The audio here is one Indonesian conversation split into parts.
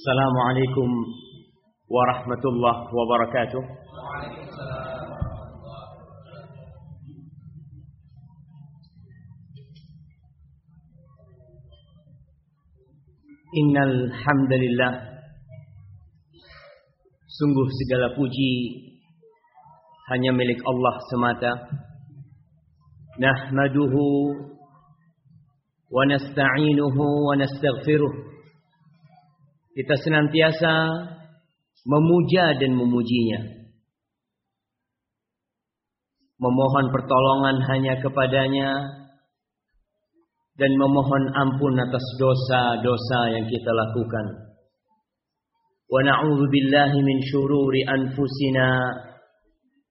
السلام عليكم ورحمة الله وبركاته Innal hamdalillah Sungguh segala puji hanya milik Allah semata. Nahmaduhu wa nasta'inuhu wa nastaghfiruh. kita senantiasa memuja dan memujinya. Memohon pertolongan hanya kepadanya dan memohon ampun atas dosa-dosa yang kita lakukan. Wa na'udzu billahi min syururi anfusina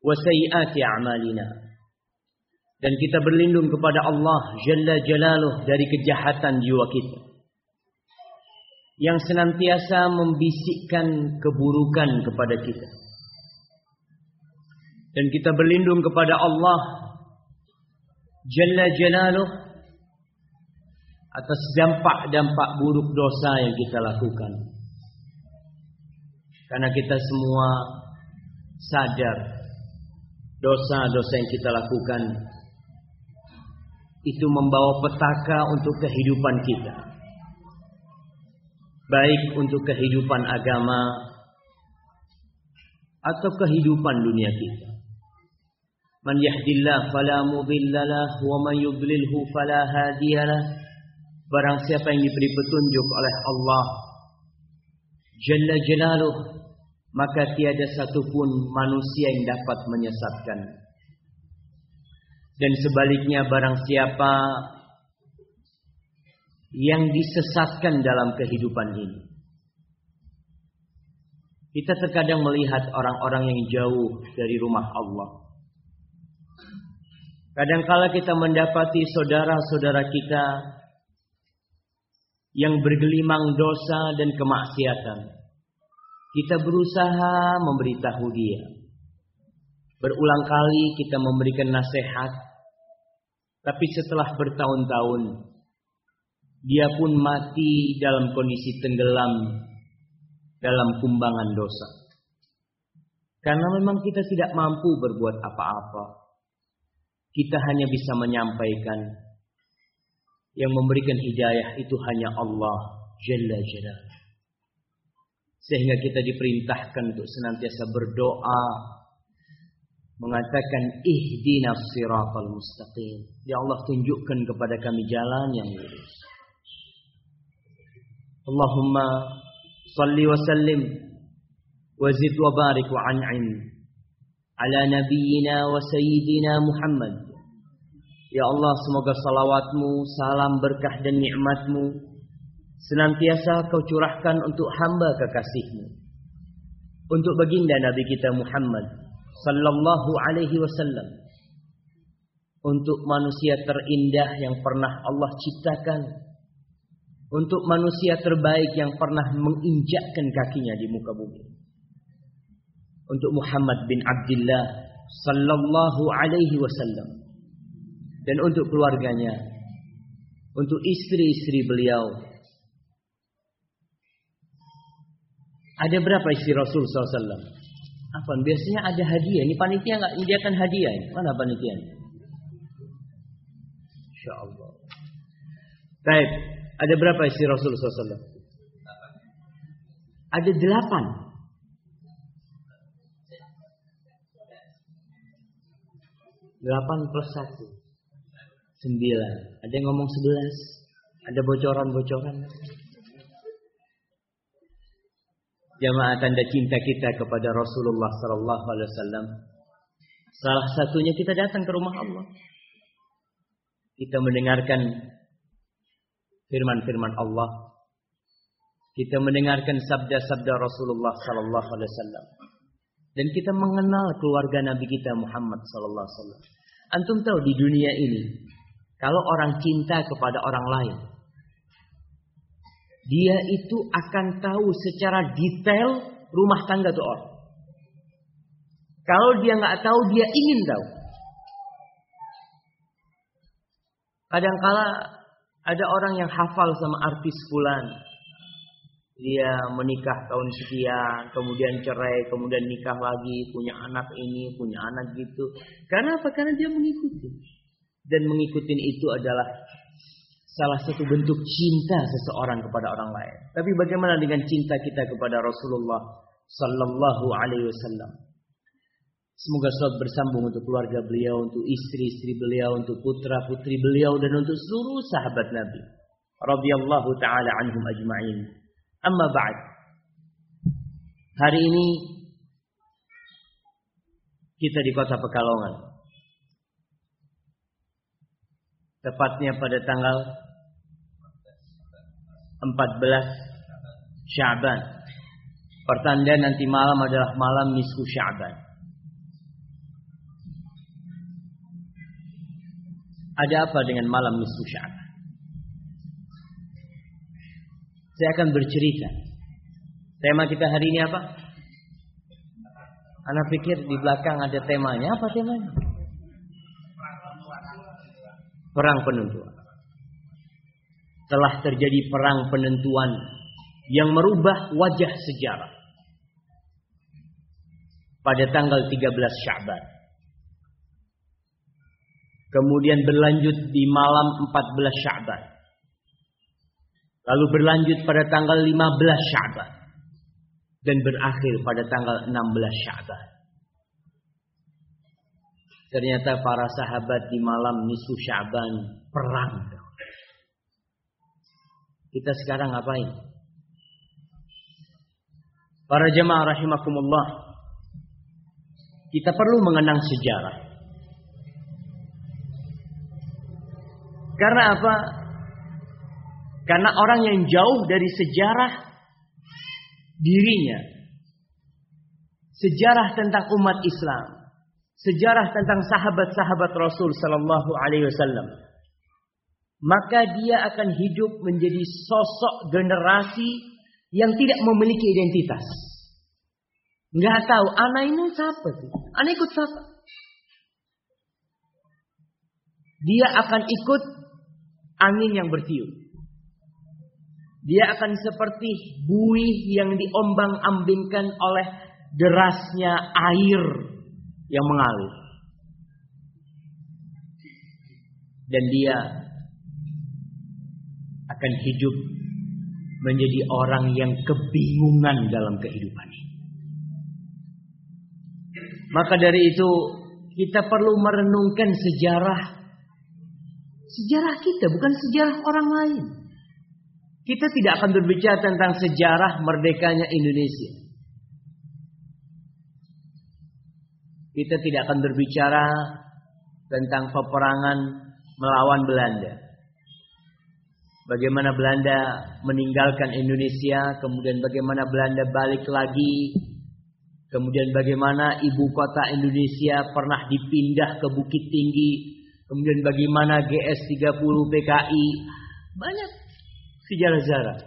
wa sayyiati a'malina. Dan kita berlindung kepada Allah Jalla Jalaluh dari kejahatan jiwa kita. Yang senantiasa membisikkan keburukan kepada kita. Dan kita berlindung kepada Allah Jalla Jalaluh atas dampak-dampak buruk dosa yang kita lakukan. Karena kita semua sadar dosa-dosa yang kita lakukan itu membawa petaka untuk kehidupan kita. Baik untuk kehidupan agama atau kehidupan dunia kita. Man yahdillah fala mudhillalah wa man yudlilhu fala hadiyalah. Barang siapa yang diberi petunjuk oleh Allah Jalla Jalaluh maka tiada satupun manusia yang dapat menyesatkan. Dan sebaliknya barang siapa yang disesatkan dalam kehidupan ini. Kita terkadang melihat orang-orang yang jauh dari rumah Allah. Kadangkala kita mendapati saudara-saudara kita yang bergelimang dosa dan kemaksiatan. Kita berusaha memberitahu dia. Berulang kali kita memberikan nasihat. Tapi setelah bertahun-tahun, dia pun mati dalam kondisi tenggelam dalam kumbangan dosa. Karena memang kita tidak mampu berbuat apa-apa. Kita hanya bisa menyampaikan yang memberikan hidayah itu hanya Allah Jalla Jalla. Sehingga kita diperintahkan untuk senantiasa berdoa mengatakan ihdinas siratal mustaqim. Ya Allah tunjukkan kepada kami jalan yang lurus. Allahumma salli wa sallim wa zid wa barik wa an'im ala nabiyyina wa sayyidina Muhammad Ya Allah semoga salawatmu, salam berkah dan nikmatmu senantiasa kau curahkan untuk hamba kekasihmu. Untuk baginda Nabi kita Muhammad sallallahu alaihi wasallam. Untuk manusia terindah yang pernah Allah ciptakan. Untuk manusia terbaik yang pernah menginjakkan kakinya di muka bumi. Untuk Muhammad bin Abdullah sallallahu alaihi wasallam dan untuk keluarganya, untuk istri-istri beliau. Ada berapa istri Rasul SAW? Apa? Biasanya ada hadiah. Ini panitia nggak menyediakan hadiah? Mana panitia? Insya Allah. Baik. Ada berapa istri Rasul SAW? Ada delapan. Delapan plus satu. Sembilan. Ada yang ngomong sebelas. Ada bocoran-bocoran. Jamaah tanda cinta kita kepada Rasulullah Sallallahu Alaihi Wasallam. Salah satunya kita datang ke rumah Allah. Kita mendengarkan firman-firman Allah. Kita mendengarkan sabda-sabda Rasulullah Sallallahu Alaihi Wasallam. Dan kita mengenal keluarga Nabi kita Muhammad Sallallahu Alaihi Wasallam. Antum tahu di dunia ini kalau orang cinta kepada orang lain, dia itu akan tahu secara detail rumah tangga tuh orang. Kalau dia nggak tahu, dia ingin tahu. Kadangkala ada orang yang hafal sama artis fulan. dia menikah tahun sekian, kemudian cerai, kemudian nikah lagi, punya anak ini, punya anak gitu. Karena apa? Karena dia mengikuti. Dan mengikuti itu adalah salah satu bentuk cinta seseorang kepada orang lain. Tapi bagaimana dengan cinta kita kepada Rasulullah sallallahu alaihi wasallam? Semoga selalu bersambung untuk keluarga beliau, untuk istri-istri beliau, untuk putra-putri beliau dan untuk seluruh sahabat Nabi. Radhiyallahu taala anhum ajma'in. Amma ba'd. Hari ini kita di kota Pekalongan. Tepatnya pada tanggal 14 Syaban. Pertanda nanti malam adalah malam nisfu Syaban. Ada apa dengan malam nisfu Syaban? Saya akan bercerita. Tema kita hari ini apa? Anak pikir di belakang ada temanya. Apa temanya? Perang penentuan. Telah terjadi perang penentuan yang merubah wajah sejarah. Pada tanggal 13 Syaban. Kemudian berlanjut di malam 14 Syaban. Lalu berlanjut pada tanggal 15 Syaban. Dan berakhir pada tanggal 16 Syaban. Ternyata para sahabat di malam nisfu Syaban perang. Kita sekarang ngapain? Para jemaah rahimakumullah. Kita perlu mengenang sejarah. Karena apa? Karena orang yang jauh dari sejarah dirinya. Sejarah tentang umat Islam. Sejarah tentang sahabat-sahabat Rasul sallallahu alaihi wasallam. Maka dia akan hidup menjadi sosok generasi yang tidak memiliki identitas. Nggak tahu anak ini siapa sih? Anak ikut siapa? Dia akan ikut angin yang bertiup. Dia akan seperti buih yang diombang-ambingkan oleh derasnya air yang mengalir. Dan dia akan hidup menjadi orang yang kebingungan dalam kehidupannya. Maka dari itu kita perlu merenungkan sejarah sejarah kita bukan sejarah orang lain. Kita tidak akan berbicara tentang sejarah merdekanya Indonesia. Kita tidak akan berbicara tentang peperangan melawan Belanda. Bagaimana Belanda meninggalkan Indonesia, kemudian bagaimana Belanda balik lagi, kemudian bagaimana ibu kota Indonesia pernah dipindah ke Bukit Tinggi, kemudian bagaimana GS 30 PKI, banyak sejarah-sejarah.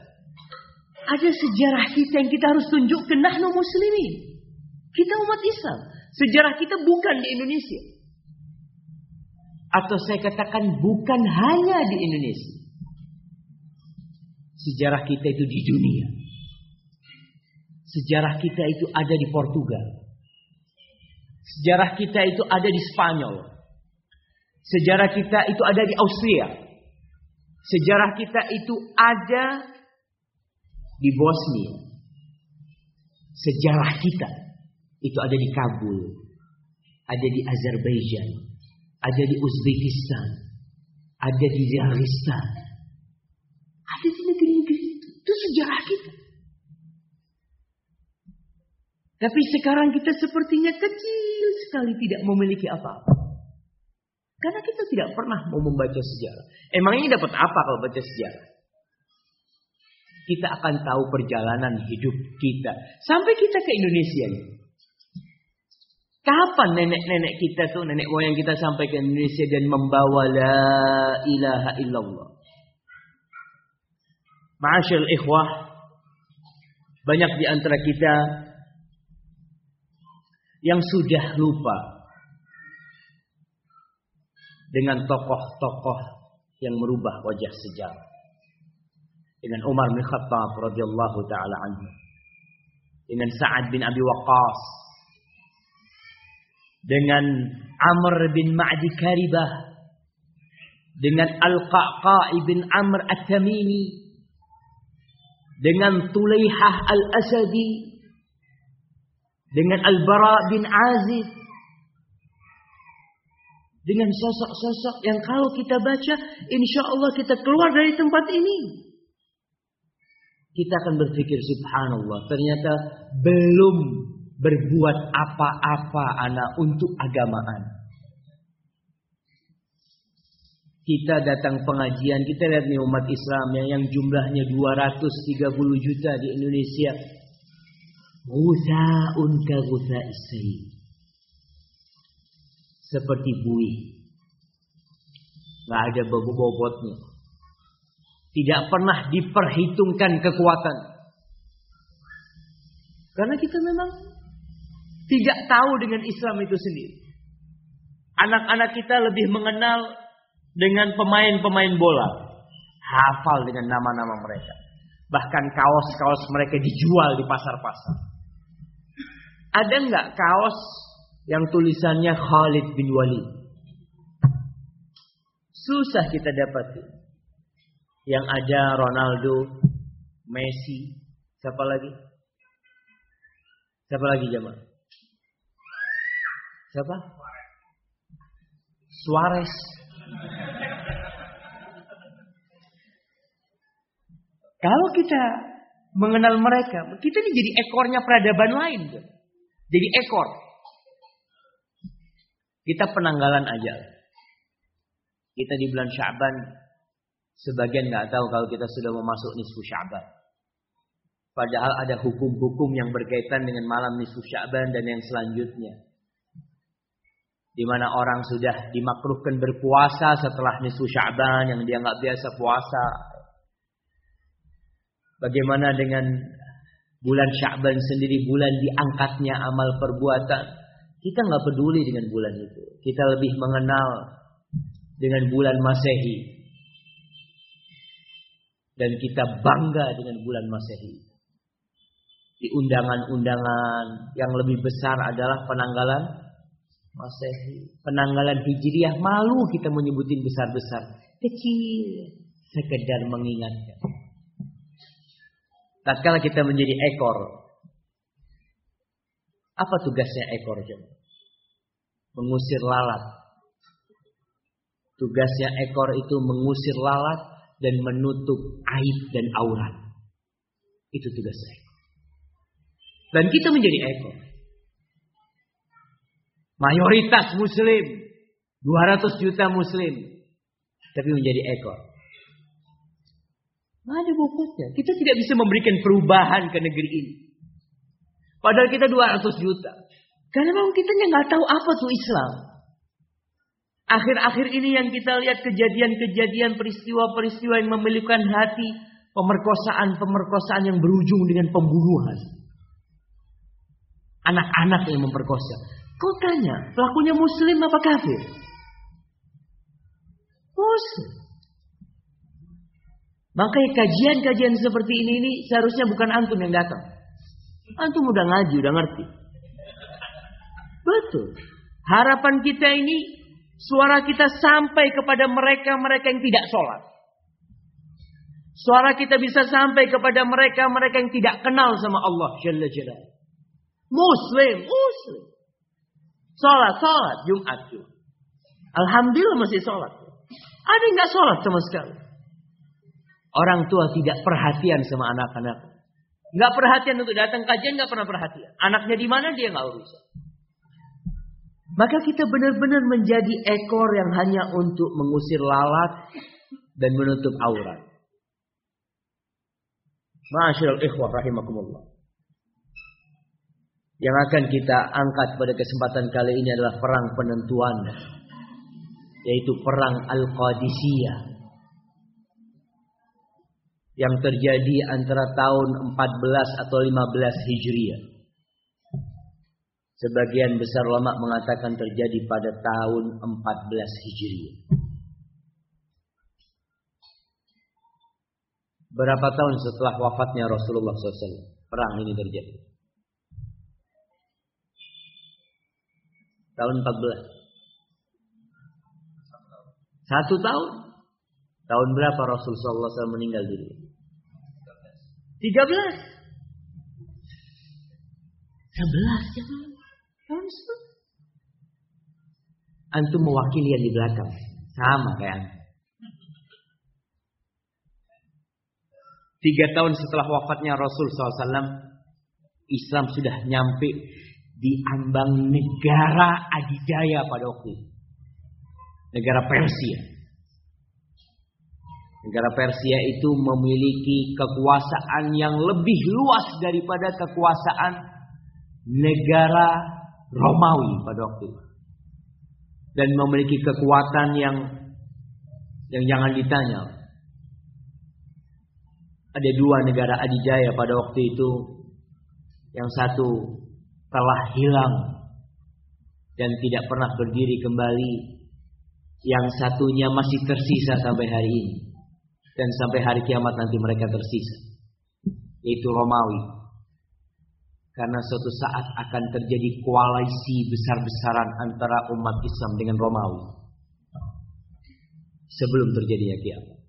Ada sejarah kita yang kita harus tunjukkan nahnu muslimin. Kita umat Islam. Sejarah kita bukan di Indonesia. Atau saya katakan bukan hanya di Indonesia. Sejarah kita itu di dunia. Sejarah kita itu ada di Portugal. Sejarah kita itu ada di Spanyol. Sejarah kita itu ada di Austria. Sejarah kita itu ada di Bosnia. Sejarah kita itu ada di Kabul, ada di Azerbaijan, ada di Uzbekistan, ada di Dagestan, ada di negeri-negeri itu. Itu sejarah kita. Tapi sekarang kita sepertinya kecil sekali tidak memiliki apa-apa. Karena kita tidak pernah mau membaca sejarah. Emang ini dapat apa kalau baca sejarah? Kita akan tahu perjalanan hidup kita. Sampai kita ke Indonesia. Kapan nenek-nenek kita tuh, nenek moyang kita sampai ke Indonesia dan membawa la ilaha illallah. Ma'asyil ikhwah. Banyak di antara kita yang sudah lupa dengan tokoh-tokoh yang merubah wajah sejarah. dengan Umar bin Khattab radhiyallahu taala anhu. Dengan Sa'ad bin Abi Waqqas. Dengan Amr bin Ma'di Karibah. Dengan Al-Qaqa bin Amr At-Tamimi. Dengan Tulaihah Al-Asadi. Dengan Al-Bara bin Azib dengan sosok-sosok yang kalau kita baca insya Allah kita keluar dari tempat ini kita akan berpikir subhanallah ternyata belum berbuat apa-apa anak untuk agamaan. Kita datang pengajian, kita lihat nih umat Islam yang, yang jumlahnya 230 juta di Indonesia. Ghutha'un ka ghutha'is Seperti bui. Gak ada bobot-bobotnya. Tidak pernah diperhitungkan kekuatan. Karena kita memang tidak tahu dengan Islam itu sendiri. Anak-anak kita lebih mengenal dengan pemain-pemain bola. Hafal dengan nama-nama mereka. Bahkan kaos-kaos mereka dijual di pasar-pasar. Ada nggak kaos yang tulisannya Khalid bin Walid? Susah kita dapati. Yang ada Ronaldo, Messi, siapa lagi? Siapa lagi jemaah? Siapa? Suarez. Kalau kita mengenal mereka, kita ini jadi ekornya peradaban lain. Jadi ekor. Kita penanggalan aja. Kita di bulan Syaban, sebagian nggak tahu kalau kita sudah memasuk nisfu Syaban. Padahal ada hukum-hukum yang berkaitan dengan malam nisfu Syaban dan yang selanjutnya di mana orang sudah dimakruhkan berpuasa setelah nisfu Sya'ban yang dia nggak biasa puasa. Bagaimana dengan bulan Sya'ban sendiri bulan diangkatnya amal perbuatan? Kita nggak peduli dengan bulan itu. Kita lebih mengenal dengan bulan Masehi. Dan kita bangga dengan bulan Masehi. Di undangan-undangan yang lebih besar adalah penanggalan Masehi. Penanggalan Hijriah malu kita menyebutin besar-besar. Kecil. Sekedar mengingatkan. Tatkala kita menjadi ekor. Apa tugasnya ekor? Mengusir lalat. Tugasnya ekor itu mengusir lalat dan menutup aib dan aurat. Itu tugasnya ekor. Dan kita menjadi ekor. Mayoritas muslim. 200 juta muslim. Tapi menjadi ekor. Ada bobotnya. Kita tidak bisa memberikan perubahan ke negeri ini. Padahal kita 200 juta. Karena memang kita nggak tahu apa tuh Islam. Akhir-akhir ini yang kita lihat kejadian-kejadian peristiwa-peristiwa yang memiliki hati. Pemerkosaan-pemerkosaan yang berujung dengan pembunuhan. Anak-anak yang memperkosa. Kau tanya, pelakunya muslim apa kafir? Muslim. Makanya kajian-kajian seperti ini ini seharusnya bukan antum yang datang. Antum udah ngaji, udah ngerti. Betul. Harapan kita ini suara kita sampai kepada mereka-mereka yang tidak sholat. Suara kita bisa sampai kepada mereka-mereka yang tidak kenal sama Allah Jalla Jalla. Muslim, Muslim. Sholat, sholat, Jumat. Alhamdulillah masih sholat. Ada yang nggak sholat sama sekali. Orang tua tidak perhatian sama anak-anak. Nggak perhatian untuk datang kajian, nggak pernah perhatian. Anaknya di mana dia nggak urus. Maka kita benar-benar menjadi ekor yang hanya untuk mengusir lalat dan menutup aurat. Masyaallah ikhwah rahimakumullah. Yang akan kita angkat pada kesempatan kali ini adalah perang penentuan. Yaitu perang Al-Qadisiyah. Yang terjadi antara tahun 14 atau 15 Hijriah. Sebagian besar ulama mengatakan terjadi pada tahun 14 Hijriah. Berapa tahun setelah wafatnya Rasulullah SAW? Perang ini terjadi. Tahun 14. Satu tahun. Tahun berapa Rasulullah SAW meninggal dunia? 13. 11 ya. Tahun Antum mewakili yang di belakang. Sama kayak. Tiga tahun setelah wafatnya Rasul SAW, Islam sudah nyampe di ambang negara adidaya pada waktu itu. Negara Persia. Negara Persia itu memiliki kekuasaan yang lebih luas daripada kekuasaan negara Romawi pada waktu itu. Dan memiliki kekuatan yang yang jangan ditanya ada dua negara adijaya pada waktu itu. Yang satu telah hilang dan tidak pernah berdiri kembali. Yang satunya masih tersisa sampai hari ini. Dan sampai hari kiamat nanti mereka tersisa. Yaitu Romawi. Karena suatu saat akan terjadi koalisi besar-besaran antara umat Islam dengan Romawi. Sebelum terjadinya kiamat.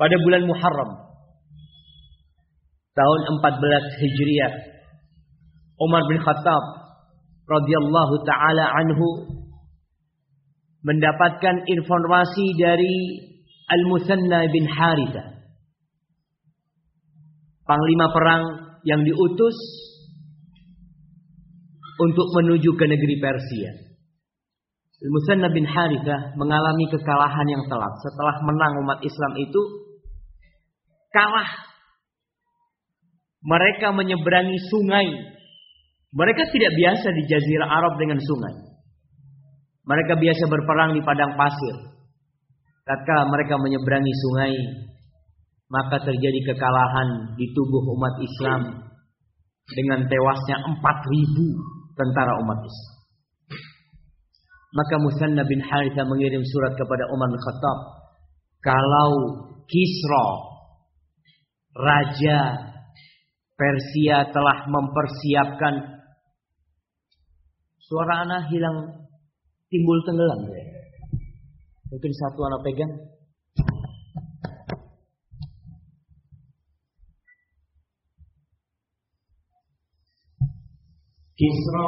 pada bulan Muharram tahun 14 Hijriah Umar bin Khattab radhiyallahu taala anhu mendapatkan informasi dari Al-Musanna bin Harithah panglima perang yang diutus untuk menuju ke negeri Persia. Al-Musanna bin Harithah mengalami kekalahan yang telak setelah menang umat Islam itu kalah. Mereka menyeberangi sungai. Mereka tidak biasa di jazirah Arab dengan sungai. Mereka biasa berperang di padang pasir. Tatkala mereka menyeberangi sungai, maka terjadi kekalahan di tubuh umat Islam dengan tewasnya 4000 tentara umat Islam. Maka Musanna bin Harithah mengirim surat kepada Umar bin Khattab, kalau Kisra Raja Persia telah mempersiapkan suara anak hilang timbul tenggelam. Mungkin satu anak pegang. Kisra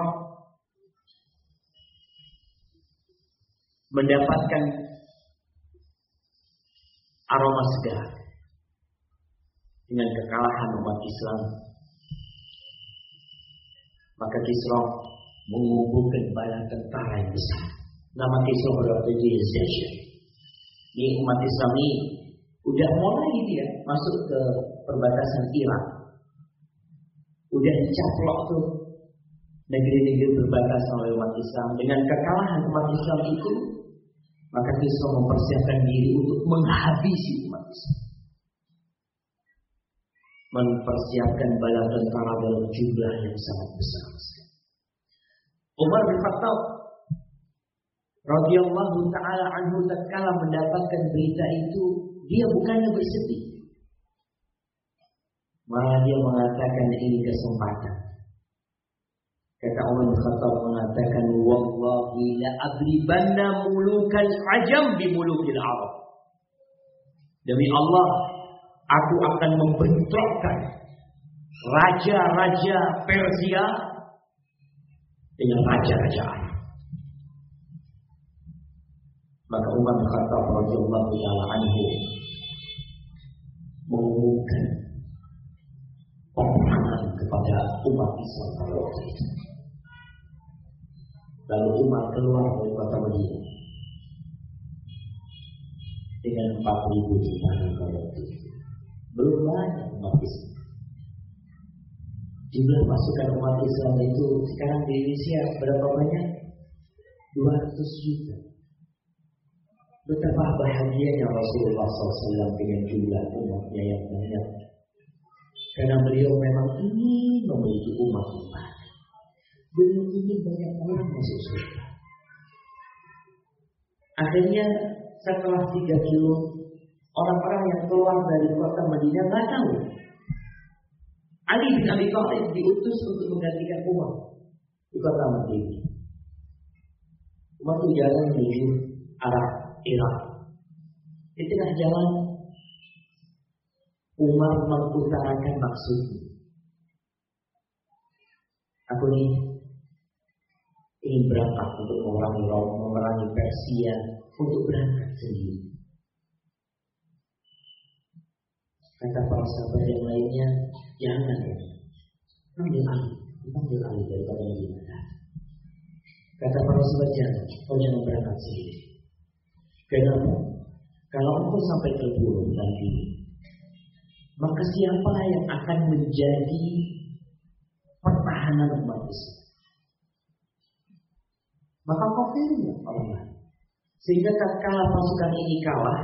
mendapatkan aroma segar dengan kekalahan umat Islam. Maka Kisra mengumpulkan banyak tentara yang besar. Nama Kisra berarti Zesha. Ini umat Islam ini udah mulai ya masuk ke perbatasan Irak. Udah dicaplok tuh negeri-negeri berbatasan oleh umat Islam. Dengan kekalahan umat Islam itu, maka Kisra mempersiapkan diri untuk menghabisi umat Islam mempersiapkan bala tentara dalam jumlah yang sangat besar. Umar bin Khattab radhiyallahu taala anhu tatkala mendapatkan berita itu, dia bukannya bersedih. Malah dia mengatakan ini kesempatan. Kata Umar bin Khattab mengatakan, Wallahi la adribanna mulukal ajam bi mulukil Arab. Demi Allah, aku akan membentrokkan raja-raja Persia dengan raja-raja Arab. Maka Umar bin Khattab radhiyallahu taala anhu mengumumkan peperangan kepada umat Islam pada waktu itu. Lalu Umar keluar dari kota Madinah dengan 4.000 tentara pada itu. Belum banyak umat Islam. Jumlah pasukan umat Islam itu sekarang di Indonesia berapa banyak? 200 juta. Betapa bahagianya Rasulullah SAW dengan jumlah umatnya yang banyak. Karena beliau memang ingin memiliki umat. Beliau ingin banyak orang masuk surga. Akhirnya setelah tiga kilo orang-orang yang keluar dari kota Madinah nggak tahu. Ali bin Abi Thalib diutus untuk menggantikan Umar di kota Madinah. Umar itu jalan menuju arah Irak. Di tengah jalan Umar mengutarakan maksudnya. Aku ini ingin berangkat untuk memerangi Rom, memerangi Persia, untuk berangkat sendiri. Kata para sahabat yang lainnya, jangan ya. Panggil Ali, panggil Ali daripada gimana. Kata para sahabat jangan, kau jangan berangkat sendiri. Kenapa? Kalau engkau sampai terbunuh nanti, maka siapa yang akan menjadi pertahanan umat Islam? Sehingga tatkala pasukan ini kalah,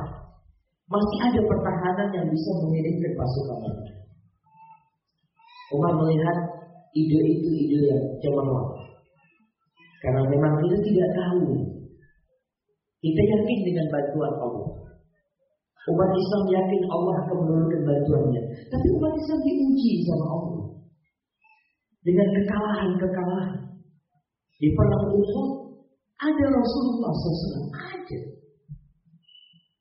masih ada pertahanan yang bisa mengirimkan pasukan mereka. Umar melihat ide itu ide yang cemerlang. Karena memang kita tidak tahu. Kita yakin dengan bantuan Allah. Umat Islam yakin Allah akan menurunkan bantuannya. Tapi umat Islam diuji sama Allah. Dengan kekalahan-kekalahan. Di perang Uhud ada Rasulullah SAW. Ada.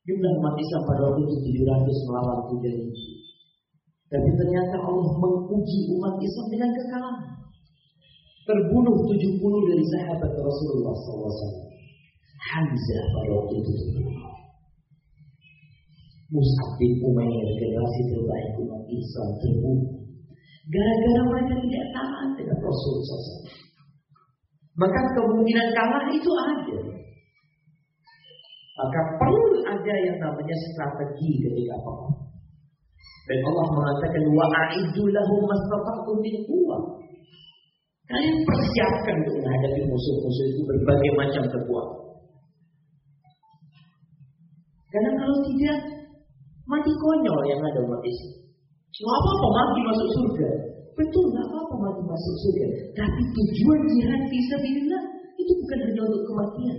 Jumlah umat Islam pada waktu itu 700 melawan 3000. Tapi ternyata Allah menguji umat Islam dengan kekalahan. Terbunuh 70 dari sahabat Rasulullah SAW. Hamzah pada waktu itu terbunuh. Mus'ab bin Umair generasi terbaik umat Islam terbunuh. Gara-gara mereka tidak taat dengan Rasulullah SAW. Maka kemungkinan kalah itu ada. Maka perlu ada yang namanya strategi ketika perang. Dan Allah mengatakan wa a'iddu lahum mastata'tum min quwwah. Kalian persiapkan untuk menghadapi musuh-musuh itu berbagai macam kekuatan. Karena kalau tidak, mati konyol yang ada umat Islam. Apa-apa mati masuk surga. Betul nggak apa-apa mati masuk surga. Tapi tujuan jihad fisabilillah itu bukan hanya untuk kematian.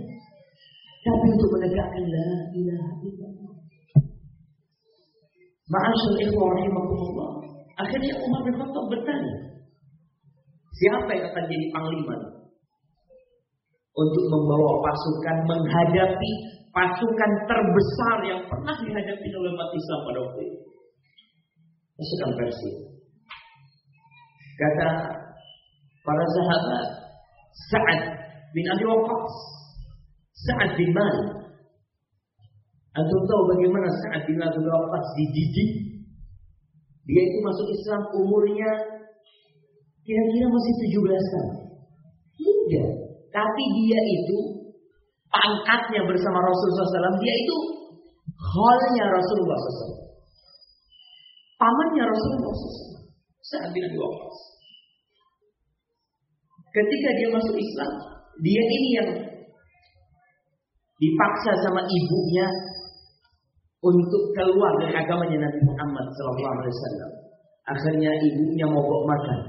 Tapi untuk menegakkan la ilaha illallah. Ma'asyal ikhwa rahimahumullah. Akhirnya Umar bin Khattab bertanya. Siapa yang akan jadi panglima? Untuk membawa pasukan menghadapi pasukan terbesar yang pernah dihadapi oleh umat Islam pada waktu itu. Pasukan Persia. Kata para sahabat Sa'ad bin Abi Waqqas, Sa'ad bin Malik. Antum tahu bagaimana Sa'ad bin Abi Waqqas dididik? Dia itu masuk Islam umurnya kira-kira masih 17 tahun. Muda. Tapi dia itu pangkatnya bersama Rasulullah SAW. Dia itu khalnya Rasulullah SAW. Pamannya Rasulullah SAW. Sa'ad bin Abi Waqqas. Ketika dia masuk Islam, dia ini yang dipaksa sama ibunya untuk keluar dari agamanya Nabi Muhammad SAW. Akhirnya ibunya mogok makan.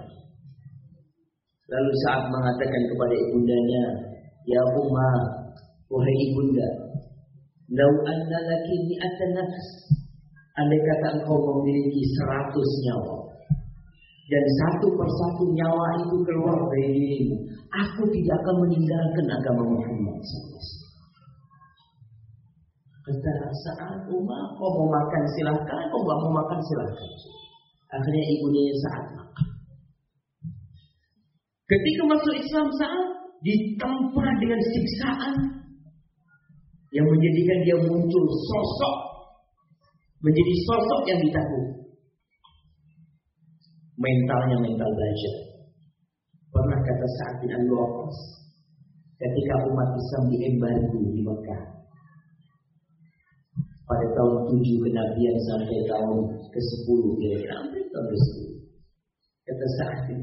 Lalu saat mengatakan kepada ibundanya, Ya Umma, wahai ibunda, Lau anna laki mi'ata nafs. Andai kata engkau memiliki seratus nyawa. Dan satu persatu nyawa itu keluar dari. Aku tidak akan meninggalkan agama Muhammad. Kata saat Umar, kau mau makan silahkan, kau gak mau makan silahkan. Akhirnya ibunya saat makan. Ketika masuk Islam saat ditempa dengan siksaan yang menjadikan dia muncul sosok menjadi sosok yang ditakuti. Mentalnya mental baja. Pernah kata saat bin Abi ketika umat Islam diembargo di Mekah pada tahun 7 kenabian sampai tahun ke-10 kira-kira hampir tahun ke-10. Kata Sa'ad bin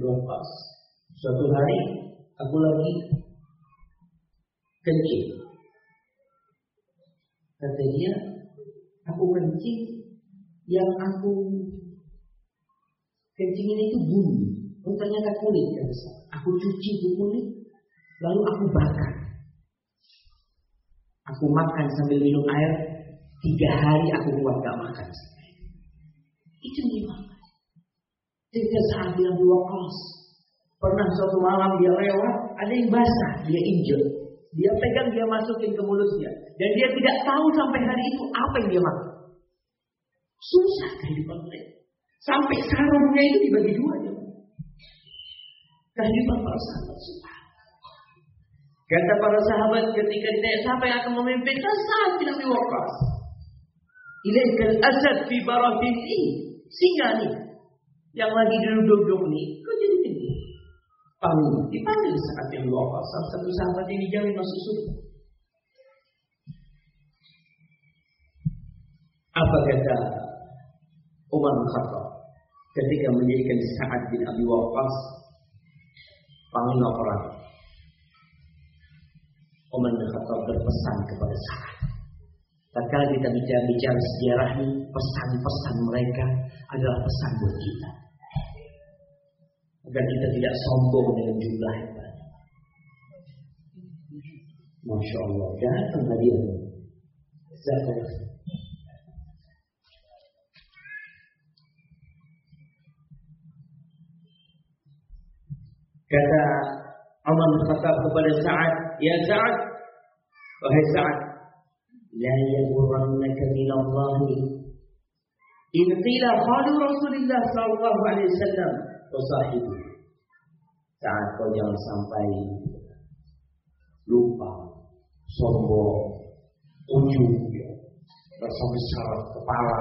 suatu hari aku lagi kencing. Kata dia, aku kencing yang aku kencingin itu bunyi. Ternyata kulit kata Aku cuci itu kulit, lalu aku bakar. Aku makan sambil minum air, tiga hari aku kuat gak makan. Itu Imam. Tidak saat bilang dua kos. Pernah suatu malam dia lewat, ada yang basah, dia injek. Dia pegang, dia masukin ke mulutnya. Dan dia tidak tahu sampai hari itu apa yang dia makan. Susah kehidupan mereka. Sampai sarungnya itu dibagi dua. Kehidupan para sahabat. Kata para sahabat ketika ditanya siapa yang akan memimpin, saat tidak diwakas. Ilaikal asad fi ini. Singa. Yang lagi duduk-duduk nih, kok jadi tinggi? Panggil, dipanggil saat yang diwakas. Salah satu sahabat ini dijamin masuk surga. Apa kata Umar Khattab ketika menjadikan Sa'ad bin Abi Waqqas panglima perang. Umar bin Khattab berpesan kepada Sa'ad. Tatkala kita bicara, bicara sejarah ini, pesan-pesan mereka adalah pesan buat kita. Agar kita tidak sombong dengan jumlah yang banyak. Masya Allah, datang hadiah. Zakat. Kata Umar bin Khattab kepada Sa'ad, "Ya Sa'ad, wahai Sa'ad, la yaghurrannaka min Allah in qila qalu Rasulullah sallallahu alaihi wasallam sahibu." Sa'ad kau jangan sampai lupa, sombong, ujung, besar kepala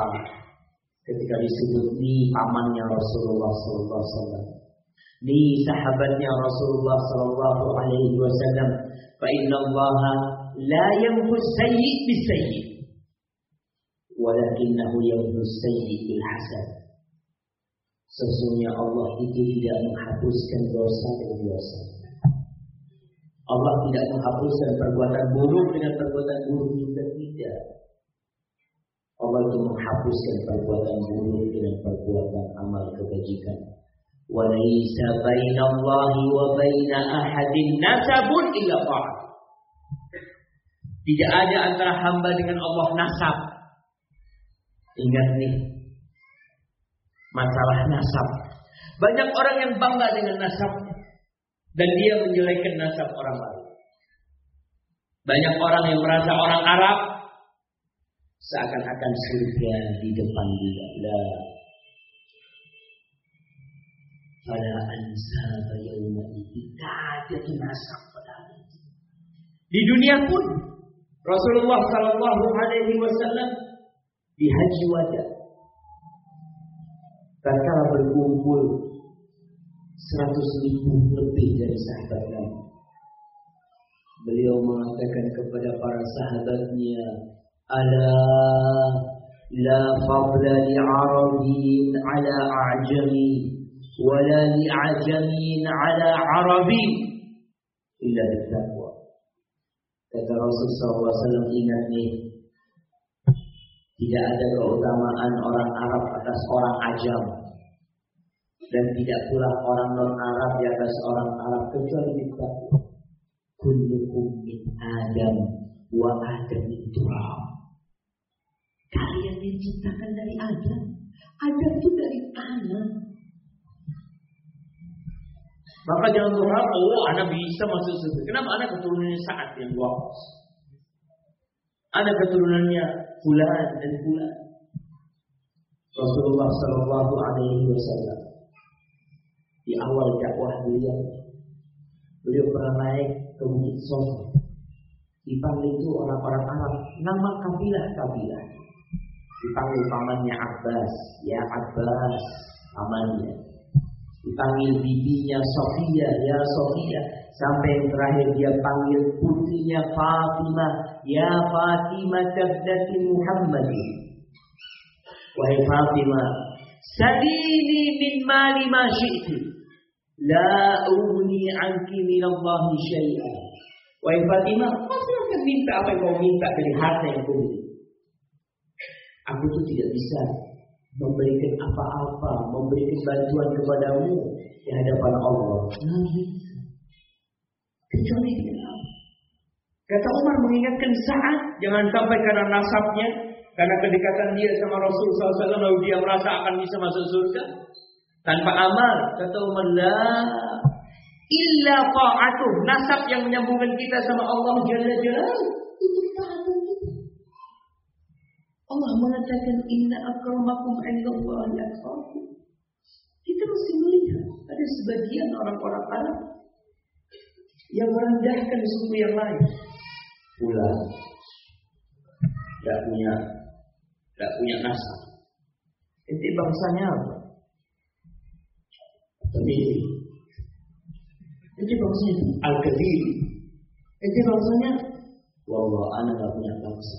ketika disebut ni pamannya Rasulullah sallallahu alaihi wasallam di sahabatnya Rasulullah sallallahu alaihi wasallam fa inna Allah la yamhus sayyi bisayyi walakinahu yamhus sayyi bil hasan sesungguhnya Allah itu tidak menghapuskan dosa dengan dosa. Allah tidak menghapuskan perbuatan buruk dengan perbuatan buruk juga tidak. Allah itu menghapuskan perbuatan buruk dengan perbuatan amal kebajikan وليس بين الله وبين أحد نسب إلا طاعة Tidak ada antara hamba dengan Allah nasab. Ingat nih. Masalah nasab. Banyak orang yang bangga dengan nasabnya. Dan dia menjelekkan nasab orang lain. Banyak orang yang merasa orang Arab seakan-akan surga di depan dia. La Fala ansaba yawma Tidak ada nasab pada hari Di dunia pun Rasulullah Sallallahu Alaihi Wasallam di haji wajah tatkala berkumpul seratus ribu lebih dari sahabat Nabi. Beliau mengatakan kepada para sahabatnya, "Ala la fadla li Arabin ala a'jami ولا لعجمي على عربي إلا بالتقوى kata Rasul SAW ingat nih tidak ada keutamaan orang Arab atas orang ajam dan tidak pula orang non Arab di atas orang Arab kecuali bertakwa kullukum min Adam wa Adam itu kalian diciptakan dari Adam Adam itu dari tanah maka jangan berharap, oh anak bisa masuk surga. Kenapa anak keturunannya saat yang luas? Anak keturunannya fulan dan fulan. Rasulullah Shallallahu Alaihi Wasallam di awal dakwah beliau, beliau pernah naik ke Bukit Sofa. Dipanggil itu orang-orang Arab, nama kabilah-kabilah. Dipanggil pamannya Abbas, ya Abbas, pamannya dipanggil bibinya Sofia, ya Sofia, sampai yang terakhir dia panggil putrinya Fatimah, ya Fatimah tabdati Muhammad. Wahai Fatimah, sadini min mali ma syi'ti, la ugni anki min Allah syai'an. Wahai Fatimah, kau silahkan minta apa yang kau minta dari harta yang kau. Aku tuh tidak bisa memberikan apa-apa, memberikan bantuan kepadamu di hadapan Allah. Kecuali. Kata Umar mengingatkan saat jangan sampai karena nasabnya, karena kedekatan dia sama Rasul SAW lalu dia merasa akan bisa masuk surga tanpa amal. Kata Umar, la illa ta'atuh. Nasab yang menyambungkan kita sama Allah Jalla Jalla itu. Allah mengatakan inna akramakum indallahi atqakum. Kita mesti melihat ada sebagian orang-orang Arab yang merendahkan suku yang lain. Pula tidak punya tidak punya nasab. Itu bangsanya apa? Temili. Itu bangsanya Al-Kadir. Itu bangsanya Wallah, anak tidak punya bangsa.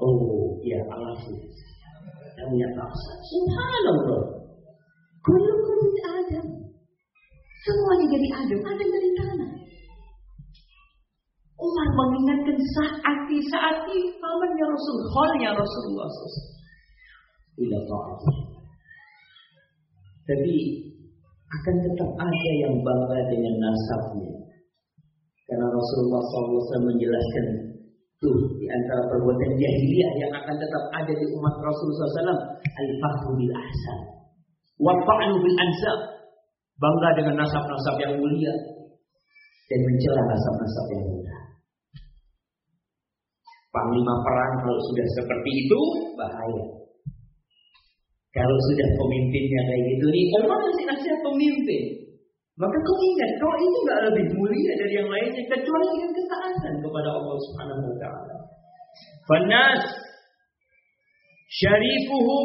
Oh, ya alafu. Tidak punya bangsa. Subhanallah. Kullukum min Adam. Semuanya dari Adam, Adam dari tanah. Umar mengingatkan saat saat pamannya Rasul, khalnya Rasulullah SAW. Tidak tahu. Tapi akan tetap ada yang bangga dengan nasabnya. Karena Rasulullah SAW menjelaskan tuh di antara perbuatan jahiliyah yang akan tetap ada di umat Rasulullah SAW al-fahru bil ahsan wa bil ansab bangga dengan nasab-nasab yang mulia dan mencela nasab-nasab yang mulia. Panglima perang kalau sudah seperti itu bahaya. Kalau sudah pemimpinnya kayak gitu nih, Umar masih nasihat pemimpin. Maka kau ingat, kau itu nggak lebih mulia dari yang lainnya kecuali dengan ketaatan kepada Allah Subhanahu Wa Taala. Fanas syarifuhum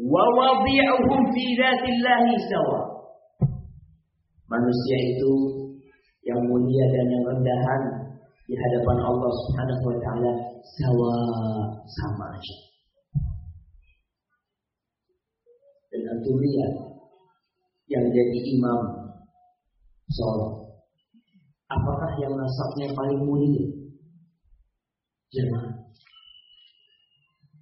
wa wadi'uhum fi dzatillahi sawa. Manusia itu yang mulia dan yang rendahan di hadapan Allah Subhanahu wa taala sawa sama aja. Dan antum lihat yang jadi imam sholat. Apakah yang nasabnya paling mulia? Jemaah.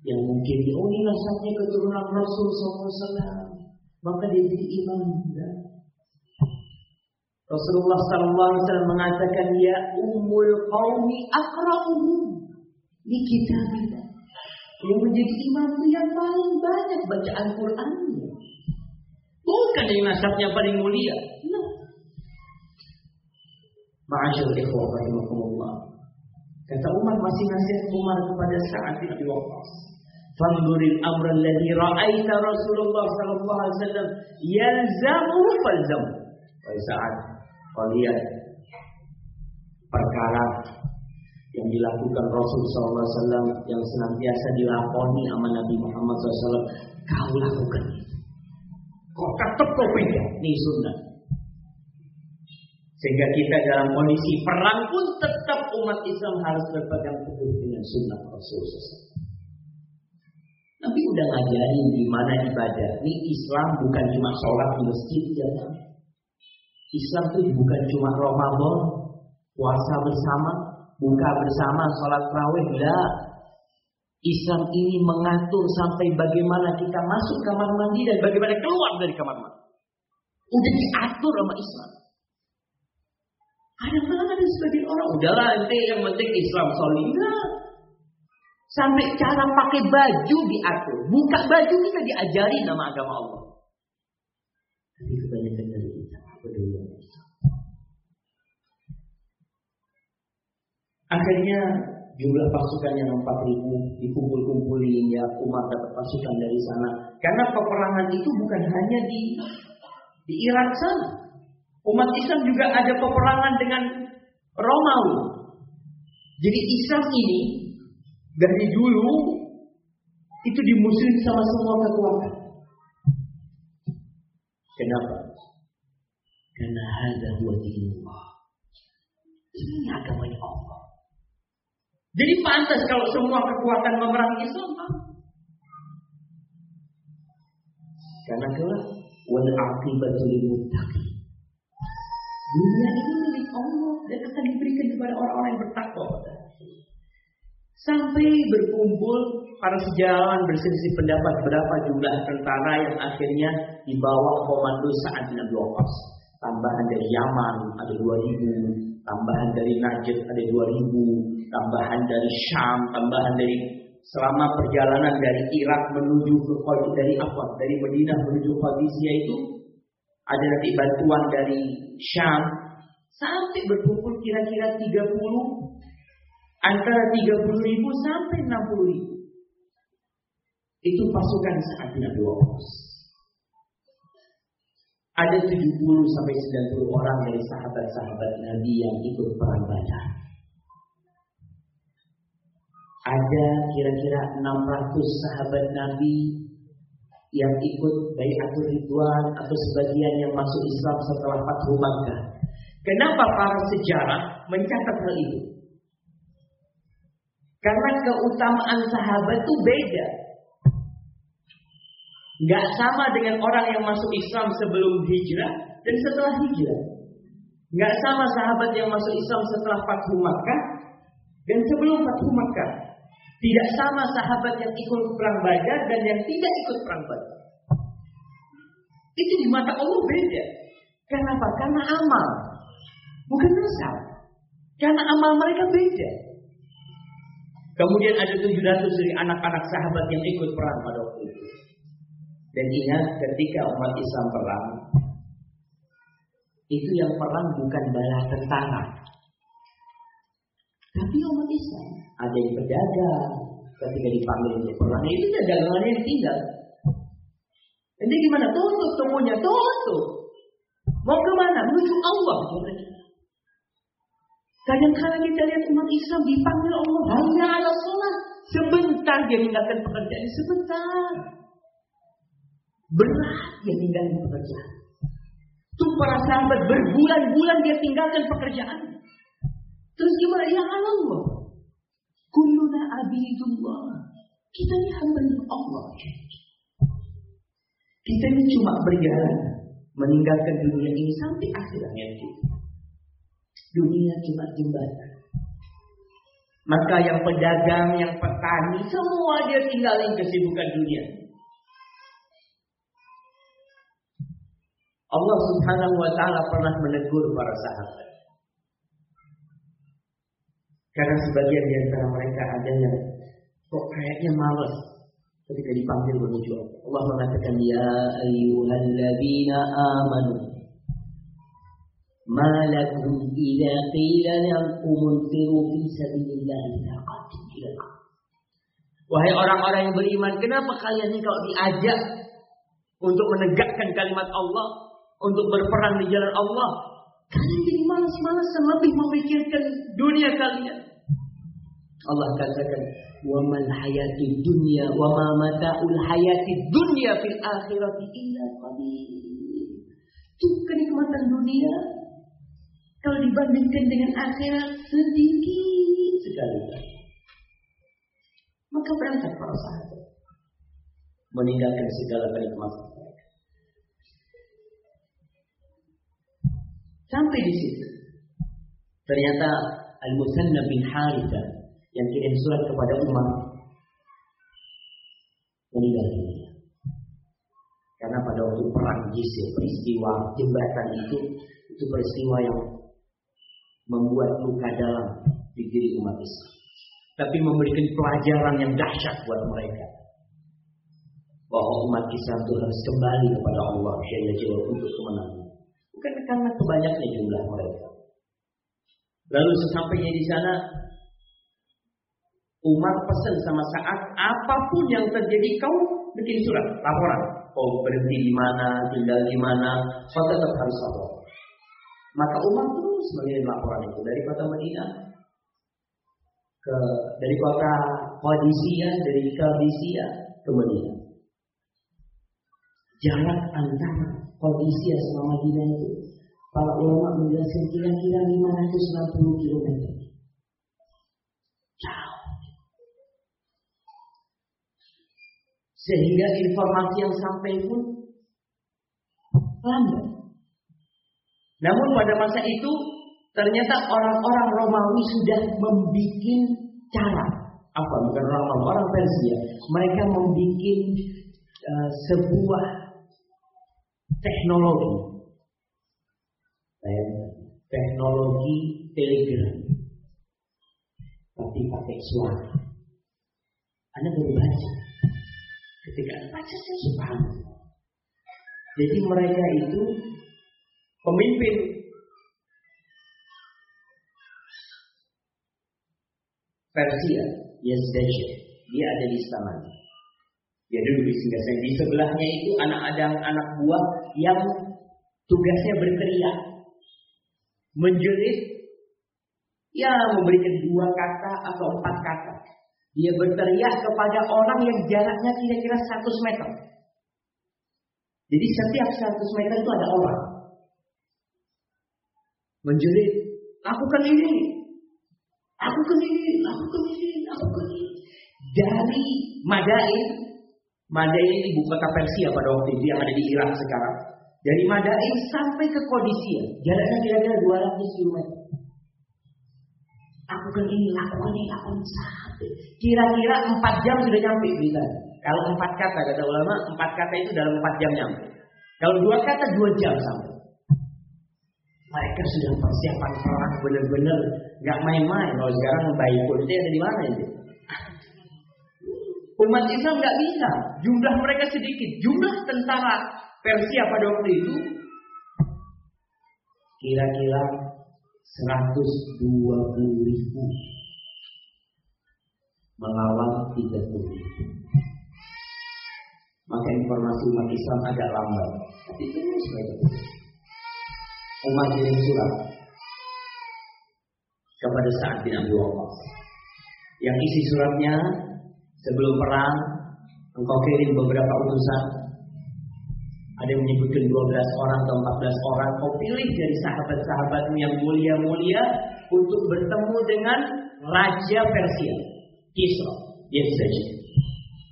Yang mungkin oh ini nasabnya keturunan Rasul SAW. Maka dia jadi imam. Ya. Rasulullah SAW mengatakan ya ummul qaumi akra'uhum di kitabillah. Yang menjadi imam itu yang paling banyak bacaan Qurannya. Bukan yang nasabnya paling mulia. Ma'asyur ikhwah rahimahumullah. Kata Umar masih nasihat Umar kepada saat itu wafat. Fanduril amra alladhi ra'aita Rasulullah sallallahu alaihi wasallam yalzamu falzam. Pada saat kau lihat perkara yang dilakukan Rasul SAW yang senantiasa dilakoni sama Nabi Muhammad SAW, kau lakukan. Kau tetap kau pegang, ini sunnah. Sehingga kita dalam kondisi perang pun tetap umat Islam harus berpegang teguh dengan sunnah Rasul SAW. Nabi udah ngajarin di mana ibadah. Ini Islam bukan cuma sholat di masjid ya. Islam itu bukan cuma Ramadan, puasa bersama, buka bersama, sholat raweh, enggak. Islam ini mengatur sampai bagaimana kita masuk kamar mandi dan bagaimana keluar dari kamar mandi. Udah diatur sama Islam. Kadang-kadang ada sebagian orang, udahlah nanti yang penting Islam solid. Sampai cara pakai baju diatur. Buka baju kita diajari nama agama Allah. Tapi kebanyakan dari kita peduli Akhirnya jumlah pasukan yang 4 ribu dikumpul-kumpulin ya Umar dapat pasukan dari sana. Karena peperangan itu bukan hanya di di Irak sana. Umat Islam juga ada peperangan dengan Romawi. Jadi Islam ini dari dulu itu dimusuhin sama semua kekuatan. Kenapa? Karena ada dua dinullah. Ini agamanya Allah. Jadi pantas kalau semua kekuatan memerangi Islam. Karena kelak wal aqibatu lil muttaqin. Dunia ini milik Allah dan akan diberikan kepada orang-orang yang bertakwa. Sampai berkumpul para sejalan berselisih pendapat berapa jumlah tentara yang akhirnya dibawa komando saat bin Abi Tambahan dari Yaman ada 2000, tambahan dari Najd ada 2000, tambahan dari Syam, tambahan dari selama perjalanan dari Irak menuju ke dari apa? Dari Madinah menuju Qadisiyah itu ada nanti bantuan dari Syam sampai berkumpul kira-kira 30 antara 30 ribu sampai 60 ribu. Itu pasukan saat Nabi Ada 70 sampai 90 orang dari sahabat-sahabat Nabi yang ikut perang Badar. Ada kira-kira 600 sahabat Nabi yang ikut baik atau Ridwan atau sebagian yang masuk Islam setelah Fathu Makkah. Kenapa para sejarah mencatat hal itu? Karena keutamaan sahabat itu beda. Gak sama dengan orang yang masuk Islam sebelum hijrah dan setelah hijrah. Gak sama sahabat yang masuk Islam setelah Fathu Makkah dan sebelum Fathu Makkah. Tidak sama sahabat yang ikut perang Badar dan yang tidak ikut perang Badar. Itu di mata Allah beda. Kenapa? Karena amal. Bukan nasab. Karena amal mereka beda. Kemudian ada 700 dari anak-anak sahabat yang ikut perang pada waktu itu. Dan ingat ketika umat Islam perang, itu yang perang bukan bala tentara. Tapi umat Islam ada yang berdagang ketika dipanggil untuk perang, itu dagangannya yang tinggal. Ini gimana? Tutup temunya, tutup. Mau ke mana? Menuju Allah. Kadang-kala kita lihat umat Islam dipanggil Allah hanya ala sholat. Sebentar dia meninggalkan pekerjaan. Sebentar. Berat dia meninggalkan pekerjaan. Itu para sahabat berbulan-bulan dia tinggalkan pekerjaan. Terus gimana? Ya Allah. Kulluna abidullah. Kita ini hamba Allah. Kita ini cuma berjalan meninggalkan dunia ini sampai akhirnya kita. Dunia cuma jembatan. Maka yang pedagang, yang petani, semua dia tinggalin kesibukan dunia. Allah subhanahu wa ta'ala pernah menegur para sahabat. Karena sebagian di antara mereka ada yang kok kayaknya malas ketika dipanggil menuju Allah. Allah mengatakan ya ayyuhalladzina amanu ma lakum idza qila lakum infiru fi sabilillahi Wahai orang-orang yang beriman, kenapa kalian ini kalau diajak untuk menegakkan kalimat Allah, untuk berperang di jalan Allah, kalian malas-malasan lebih memikirkan dunia kalian. Allah katakan, "Wa mal hayati dunya wa ma mata'ul hayati dunya fil akhirati illa qalil." Itu kenikmatan dunia kalau dibandingkan dengan akhirat sedikit sekali. Maka berangkat para sahabat. Meninggalkan segala kenikmatan Sampai di situ. Ternyata Al-Musanna bin Haritha yang kirim surat kepada Umar meninggal dunia. Karena pada waktu perang Jisir, peristiwa jembatan itu itu peristiwa yang membuat luka dalam di diri umat Islam. Tapi memberikan pelajaran yang dahsyat buat mereka. Bahwa umat Islam itu harus kembali kepada Allah Jalla untuk kemenangan. Bukan karena kebanyaknya jumlah mereka. Lalu sesampainya di sana, Umar pesan sama saat apa pun yang terjadi kau bikin surat laporan. Kau berhenti di mana, tinggal di mana, kau tetap harus lapor. Maka Umar terus mengirim laporan itu dari kota Madinah ke dari kota Qadisiyah, dari Qadisiyah ke Madinah. Jarak antara Qadisiyah sama Madinah itu para ulama menjelaskan kira-kira 560 km. Jauh. Sehingga informasi yang sampai pun lambat. Namun pada masa itu ternyata orang-orang Romawi sudah membuat cara apa bukan orang Romawi, orang Persia. Mereka membuat uh, sebuah teknologi, teknologi telegram. Tapi pakai suara. Anda baru baca. Ketika Anda baca, saya subhanallah. Jadi mereka itu pemimpin Persia, Yazdaja. Dia ada di istana. Dia duduk di singgah Di sebelahnya itu anak ada anak buah yang tugasnya berteriak, menjerit, ya memberikan dua kata atau empat kata. Dia berteriak kepada orang yang jaraknya kira-kira 100 meter. Jadi setiap 100 meter itu ada orang. Menjerit, lakukan ini, lakukan ini, lakukan ini, lakukan ini. Dari Madain, Madain ini ibu kota Persia pada waktu itu yang ada di Irak sekarang. Dari Madain sampai ke Kodisia, jaraknya kira-kira 200 km. Lakukan ini, lakukan ini, lakukan sampai. Kira-kira 4 jam sudah nyampe berita. Kalau empat kata kata ulama, empat kata itu dalam empat jam nyampe. Kalau dua kata dua jam sampai. Mereka sudah persiapan perang benar-benar nggak main-main. Kalau sekarang bayi itu ada di mana itu? Umat Islam nggak bisa. Jumlah mereka sedikit. Jumlah tentara Persia pada waktu itu kira-kira 120 ribu melawan 30 ribu. Maka informasi umat Islam agak lambat. Tapi terus mereka. Umar kirim surat kepada Sa'ad bin Abi. Yang isi suratnya sebelum perang engkau kirim beberapa utusan. Ada yang menyebutkan 12 orang atau 14 orang. Kau pilih dari sahabat-sahabatmu yang mulia-mulia untuk bertemu dengan Raja Persia. Kisra. Yes saja.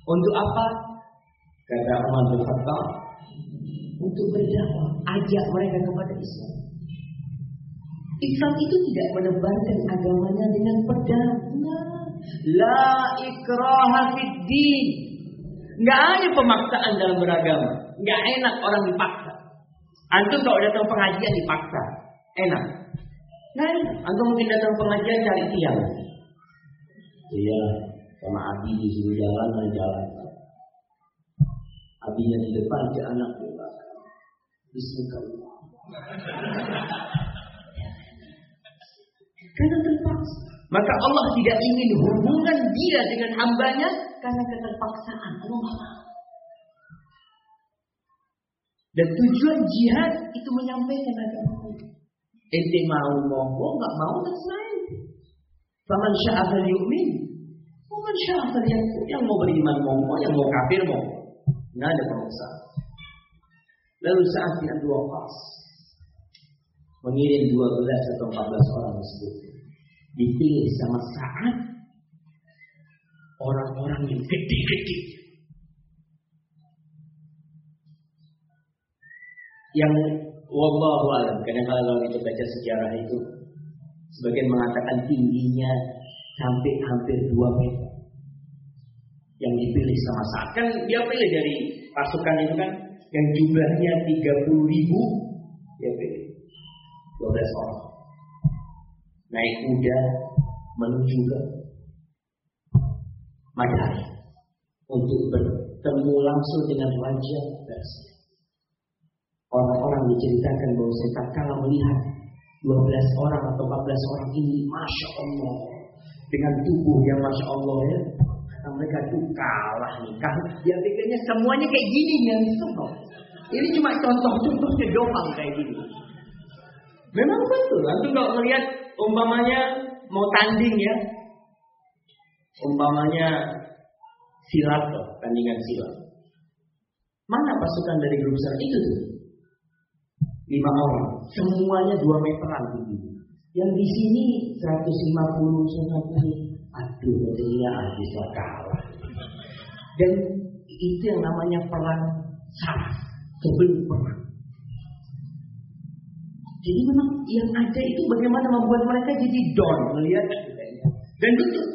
Untuk apa? Kata Umar bin Khattab untuk berdakwah, ajak mereka kepada Islam. Islam itu tidak menebarkan agamanya dengan pedang. La ikraha fid din. Enggak ada pemaksaan dalam beragama. Enggak enak orang dipaksa. Antum kalau datang pengajian dipaksa. Enak. Nah, antum mungkin datang pengajian cari tiang. Iya, sama Abi disuruh jalan, jalan. Abinya di depan, ke anak di belakang. Bismillah. Karena terpaksa. Maka Allah tidak ingin hubungan dia dengan hambanya karena keterpaksaan. Allah Dan tujuan jihad itu menyampaikan agama Allah. Ente mau monggo, nggak mau terserah. Faman sya'afal yu'min. Faman sya'afal Yang mau beriman monggo, yang mau kafir monggo. Nggak ada pemaksaan. Lalu saat bin Abi Waqqas mengirim 12 atau 14 orang tersebut dipilih sama saat orang-orang yang gede-gede. Yang wallahu alam karena kalau kita baca sejarah itu sebagian mengatakan tingginya sampai hampir 2 meter. Yang dipilih sama saat. Kan dia pilih dari pasukan itu kan yang jumlahnya 30 ribu dia pilih 12 orang naik kuda menuju ke Madari untuk bertemu langsung dengan Raja Persia. Orang-orang diceritakan bahwa tak kalah melihat 12 orang atau 14 orang ini, masya Allah, dengan tubuh yang masya Allah ya, kata mereka tuh kalah nih. Dia pikirnya semuanya kayak gini yang semua. Ini cuma contoh-contohnya doang kayak gini. Memang betul. Antum kalau melihat umpamanya mau tanding ya, umpamanya silat loh, tandingan silat. Mana pasukan dari grup besar itu tuh? Lima orang, semuanya dua meteran tinggi. Yang di sini 150, 150. Aduh, katanya habis kalah. Dan itu yang namanya perang saraf sebelum perang. Jadi memang yang ada itu bagaimana membuat mereka jadi don melihat dan betul.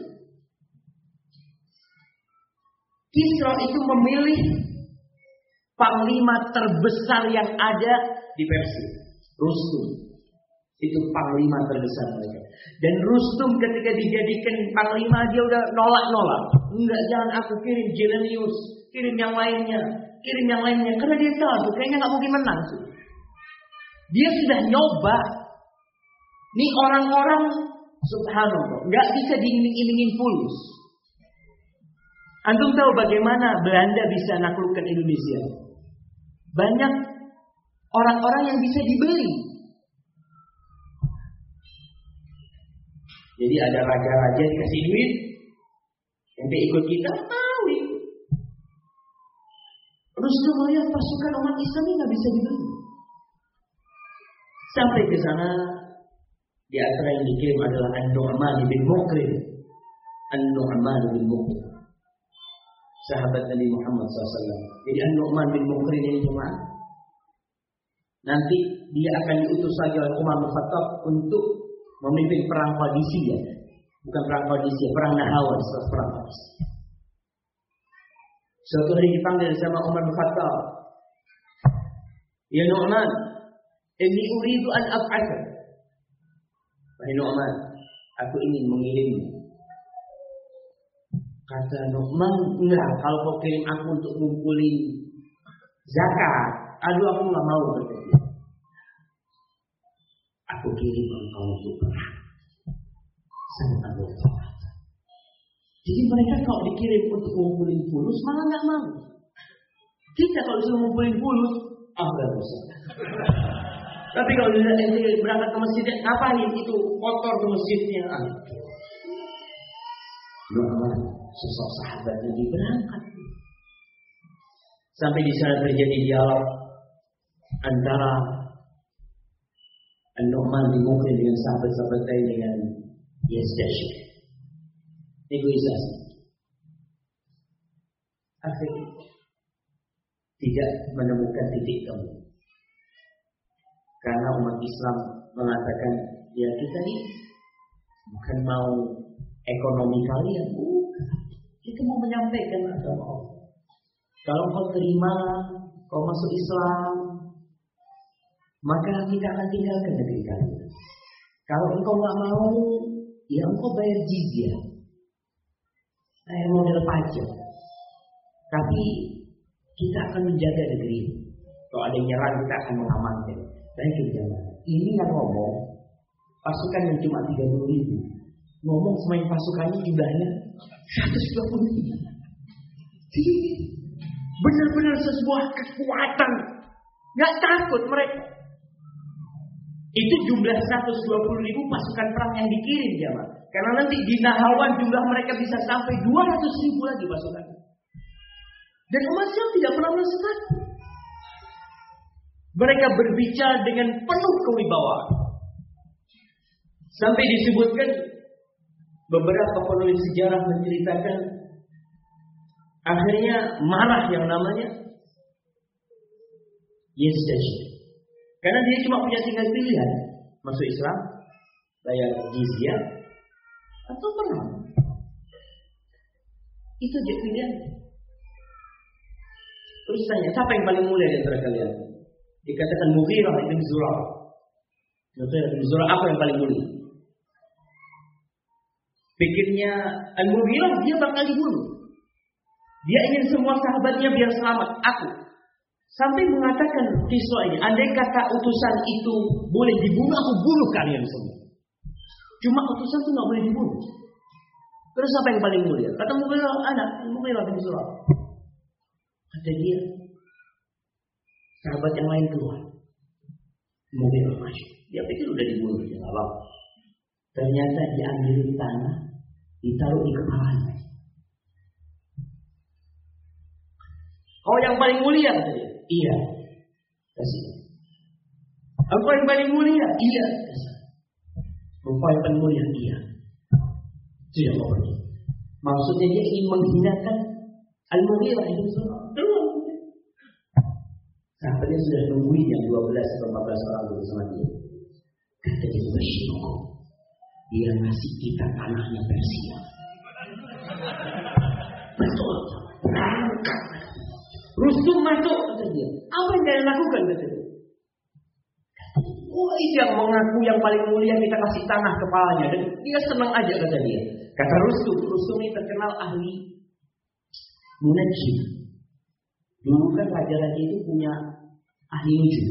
Kisra itu memilih panglima terbesar yang ada di Persia, Rustum. Itu panglima terbesar mereka. Dan Rustum ketika dijadikan panglima dia udah nolak-nolak. Enggak, jangan aku kirim Jelenius, kirim yang lainnya, kirim yang lainnya. Karena dia tahu kayaknya nggak mungkin menang. Dia sudah nyoba. Nih orang-orang subhanallah nggak bisa diiming-imingin fulus. Antum tahu bagaimana Belanda bisa naklukkan Indonesia? Banyak orang-orang yang bisa dibeli. Jadi ada raja-raja dikasih duit, yang ikut kita mau ikut. Rasulullah melihat pasukan umat Islam ini nggak bisa dibeli. Sampai ke sana di antara yang dikirim adalah An-Nu'man bin Mukrim. An-Nu'man bin Mukrim. Sahabat Nabi Muhammad SAW. Jadi An-Nu'man bin Mukrim ini cuma nanti dia akan diutus lagi oleh Umar bin Khattab untuk memimpin perang kondisi ya. Bukan perang kondisi, perang Nahawan setelah perang kondisi. Suatu hari dipanggil sama Umar bin Khattab. Ya Nu'man, ini uridu an af'aka. Wahai Nu'man, aku ingin mengirimmu. Kata Nu'man, enggak, kalau kau kirim aku untuk ngumpulin zakat, aduh aku nggak mau berkata Aku kirim engkau untuk perang. Sangat Allah Jadi mereka kalau dikirim untuk ngumpulin fulus malah nggak mau. Kita kalau disuruh ngumpulin fulus, ah nggak usah. Tapi kalau dia ente berangkat ke masjid, ngapain itu kotor ke masjidnya? Nu'man, sosok sahabat Nabi berangkat. Sampai di sana terjadi dialog antara An-Nu'man bin Mukrin dengan sahabat-sahabat lain dengan Yazdashi. Negosiasi. Akhirnya tidak menemukan titik temu. Karena umat Islam mengatakan, ya kita ini bukan mau ekonomi kalian, bukan. Kita mau menyampaikan agama Allah. Kalau kau terima, kau masuk Islam, maka kita akan tinggalkan negeri kalian. Kalau engkau nggak mau, ya engkau bayar jizyah. Saya model pajak. Tapi kita akan menjaga negeri. Kalau ada yang nyerang, kita akan mengamankan. Baik jamaah. Ini yang ngomong pasukan yang cuma 30 ribu. Ngomong semain pasukannya jumlahnya 120 ribu. Jadi benar-benar sebuah kekuatan. Gak takut mereka. Itu jumlah 120 ribu pasukan perang yang dikirim jamaah. Karena nanti di Nahawan jumlah mereka bisa sampai 200 ribu lagi pasukan. Dan umat Islam tidak pernah merasa takut. Mereka berbicara dengan penuh kewibawaan. Sampai disebutkan beberapa penulis sejarah menceritakan akhirnya marah yang namanya Yesus. Karena dia cuma punya tinggal pilihan masuk Islam, bayar jizyah atau perang. Itu aja pilihan. Terus tanya, siapa yang paling mulia di antara kalian? Dikatakan Mughirah bin Zurah. Mughirah bin Zurah apa yang paling mulia? Pikirnya Al-Mughirah dia bakal dibunuh. Dia ingin semua sahabatnya biar selamat. Aku. Sampai mengatakan kisah ini. Andai kata utusan itu boleh dibunuh, aku bunuh kalian semua. Cuma utusan itu nggak boleh dibunuh. Terus apa yang paling mulia? Kata Mughirah anak, Mughirah bin Zurah. Kata dia, Sahabat yang lain keluar. Mobil maju. Dia pikir udah dibunuh di alam. Ternyata diambil tanah, ditaruh di kepalanya. Kau yang paling mulia katanya. Iya. Kasih. Engkau yang paling mulia? Iya. Kasih. Yang paling mulia? Iya. Itu yang. Maksudnya dia ingin menghinakan Al-Mughirah itu Sahabatnya sudah nungguin yang 12 atau 14 orang bersama dia. Kata dia bersyukur. Dia ngasih kita tanahnya Persia. Betul. Berangkat. Rustum masuk kata dia. Apa yang kalian lakukan kata dia? Oh yang mengaku yang paling mulia kita kasih tanah kepalanya dan dia senang aja kata dia. Kata Rustum, Rustum ini terkenal ahli munajim. Dulu kan raja-raja itu punya ahli nujum.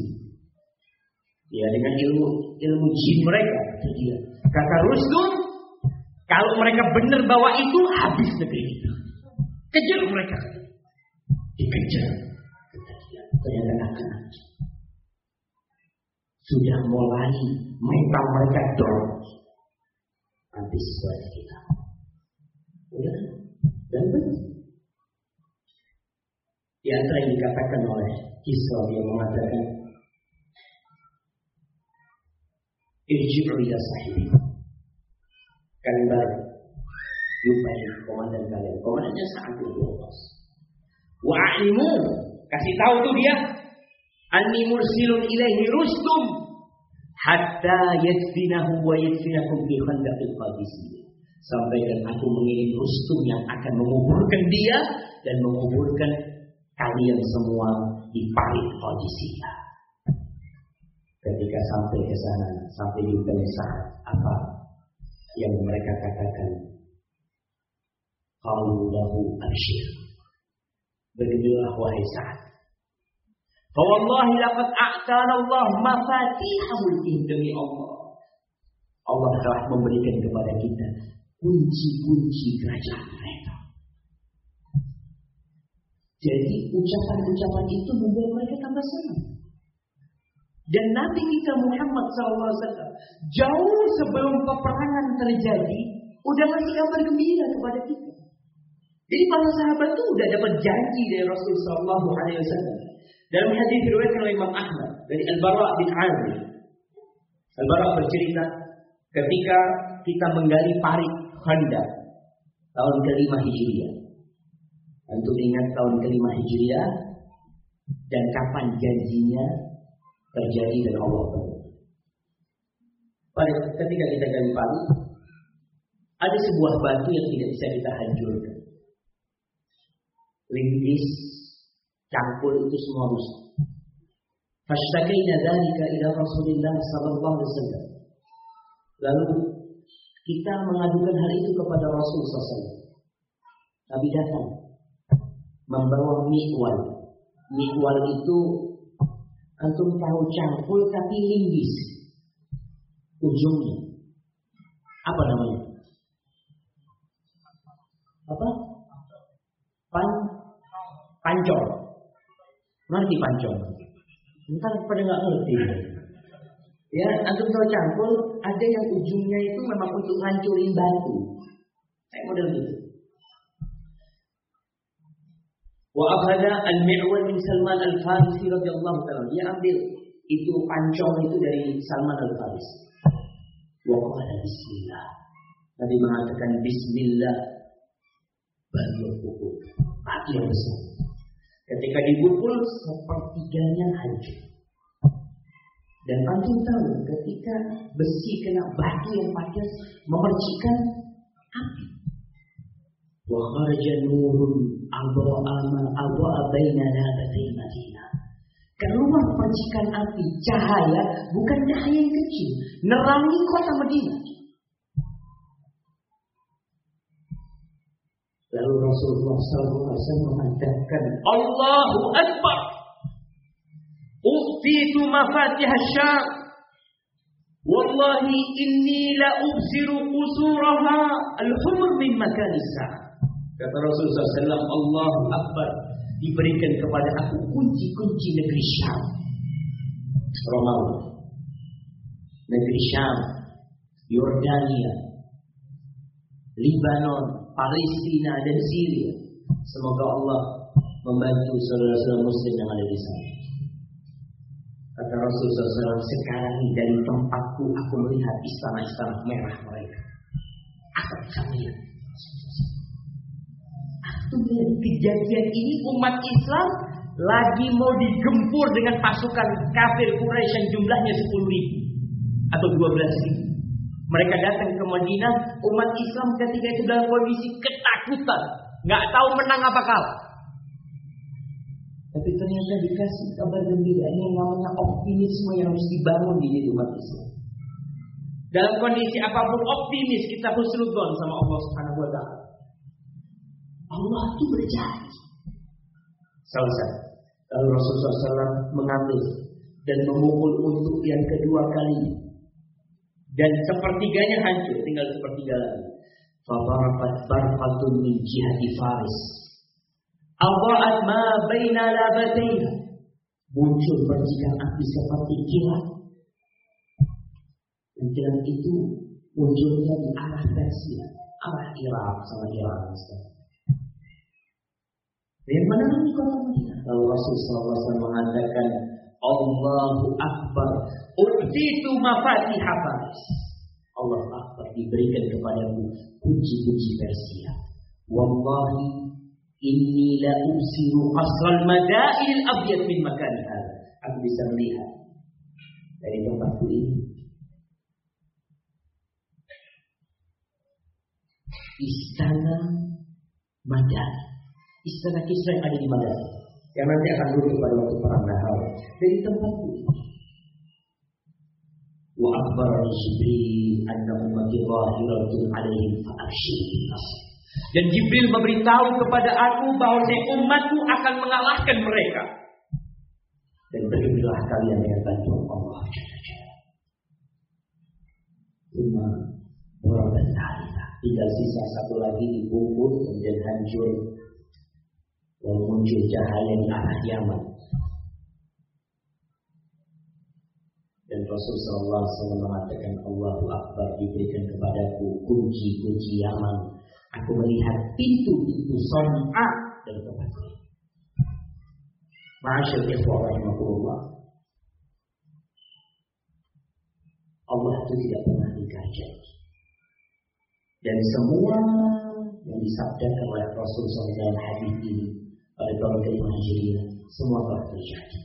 Ya dengan ilmu ilmu jin mereka dia. Kata Rustum, kalau mereka benar bawa itu habis negeri kita. Kejar mereka. Dikejar. Ternyata anak sudah mulai mental mereka. Habis buat kita. Ya, dan betul. Di antara yang dikatakan oleh Kisra yang mengatakan Irji'u ila sahibi. Kalian baru Jumpai komandan kalian. Komandannya sangat luas. Wa'alimu Kasih tahu tuh dia. Anni mursilun ilaihi rustum. Hatta yadfinahu wa yadfinakum fi khandaqil qadisiyah Sampaikan aku mengirim Rustum yang akan menguburkan dia dan menguburkan kalian semua di parit Qadisiyah. Ketika sampai ke sana, sampai di saat apa yang mereka katakan? Qalu lahu abshir. Begitulah wahai Sa'ad. Fawallahi laqad a'tana Allah mafatihah mulkih demi Allah. Allah telah memberikan kepada kita kunci-kunci kerajaan mereka. Jadi ucapan-ucapan itu membuat mereka tambah senang. Dan Nabi kita Muhammad SAW jauh sebelum peperangan terjadi, udah ngasih kabar gembira kepada kita. Jadi para sahabat itu udah dapat janji dari Rasulullah SAW. Dalam hadis riwayat oleh Imam Ahmad dari Al Bara bin Azib. Al Bara bercerita ketika kita menggali parit Khandaq tahun kelima Hijriah. Untuk ingat tahun kelima Hijriah dan kapan janjinya terjadi dan Allah Pada ketika kita gali ada sebuah batu yang tidak bisa kita hancurkan. Lintis, cangkul itu semua rusak. Fashtakaina dzalika ila Rasulillah sallallahu alaihi wasallam. Lalu kita mengadukan hal itu kepada Rasul SAW. Nabi datang membawa mikwal. Mikwal itu antum tahu cangkul tapi linggis ujungnya. Apa namanya? Apa? Pan pancor. Ngerti pancor? Entar pada nggak ngerti. Ya, antum tahu cangkul, ada yang ujungnya itu memang untuk ngancurin batu. Kayak model gitu. Wa akhada al-mi'wal min Salman al-Farisi radhiyallahu taala. Dia ambil itu pancong itu dari Salman al-Farisi. Wa qala bismillah. Nabi mengatakan bismillah baru pukul. Batu yang besar. Ketika dipukul sepertiganya hancur. Dan antum tahu ketika besi kena batu yang panas memercikan api. Wa kharaja nurun adha'a ma adha'a baina labatai Madinah. Keluar percikan api, cahaya bukan cahaya yang kecil, nerangi kota Madinah. Lalu Rasulullah SAW mengatakan, Allahu Akbar. أوتيت مفاتيح الشام والله إني لأبصر قصورها الحمر من مكان الساعة kata Rasulullah SAW Allah Akbar diberikan kepada aku kunci-kunci negeri Syam Romawi negeri Syam Yordania Libanon Palestina dan Syria semoga Allah membantu saudara-saudara muslim yang ada di sana Kata Rasulullah SAW, sekarang ini dari tempatku aku melihat istana-istana merah mereka. Aku bisa melihat. Kejadian ini umat Islam lagi mau digempur dengan pasukan kafir Quraisy yang jumlahnya 10 ribu atau 12 ribu. Mereka datang ke Madinah, umat Islam ketika itu dalam kondisi ketakutan, nggak tahu menang apa kalah. Tapi ternyata dikasih kabar gembira ini namanya optimisme yang harus dibangun di diri umat Islam. Dalam kondisi apa pun optimis kita husnudzon sama Allah Subhanahu wa taala. Allah itu berjanji. Selesai. Lalu Rasulullah SAW mengambil dan memukul untuk yang kedua kali. Dan sepertiganya hancur, tinggal sepertiga lagi. Fabarakat barfatun min jihati Faris. Awa'at ma baina labatayha. Muncul percikan api seperti kilat. Dan kilat itu munculnya di arah Persia, arah Irak sama Iran. Yang mana lagi kota Madinah? Lalu Rasul SAW mengatakan, Allahu Akbar. Utitu mafatih Faris. Allah Akbar diberikan kepadaku kunci-kunci Persia. Wallahi inni la usiru qasral madail abyad min makan hal. Aku bisa melihat dari tempatku ini istana Madani. Istana Kisra yang ada di Madani. Yang nanti akan duduk pada waktu perang Nahar. Dari tempatku ini. Wa akbar Jibril anna ummati zahiratun alaihim fa'abshir bin nasr. Dan Jibril memberitahu kepada aku bahwa umatku akan mengalahkan mereka. Dan bergembiralah kalian dengan bantuan Allah. Cuma orang tinggal sisa satu lagi dibungkus kemudian hancur. Lalu muncul cahaya di arah Yaman. Dan Rasulullah SAW mengatakan Allahu Akbar diberikan kepadaku kunci-kunci Yaman. Aku melihat pintu-pintu Son'a dan tempatku. Masyaallah ikhwah. Allah itu tidak pernah janji. Dan semua yang disabdakan oleh Rasul SAW dalam hadis ini pada tahun kelima Hijriah semua telah terjadi.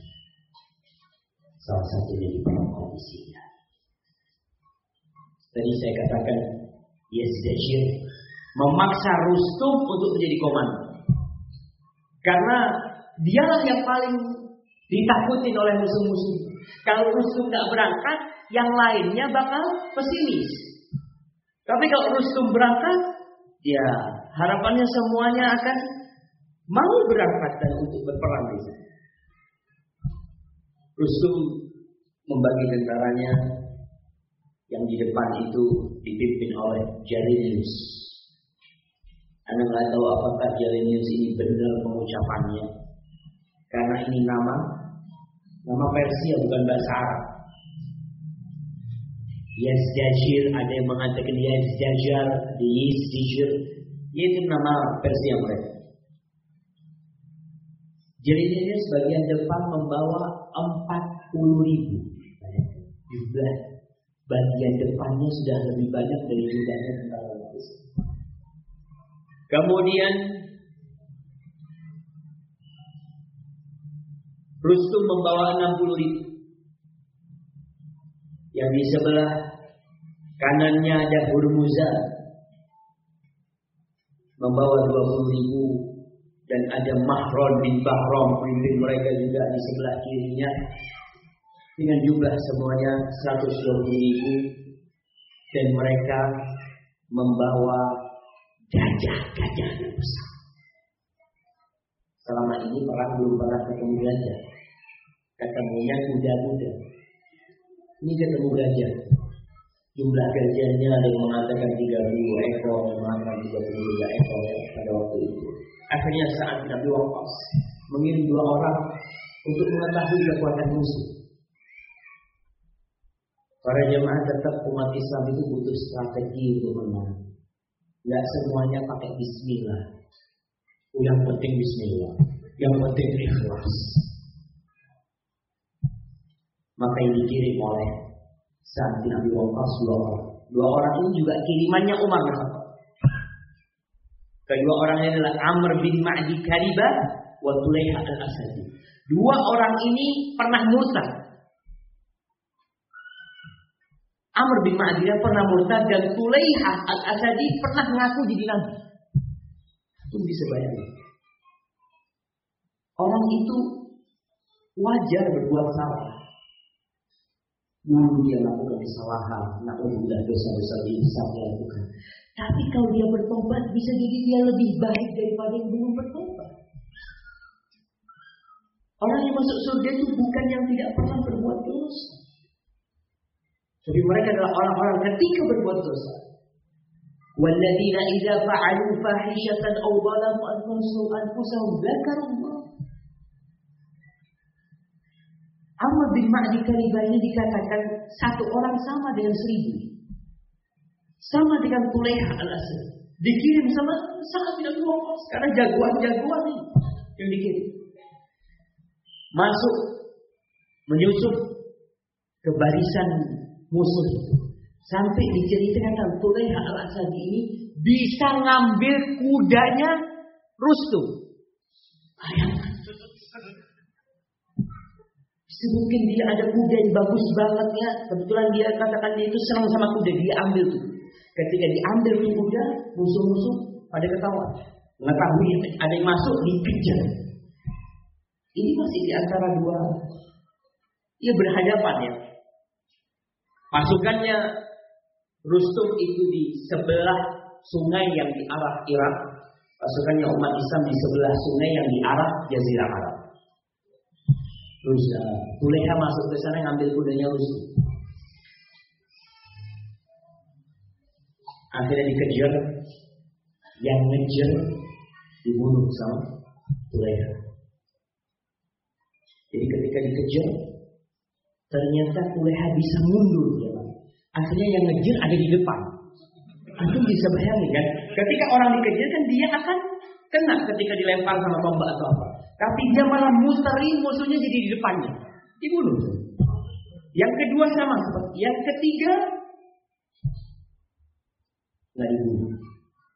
Salah di perang kondisinya. Tadi saya katakan Yazdajir memaksa Rustum untuk menjadi komando. Karena dialah yang paling ditakutin oleh musuh-musuh. Kalau Rustum tidak berangkat, yang lainnya bakal pesimis. Tapi kalau Rustum berangkat, ya harapannya semuanya akan mau berangkat dan untuk berperang di sana. Rustum membagi tentaranya yang di depan itu dipimpin oleh Jalinius. Anda nggak tahu apakah Jalinius ini benar pengucapannya, karena ini nama nama Persia bukan bahasa Arab. Yazdajir, ada yang mengatakan Yazdajar, Yazdajir, itu nama Persia mereka. Jalinius bagian depan membawa 40 ribu. Jumlah bagian depannya sudah lebih banyak dari jumlahnya tentara Kemudian Rustum membawa 60 ribu. Yang di sebelah kanannya ada Hurmuza membawa 20 ribu dan ada Mahron bin Bahrom pemimpin mereka juga di sebelah kirinya dengan jumlah semuanya 120 ribu dan mereka membawa gajah-gajah yang besar. Selama ini perang belum pernah ketemu gajah. Ketemunya kuda-kuda. Ini ketemu gajah. Jumlah gajahnya ada yang mengatakan 30 ekor, yang mengatakan 33 ekor pada waktu itu. Akhirnya saat Nabi Waqqas mengirim dua orang untuk mengetahui kekuatan musuh. Para jemaah tetap umat Islam itu butuh strategi untuk menang. Tidak semuanya pakai Bismillah. Yang penting Bismillah. Yang penting ikhlas. Maka yang dikirim oleh saat Nabi Waqqas dua orang. Dua orang ini juga kirimannya Umar bin. Kedua orang ini adalah Amr bin Ma'di Kariba wa Tulaiha al-Asadi. Dua orang ini pernah murtad. Amr bin Ma'di pernah murtad dan Tulaiha al-Asadi pernah mengaku jadi nabi. Itu bisa bayangin. Orang itu Wajar berbuat salah. Dulu dia lakukan kesalahan, naudzubillah dosa-dosa yang besar dia lakukan. Tapi kalau dia bertobat, bisa jadi dia lebih baik daripada yang belum bertobat. Orang yang masuk surga itu bukan yang tidak pernah berbuat dosa. Jadi mereka adalah orang-orang ketika berbuat dosa. والذين إذا فعلوا فاحشة أو ظلموا أنفسهم ذكروا الله Amr bin Ma'di Kalibah ini dikatakan satu orang sama dengan seribu. Sama dengan Tuleha al-Asr. Dikirim sama sangat tidak Waqqas. Karena jagoan-jagoan ini yang dikirim. Masuk menyusup ke barisan musuh. Sampai diceritakan Tuleha al-Asadi ini bisa ngambil kudanya Rustum. Bayangkan. Mungkin dia ada kuda yang bagus banget ya. Kebetulan dia katakan dia itu senang sama kuda. Dia ambil tuh. Ketika diambil kuda, musuh-musuh pada ketawa. Mengetahui ada yang masuk, dikejar. Ini masih di antara dua. Ia berhadapan ya. Pasukannya Rustum itu di sebelah sungai yang di arah Irak. Pasukannya umat Islam di sebelah sungai yang di arah Jazirah Arab. Terus uh, Tuleha masuk ke sana ngambil kudanya Rustum. Akhirnya dikejar, yang ngejar dibunuh sama Tuleha. Jadi ketika dikejar, ternyata Tuleha bisa mundur ya. Akhirnya yang ngejar ada di depan. Antum bisa bayangin kan, ketika orang dikejar kan dia akan kena ketika dilempar sama tombak atau apa. Tapi dia malah muterin musuhnya jadi di depannya. Dibunuh. Yang kedua sama seperti yang ketiga nggak dibunuh,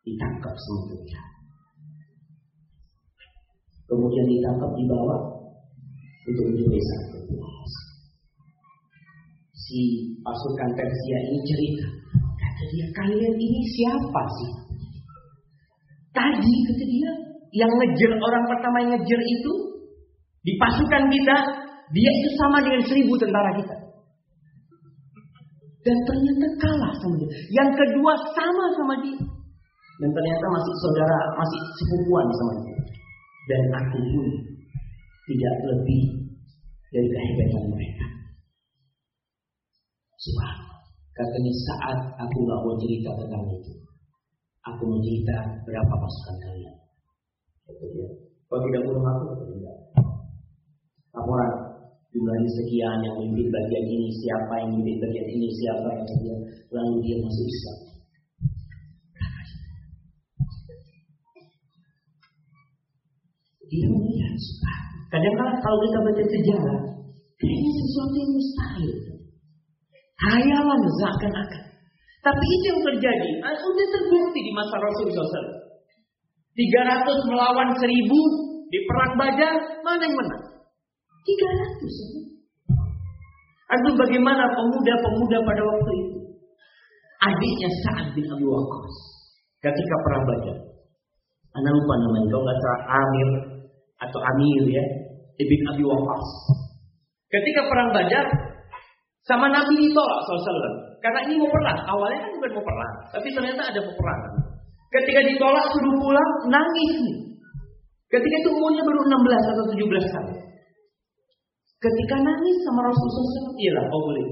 ditangkap sama. Kemudian ditangkap dibawa untuk menjadi satu Si pasukan Persia ini cerita, kata dia kalian ini siapa sih? Tadi kata dia yang ngejar orang pertama yang ngejar itu di pasukan kita dia itu sama dengan seribu tentara kita. Dan ternyata kalah sama dia. Yang kedua sama sama dia. Dan ternyata masih saudara, masih sepupuan sama dia. Dan aku pun tidak lebih dari kehebatan mereka. Subhanallah. Katanya saat aku nggak mau cerita tentang itu. Aku mau cerita berapa pasukan kalian. Kalau tidak bunuh aku, tidak. Laporan jumlahnya sekian yang memimpin bagian ini, siapa yang memimpin bagian ini, siapa yang kemudian lalu dia masuk Islam. Dia melihat Kadang-kadang kalau kita baca sejarah, kayaknya sesuatu yang mustahil. Hayalan seakan-akan. Tapi itu yang terjadi. Sudah terbukti di masa Rasulullah SAW. 300 melawan 1000 di perang Badar, mana yang menang? 300. Itu bagaimana pemuda-pemuda pada waktu itu? Adiknya Sa'ad bin Abi Waqqas ketika perang Badar. Anda lupa namanya, kalau nggak salah Amir atau Amir ya, Ibn Abi Waqqas. Ketika perang Badar, sama Nabi ditolak SAW. Karena ini mau perang. Awalnya kan bukan mau perang. Tapi ternyata ada peperangan. Ketika ditolak suruh pulang, nangis nih. Ketika itu umurnya baru 16 atau 17 tahun. Ketika nangis sama Rasulullah SAW, iyalah kau boleh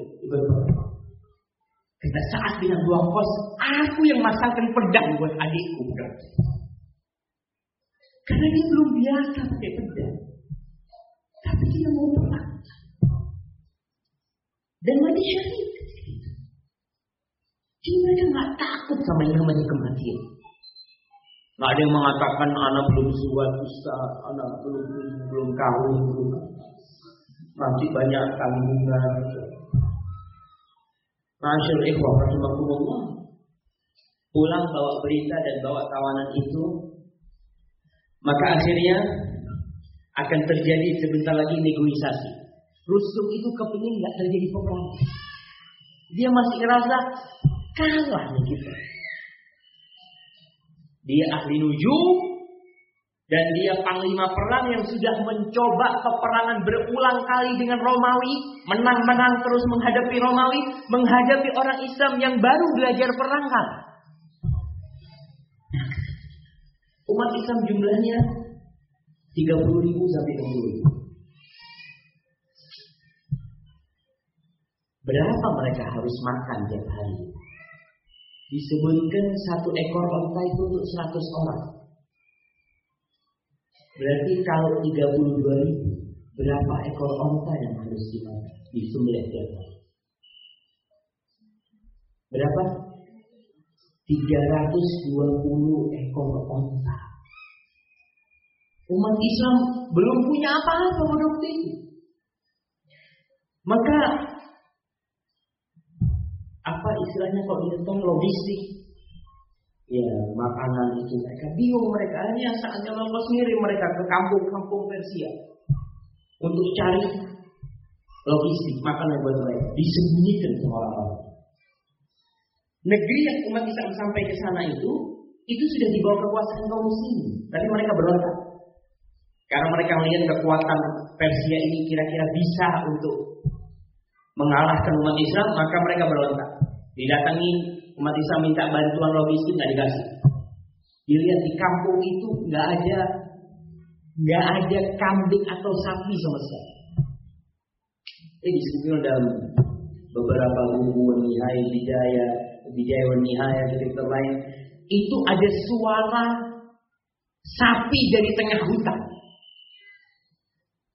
Kita saat bilang dua kos, aku yang masakkan pedang buat adikku. Karena dia belum biasa pakai pedang. Tapi dia mau perang. Dan mati syahid. Jadi mereka nggak takut sama yang namanya kematian. Nggak ada yang mengatakan anak belum suat, Ustaz, anak belum belum belum nanti banyak tanggungan. Masyur ikhwah rahimahumullah. Pulang bawa berita dan bawa tawanan itu, maka akhirnya akan terjadi sebentar lagi negosiasi. Rusuk itu kepingin nggak terjadi peperangan. Dia masih ngerasa kalah nih kita. Dia ahli nujum Dan dia panglima perang yang sudah mencoba peperangan berulang kali dengan Romawi. Menang-menang terus menghadapi Romawi. Menghadapi orang Islam yang baru belajar perang kan. Umat Islam jumlahnya 30 ribu sampai 60 ribu. Berapa mereka harus makan tiap hari? Disebutkan satu ekor onta itu untuk 100 orang. Berarti kalau 32 ribu, berapa ekor onta yang harus dimakan? Disembelih tiap hari. Berapa? 320 ekor onta. Umat Islam belum punya apa-apa waktu itu. Maka apa istilahnya kalau dihitung logistik ya makanan itu mereka bingung mereka. Hanya saatnya lolos sendiri mereka ke kampung-kampung Persia. Untuk cari logistik makanan buat mereka. Disembunyikan sama orang-orang negeri yang umat Islam sampai ke sana itu itu sudah dibawa kekuasaan kaum muslimin tapi mereka berontak. Karena mereka melihat kekuatan Persia ini kira-kira bisa untuk mengalahkan umat Islam, maka mereka berontak. Didatangi umat Islam minta bantuan logistik nggak dikasih. Dilihat di kampung itu nggak ada nggak ada kambing atau sapi sama sekali. Ini disebutkan dalam beberapa buku nihaya bidaya bidaya nihaya gitu lain itu ada suara sapi dari tengah hutan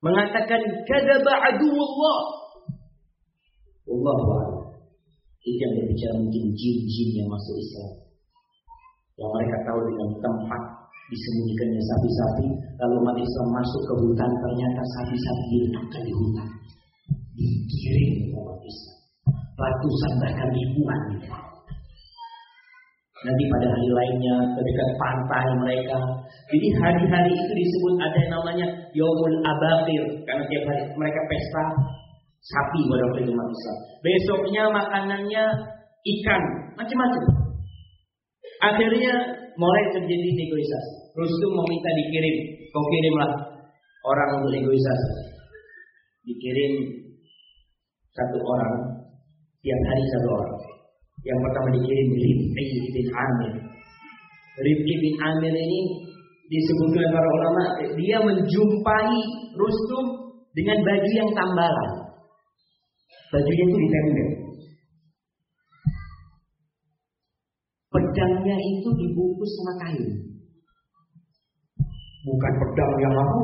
mengatakan kadzaba aduwullah. Allah Yang berbicara mungkin jin-jin yang masuk Islam. Yang mereka tahu dengan tempat disembunyikannya sapi-sapi. Lalu umat Islam masuk ke hutan, ternyata sapi-sapi diletakkan di hutan. Dikirim umat Islam. Ratusan bahkan ribuan. Nanti pada hari lainnya ke dekat pantai mereka. Jadi hari-hari itu disebut ada yang namanya Yomul Abakir. Karena tiap hari mereka pesta sapi waktu itu Islam. Besoknya makanannya ikan, macam-macam. Akhirnya mulai terjadi negosiasi. Rustum meminta dikirim, kau kirimlah orang untuk negosiasi. Dikirim satu orang, tiap hari satu orang. Yang pertama dikirim Rif'i bin Amir. Rif'i bin Amir ini disebutkan para ulama, dia menjumpai Rustum dengan baju yang tambalan. Bajunya itu ditembel. Pedangnya itu dibungkus sama kain. Bukan pedang yang apa?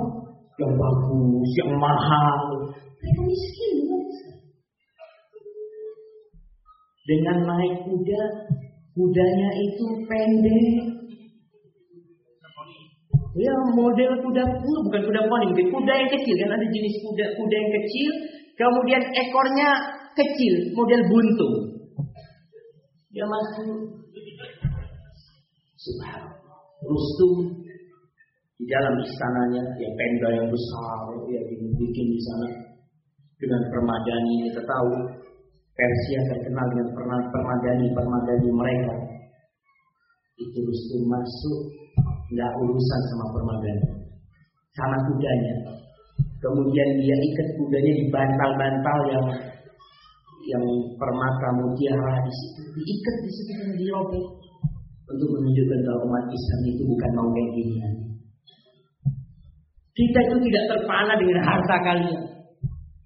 Yang bagus, yang mahal. Mereka miskin, dengan naik kuda, kudanya itu pendek. Ya model kuda pun bukan kuda poni, kuda yang kecil kan ada jenis kuda kuda yang kecil, kemudian ekornya kecil, model buntung. Dia masuk Subhanallah. Rustum di dalam istananya, ya penda yang besar, ya dibikin di sana dengan permadani kita tahu Persia terkenal dengan permadani-permadani mereka. Itu Rustum masuk, nggak urusan sama permadani. Sama kudanya. Kemudian dia ikat kudanya di bantal-bantal yang yang permata mutiara di situ diikat di situ dan dirobek untuk menunjukkan bahwa umat Islam itu bukan mau kayak gini. Kita itu tidak terpana dengan harta kalian.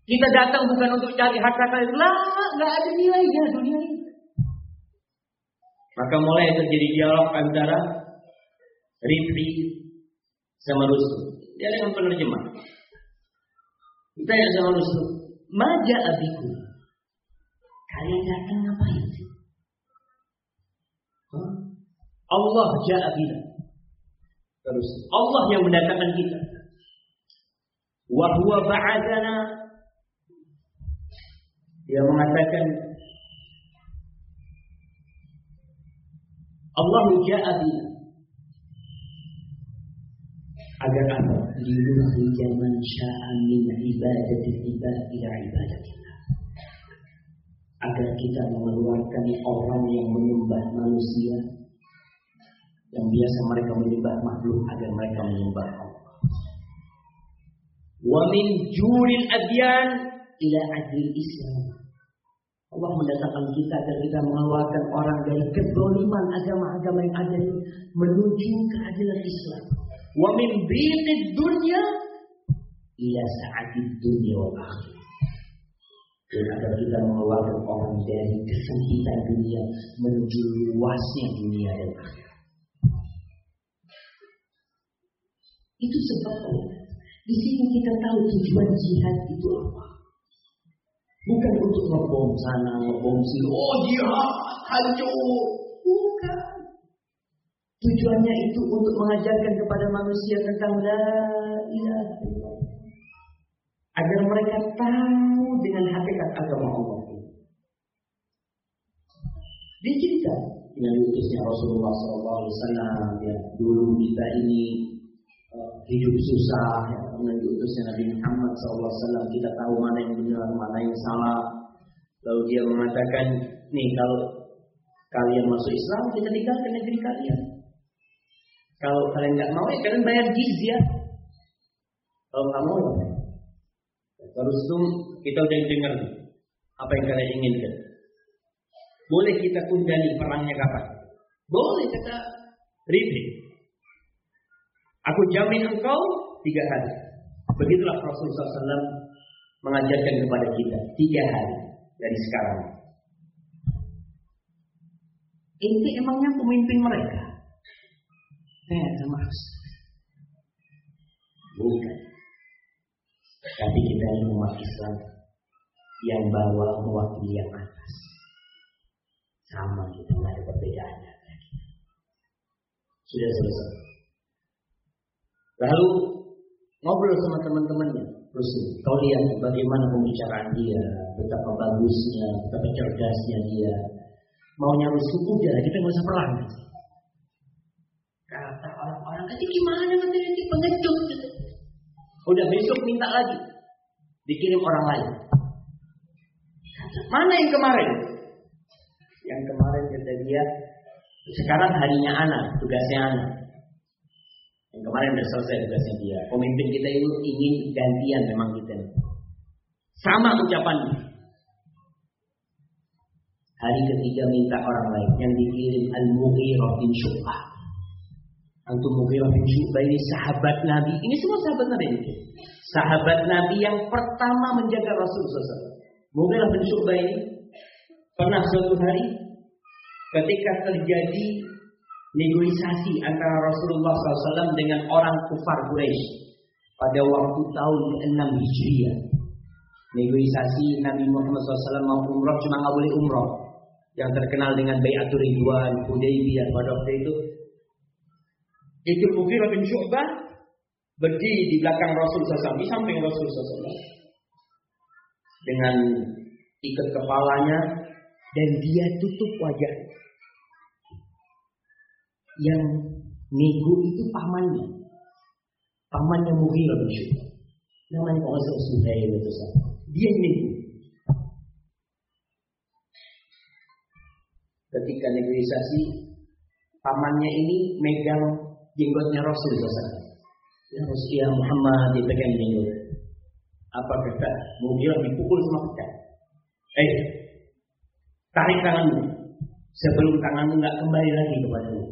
Kita datang bukan untuk cari harta kalian. Lah, nggak ada nilainya dunia ini. Maka mulai terjadi dialog antara Rifri sama Rustum. Dia dengan penerjemah. Kita yang sama Rustum. Maja abiku. Kalian datang ngapain sih? Allah ja'abina. Terus Allah yang mendatangkan kita. Wahwa ba'adana dia mengatakan Allah ja'a bina agar apa? Ibad ila. Agar kita mengeluarkan orang yang menyembah manusia yang biasa mereka menyembah makhluk agar mereka menyembah Allah. Wa min juril adyan ila adil Islam. Allah mendatangkan kita agar kita mengeluarkan orang dari kedoliman agama-agama yang ada menuju keadilan Islam. Wa min dhiqid dunya ila sa'atid dunya wal akhirah. Dan agar kita mengeluarkan orang dari kesempitan dunia menuju luasnya dunia dan akhirat. Itu sebabnya di sini kita tahu tujuan jihad itu apa. Bukan untuk ngebom sana, ngebom sini. Oh jihad, hancur. Tujuannya itu untuk mengajarkan kepada manusia tentang la ilaha illallah. Agar mereka tahu dengan hakikat agama Allah. Dicerita dengan utusnya Rasulullah SAW ya dulu kita ini hidup susah ya, dengan diutusnya Nabi Muhammad SAW kita tahu mana yang benar mana yang salah lalu dia mengatakan nih kalau kalian masuk Islam kita tinggalkan negeri kalian kalau kalian nggak mau ya kalian bayar jizyah kalau nggak mau ya terus tuh kita udah dengar apa yang kalian inginkan boleh kita tunda perangnya kapan boleh kita review Aku jamin engkau tiga hari. Begitulah Rasulullah SAW mengajarkan kepada kita tiga hari dari sekarang. Ini emangnya pemimpin mereka? Eh, sama Bukan. Tapi kita ini umat Islam yang bawa mewakili yang atas. Sama kita, nggak ada perbedaannya. Sudah selesai. Lalu ngobrol sama teman-temannya. Terus kau lihat bagaimana pembicaraan dia, betapa bagusnya, betapa cerdasnya dia. Maunya rusuh udah, kita nggak usah perang. Tadi gimana nanti nanti pengecut. Udah besok minta lagi, dikirim orang lain. Mana yang kemarin? Yang kemarin kata dia, sekarang harinya anak, tugasnya anak. Yang kemarin sudah selesai tugasnya dia. Pemimpin kita itu ingin gantian memang kita. Sama ucapannya. Hari ketiga minta orang lain yang dikirim Al-Mughirah bin Syu'bah. Antum Mughirah bin Syu'bah ini sahabat Nabi. Ini semua sahabat Nabi. Sahabat Nabi yang pertama menjaga Rasulullah SAW. Mughirah bin Syu'bah ini pernah suatu hari ketika terjadi negosiasi antara Rasulullah SAW dengan orang kufar Quraisy pada waktu tahun 6 Hijriah. Negosiasi Nabi Muhammad SAW mau umroh cuma nggak boleh umroh. Yang terkenal dengan Bayatul Ridwan, Hudaybiyah pada waktu itu. Itu Mughirah bin Syu'bah berdiri di belakang Rasul SAW, di samping Rasul SAW. Dengan ikat kepalanya dan dia tutup wajahnya yang nego itu pamannya. Pamannya Mughirah bin Syu'bah. Namanya saya Suhail itu Dia nego. Ketika negosiasi, pamannya ini megang jenggotnya Rasul SAW. Ya Rasulullah Muhammad dipegang jenggot. Apa kata? Mughirah dipukul sama pecah. Eh, tarik tanganmu sebelum tanganmu nggak kembali lagi kepadamu.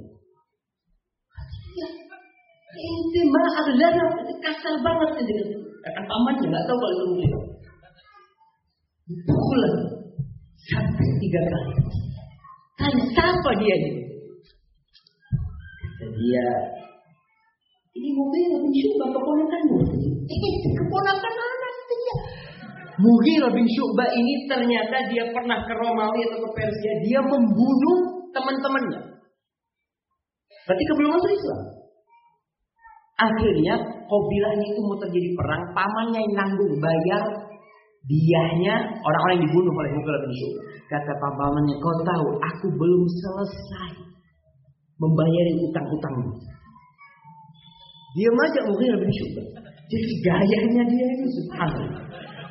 Ini malah agak kasar banget ini. Kata pamannya nggak tahu kalau itu. Pukulan sampai tiga kali. Tanya siapa dia ini? Kata dia, ini mobil bin Syu'bah keponakanmu. Ini keponakan anak dia. Mughirah bin Syu'bah ini ternyata dia pernah ke Romawi atau ke Persia. Dia membunuh teman-temannya. Ketika belum masuk Islam. Akhirnya kabilahnya itu mau terjadi perang, pamannya yang nanggung bayar diahnya orang-orang yang dibunuh oleh Mughirah bin Syu'bah. Kata pamannya, kau tahu aku belum selesai membayar utang-utangmu. Dia aja Mughirah bin Syu'bah. Jadi gayanya dia itu subhanallah.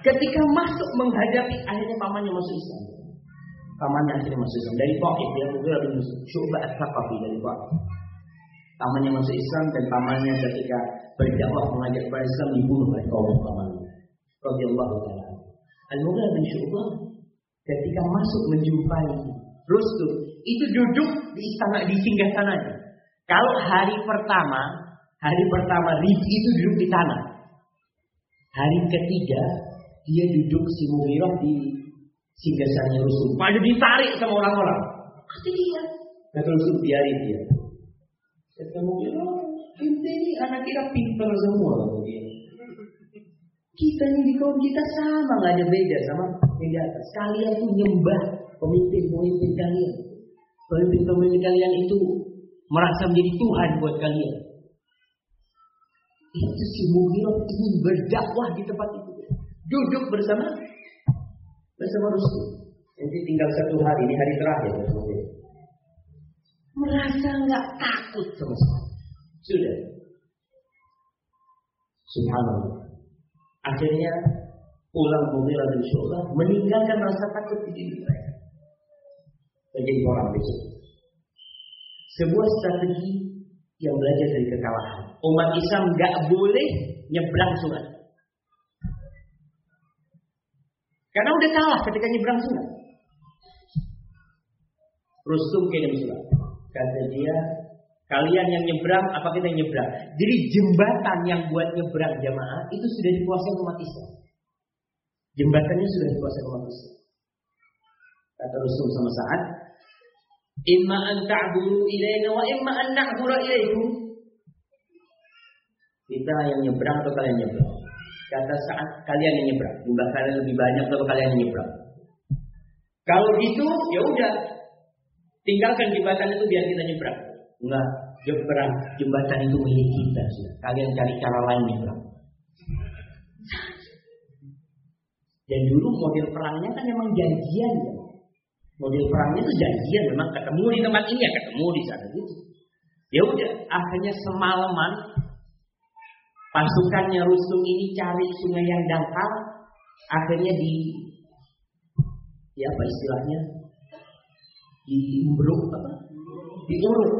Ketika masuk menghadapi akhirnya pamannya masuk Islam. Pamannya akhirnya masuk Islam dari Taif dia Mughirah bin Syu'bah as-Saqafi dari Taif. Pamannya masuk Islam dan pamannya ketika berdakwah mengajak kepada Islam dibunuh oleh kaum pamannya. Radhiyallahu taala. Al-Mughirah bin Syu'bah ketika masuk menjumpai Rustum itu duduk di istana di singgah sananya. Kalau hari pertama, hari pertama Rifki itu duduk di tanah. Hari ketiga dia duduk si Mughirah di singgah sananya Rustum. Pada ditarik sama orang-orang. Kata dia. Kata Rustum biarin dia. Kata Mughirah, kita ini anak kita pintar semua. Kita ini di kaum kita sama, nggak ada beda sama yang di atas. Kalian tuh nyembah pemimpin-pemimpin kalian. Pemimpin-pemimpin kalian itu merasa menjadi Tuhan buat kalian. Itu si Mughirah ingin berdakwah di tempat itu. Duduk bersama bersama Rasul. Nanti tinggal satu hari, ini hari terakhir. Merasa nggak takut sama sekali. Sudah. Subhanallah. Akhirnya pulang Mughirah bin Syu'bah meninggalkan rasa takut di diri mereka. Menjadi orang besok. Sebuah strategi yang belajar dari kekalahan. Umat Islam nggak boleh nyebrang sungai. Karena udah kalah ketika nyebrang sungai. Rustum kirim surat. Kata dia, kalian yang nyebrang, apa kita yang nyebrang? Jadi jembatan yang buat nyebrang jamaah itu sudah dikuasai umat Islam. Jembatannya sudah dikuasai umat Islam. Kata Rustum sama saat, Imma an ta'buru ilaina wa imma an na'bura ilaikum. Kita yang nyebrang atau kalian nyebrang? Kata saat kalian yang nyebrang. Jumlah kalian lebih banyak atau kalian yang nyebrang? Kalau gitu, ya udah. Tinggalkan jembatan itu biar kita nyebrang. Enggak, nyebrang jembatan itu milik kita. Kalian cari cara lain nyebrang. Dan dulu model perangnya kan memang janjian ya. Model perangnya itu janjian memang ketemu di tempat ini ya ketemu di sana gitu. Ya udah, akhirnya semalaman pasukannya Rustum ini cari sungai yang dangkal, akhirnya di ya apa istilahnya diuruk apa? Diuruk,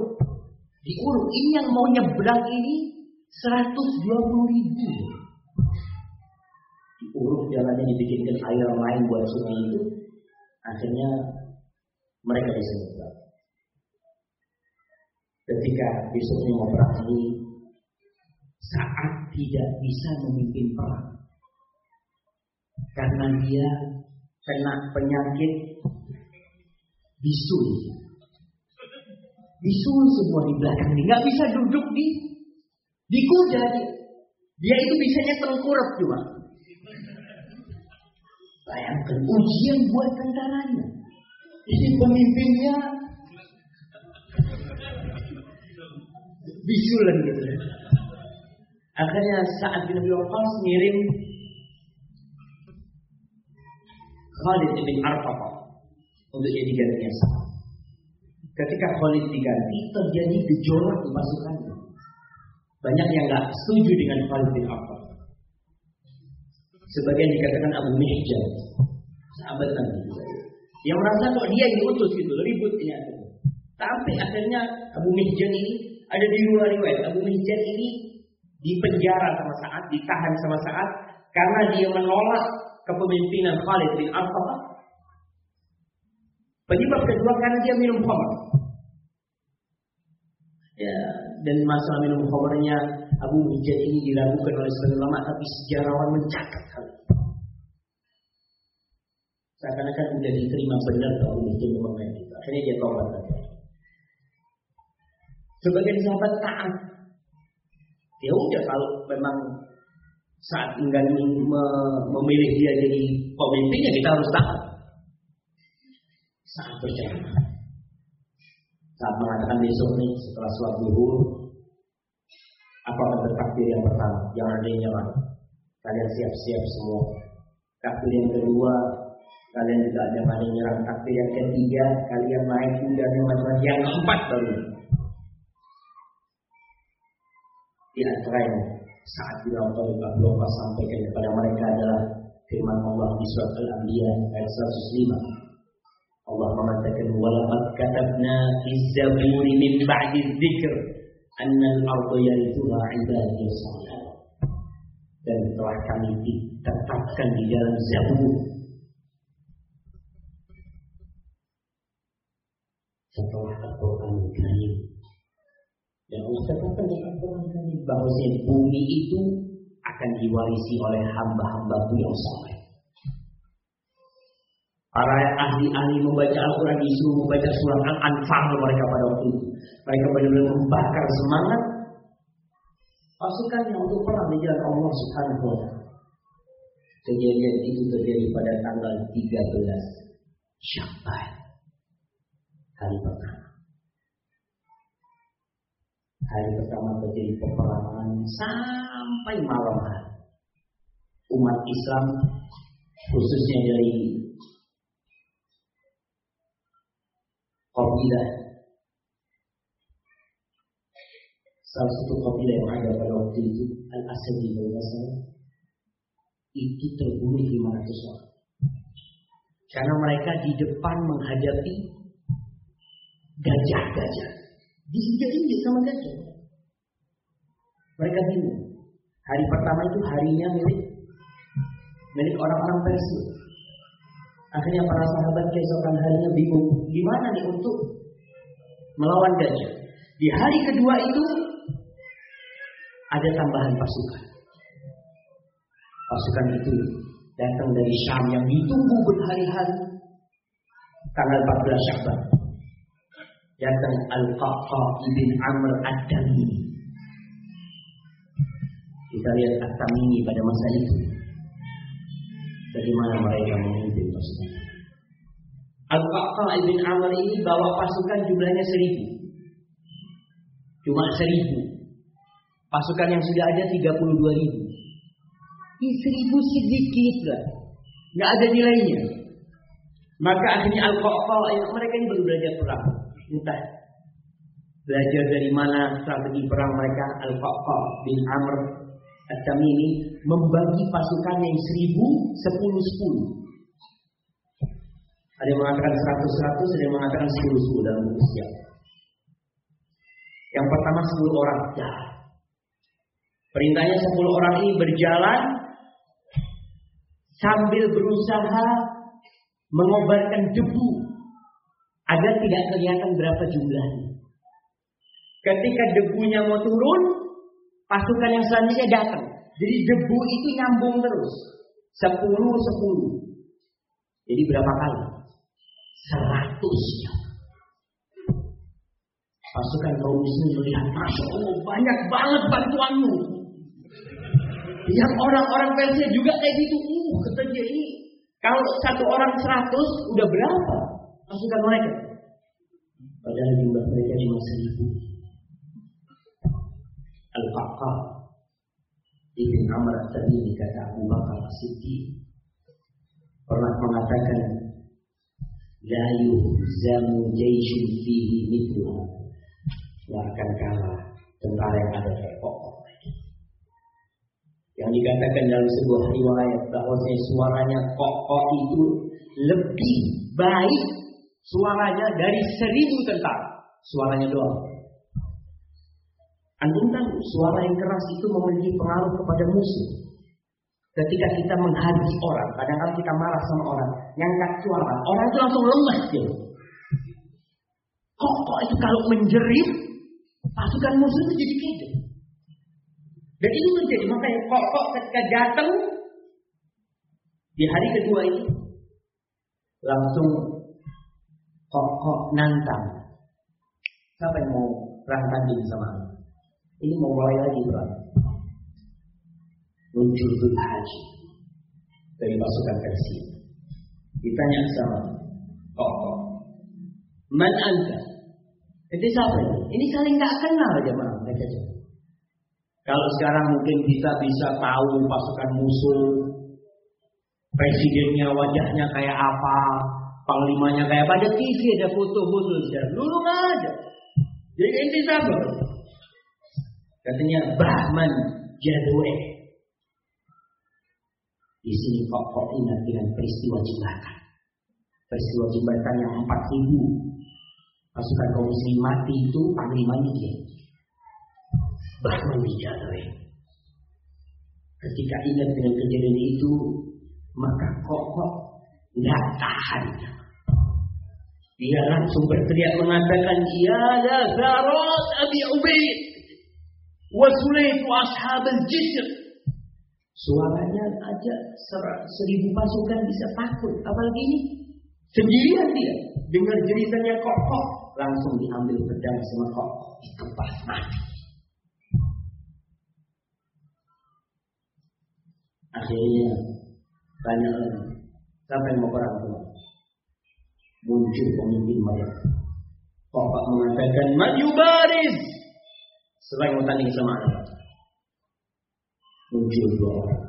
diuruk. Ini yang mau nyebrang ini 120 ribu. Diuruk jalannya dibikinkan air lain buat sungai itu. Akhirnya mereka nyebrang. Ketika besoknya mau perang ini saat tidak bisa memimpin perang karena dia kena penyakit bisul. Bisul semua di belakang dia nggak bisa duduk di di kuda dia. Itu bisanya tengkurap cuma. Bayangkan ujian buat tentaranya. Ini pemimpinnya bisulan gitu. Akhirnya saat bin Abi Waqqas ngirim Khalid bin Arfaqah untuk jadi gantinya Sa'ad. Ketika Khalid diganti terjadi gejolak di pasukannya. Banyak yang nggak setuju dengan Khalid bin Arfaqah. Sebagian dikatakan Abu Mihjan, sahabat Nabi. Yang merasa kok dia diutus gitu, ribut ini Sampai akhirnya Abu Mihjan ini ada di luar riwayat. Abu Mihjan ini dipenjara sama saat, ditahan sama saat karena dia menolak kepemimpinan Khalid bin Arfaqah. Penyebab kedua karena dia minum khamr. Ya, dan masalah minum khamrnya Abu Mihjan ini diragukan oleh sebagian ulama tapi sejarawan mencatat hal Seakan-akan sudah diterima benar Abu Mihjan memang itu. Akhirnya dia tobat. Sebagian sahabat taat. Ya udah kalau memang saat enggan memilih dia jadi pemimpinnya kita harus taat. Saat berjalan. Saat mengatakan besok nih setelah sholat zuhur, apa kata takbir yang pertama? Jangan ada yang nyerang. Kalian siap-siap semua. Takbir yang kedua, kalian juga ada yang ada yang nyerang. Takbir yang ketiga, kalian naik kuda macam-macam. Yang keempat baru. Di antara yang saat Talib Abu Abbas sampaikan kepada mereka adalah firman Allah di surat Al-Anbiya ayat 105. Allah mengatakan walaqad katabna fi zaburi min ba'di dzikr annal ardu yarithuha ibadiyus dan telah kami tetapkan di dalam Zabur. Setelah dan Allah tetapkan di Al-Quran Karim bahwa bumi itu akan diwarisi oleh hamba-hambaku yang soleh. Para ahli-ahli membaca Al-Quran disuruh membaca surah Al-Anfal mereka pada waktu itu. Mereka benar-benar membakar semangat pasukannya untuk perang di jalan Allah Subhanahu wa. Kejadian itu terjadi pada tanggal 13 Syawal. Hari pertama. Hari pertama terjadi peperangan sampai malam hari. Umat Islam khususnya dari kabilah salah satu kabilah yang ada pada waktu itu Al itu terbunuh 500 orang karena mereka di depan menghadapi gajah-gajah diinjak-injak sama gajah mereka bingung hari pertama itu harinya milik milik orang-orang Persia Akhirnya para sahabat keesokan harinya bingung gimana nih untuk melawan gajah. Di hari kedua itu ada tambahan pasukan. Pasukan itu datang dari Syam yang ditunggu berhari-hari. Tanggal 14 Syakban. Datang Al-Qaqa ibn Amr Ad-Damini. Kita lihat At-Tamimi pada masa itu. Bagaimana mereka memimpin pasukan. Al-Qaqa ibn Amr ini bawa pasukan jumlahnya seribu. Cuma seribu. Pasukan yang sudah ada 32 ribu. Ini seribu sedikit lah. Nggak ada nilainya. Maka akhirnya Al-Qaqa mereka ini baru belajar perang. Entah belajar dari mana strategi perang mereka Al-Qaqa bin Amr At-Tamimi membagi pasukan yang seribu, sepuluh, sepuluh. Ada yang mengatakan seratus, seratus, ada yang mengatakan sepuluh, sepuluh dalam buku siap. Yang pertama sepuluh orang. Ya. Perintahnya sepuluh orang ini berjalan sambil berusaha mengobarkan debu agar tidak kelihatan berapa jumlahnya. Ketika debunya mau turun, pasukan yang selanjutnya datang. Jadi debu itu nyambung terus. Sepuluh, sepuluh. Jadi berapa kali? Seratus. Pasukan kaum muslim melihat, Masya Allah banyak banget bantuanmu. Yang orang-orang Persia juga kayak gitu. Uh, kata ini. Kalau satu orang seratus, udah berapa pasukan mereka? Padahal jumlah mereka cuma seribu. Al-Qaqa Ibn Amr tadi kata Abu Bakar Siddiq pernah mengatakan la yuhzamu jaishun fihi mithluha Tidak akan kalah tentara yang ada terkokoh yang dikatakan dalam sebuah riwayat bahwa suaranya kokoh itu lebih baik suaranya dari seribu tentara suaranya doang tahu suara yang keras itu memiliki pengaruh kepada musuh. Ketika kita menghargai orang, kadang-kadang kita marah sama orang, ngangkat suara, orang itu langsung lemas dia. Kok, kok itu kalau menjerit, pasukan musuh itu jadi kede. Dan itu terjadi, makanya kok, kok ketika datang, di hari kedua ini, langsung kok, kok nantang. Siapa yang mau perang tanding sama? Ini mau mulai lagi perang. Muncul Haji dari pasukan Persia. Ditanya sama kok Man anta? Itu siapa ini? Ini saling nggak kenal aja malah mereka Kalau sekarang mungkin kita bisa tahu pasukan musuh, presidennya wajahnya kayak apa, panglimanya kayak apa, ada TV, ada foto-foto. Dulu nggak ada. Jadi ini siapa? Katanya Brahman Jadwe. Di sini kok kok ingat dengan peristiwa jembatan. Peristiwa jembatan yang empat ribu pasukan kaum muslim mati itu panglimanya dia. bahkan dijaga. Ketika ingat dengan kejadian itu, maka kok nggak tahan. Dia langsung berteriak mengatakan, Ya la zarat Abi Ubaid, wa Sulaitu ashab al-jisr. Suaranya aja seribu pasukan bisa takut. Apalagi ini sendirian dia. Dengar jeritanya kok kok. Langsung diambil pedang sama kok. Dikebas mati. Akhirnya banyak lagi. Sampai mau perang tua. Muncul pemimpin mereka. Bapak mengatakan maju baris. Selain mau tanding sama anak. Muncul dua orang.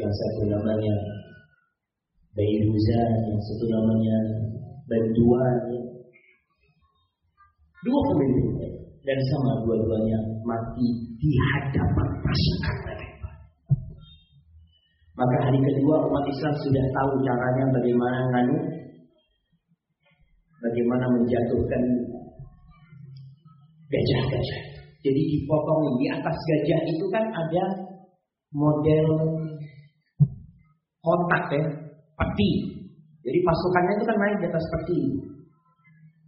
Yang satu namanya Bayruza, yang satu namanya Bantuan. Dua pemimpin dan sama dua-duanya mati di hadapan pasukan mereka. Maka hari kedua umat Islam sudah tahu caranya bagaimana nganu, bagaimana menjatuhkan gajah-gajah. Jadi dipotong di atas gajah itu kan ada model kotak ya, peti. Jadi pasukannya itu kan naik di atas peti.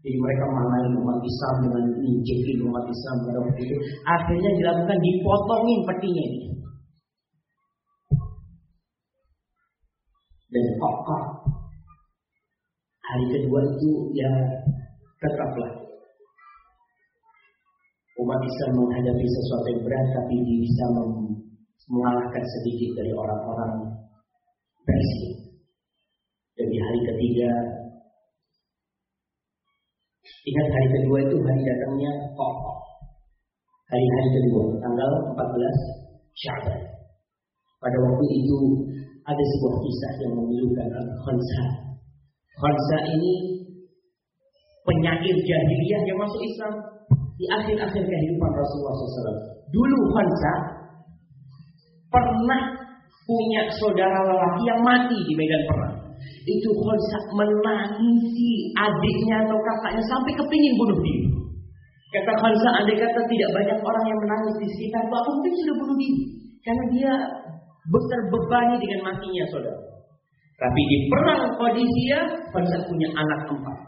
Jadi mereka menghalangi umat Islam dengan injekin umat Islam pada waktu itu. Akhirnya dilakukan dipotongin petinya ini. Dan kokoh. Hari kedua itu ya tetaplah umat Islam menghadapi sesuatu yang berat tapi bisa mengalahkan sedikit dari orang-orang Persia. Dan di hari ketiga Ingat hari kedua itu hari datangnya kokoh. Hari-hari kedua, tanggal 14 Syaban. Pada waktu itu ada sebuah kisah yang memilukan Khansa. Khansa ini penyair jahiliyah yang masuk Islam di akhir-akhir kehidupan Rasulullah SAW. Dulu Khansa pernah punya saudara lelaki yang mati di medan perang. Itu Khansa menangisi adiknya atau kakaknya sampai kepingin bunuh diri. Kata Khansa, andai kata tidak banyak orang yang menangis di sekitar aku mungkin sudah bunuh diri. Karena dia terbebani dengan matinya saudara. Tapi di perang Qadisiyah, Khansa punya anak empat.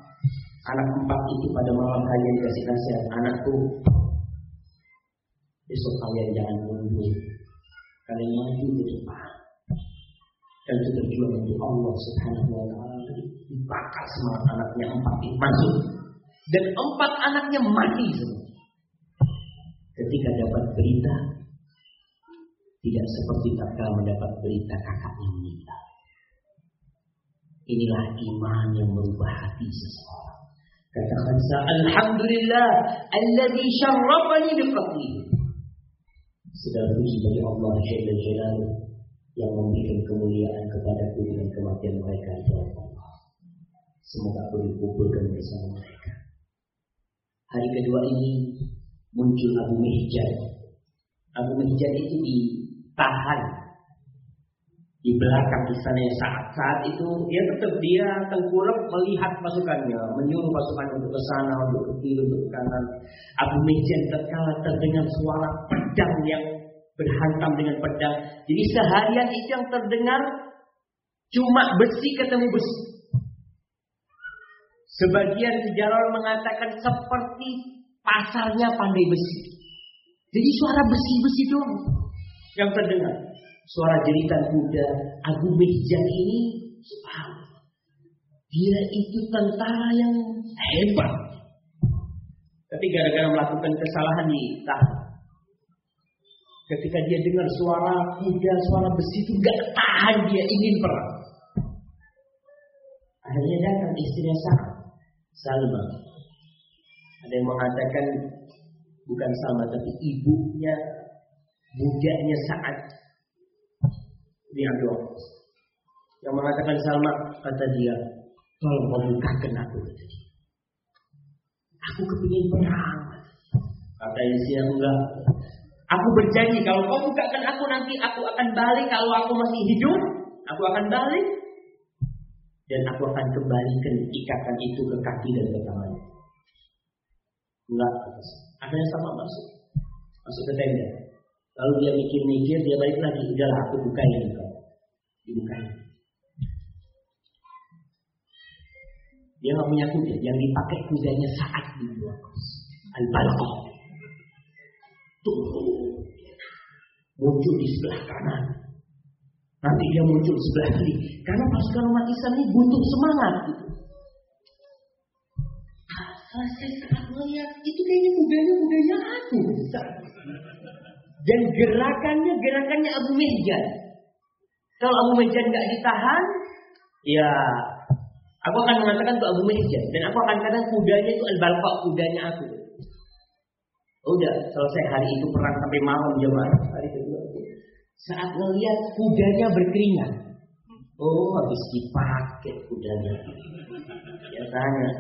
Anak empat itu pada malam hari dikasih nasihat, anakku, besok kalian jangan mundur. Kalian maju ke depan dan itu berjuang untuk Allah Subhanahu wa taala. Dibakar semua anaknya empat masuk dan empat anaknya mati semua. Ketika dapat berita tidak seperti tatkala mendapat berita kakaknya meninggal. Inilah iman yang merubah hati seseorang. Katakan Alhamdulillah Alladhi syarrafani biqatli. Sedang puji bagi Allah Jalla Jalaluh yang memberikan kemuliaan kepada dengan kematian mereka di dalam Allah. Semoga aku dikumpulkan bersama mereka. Hari kedua ini muncul Abu Mihjan. Abu Mihjan itu ditahan di belakang istana saat-saat itu dia tetap dia tengkurap melihat pasukannya, menyuruh pasukan untuk ke sana, untuk ke kiri, untuk ke kanan. Abu Mihjan terkala terdengar suara pedang yang berhantam dengan pedang. Jadi seharian itu yang terdengar cuma besi ketemu besi. Sebagian sejarah mengatakan seperti pasarnya pandai besi. Jadi suara besi-besi doang yang terdengar. Suara jeritan kuda Abu Mihjan ini Dia itu tentara yang hebat. Tapi gara-gara melakukan kesalahan ditahan. Ketika dia dengar suara kuda, suara besi itu gak tahan dia ingin perang. Akhirnya datang istrinya Sa'ad, Salma. Ada yang mengatakan bukan Salma tapi ibunya, budaknya Sa'ad di Abdul Yang mengatakan Salma kata dia, tolong bukakan aku kata dia. Aku kepingin perang. Kata istrinya enggak, Aku berjanji kalau kau bukakan aku nanti aku akan balik kalau aku masih hidup, aku akan balik dan aku akan kembalikan ikatan itu ke kaki dan ke tangan. Enggak, akhirnya sama masuk. Masuk ke tenda. Lalu dia mikir-mikir, dia balik lagi. Udahlah, aku bukain kau. Dibukain. Dia nggak punya kuda. Yang dipakai kudanya saat di luar kos. Al-Balqah. Tuh. Muncul di sebelah kanan. Nanti dia muncul di sebelah kiri. Karena pasukan umat Islam ini butuh semangat. Gitu. Saya sangat melihat itu kayaknya kudanya kudanya aku. Dan gerakannya gerakannya Abu Mehjan. Kalau Abu Mehjan nggak ditahan, ya aku akan mengatakan itu Abu Mehjan dan aku akan katakan kudanya itu al-balqa kudanya aku. Udah selesai hari itu perang sampai malam jemaah hari kedua. Saat melihat kudanya berkeringat, oh habis dipakai kudanya. Ya tanya,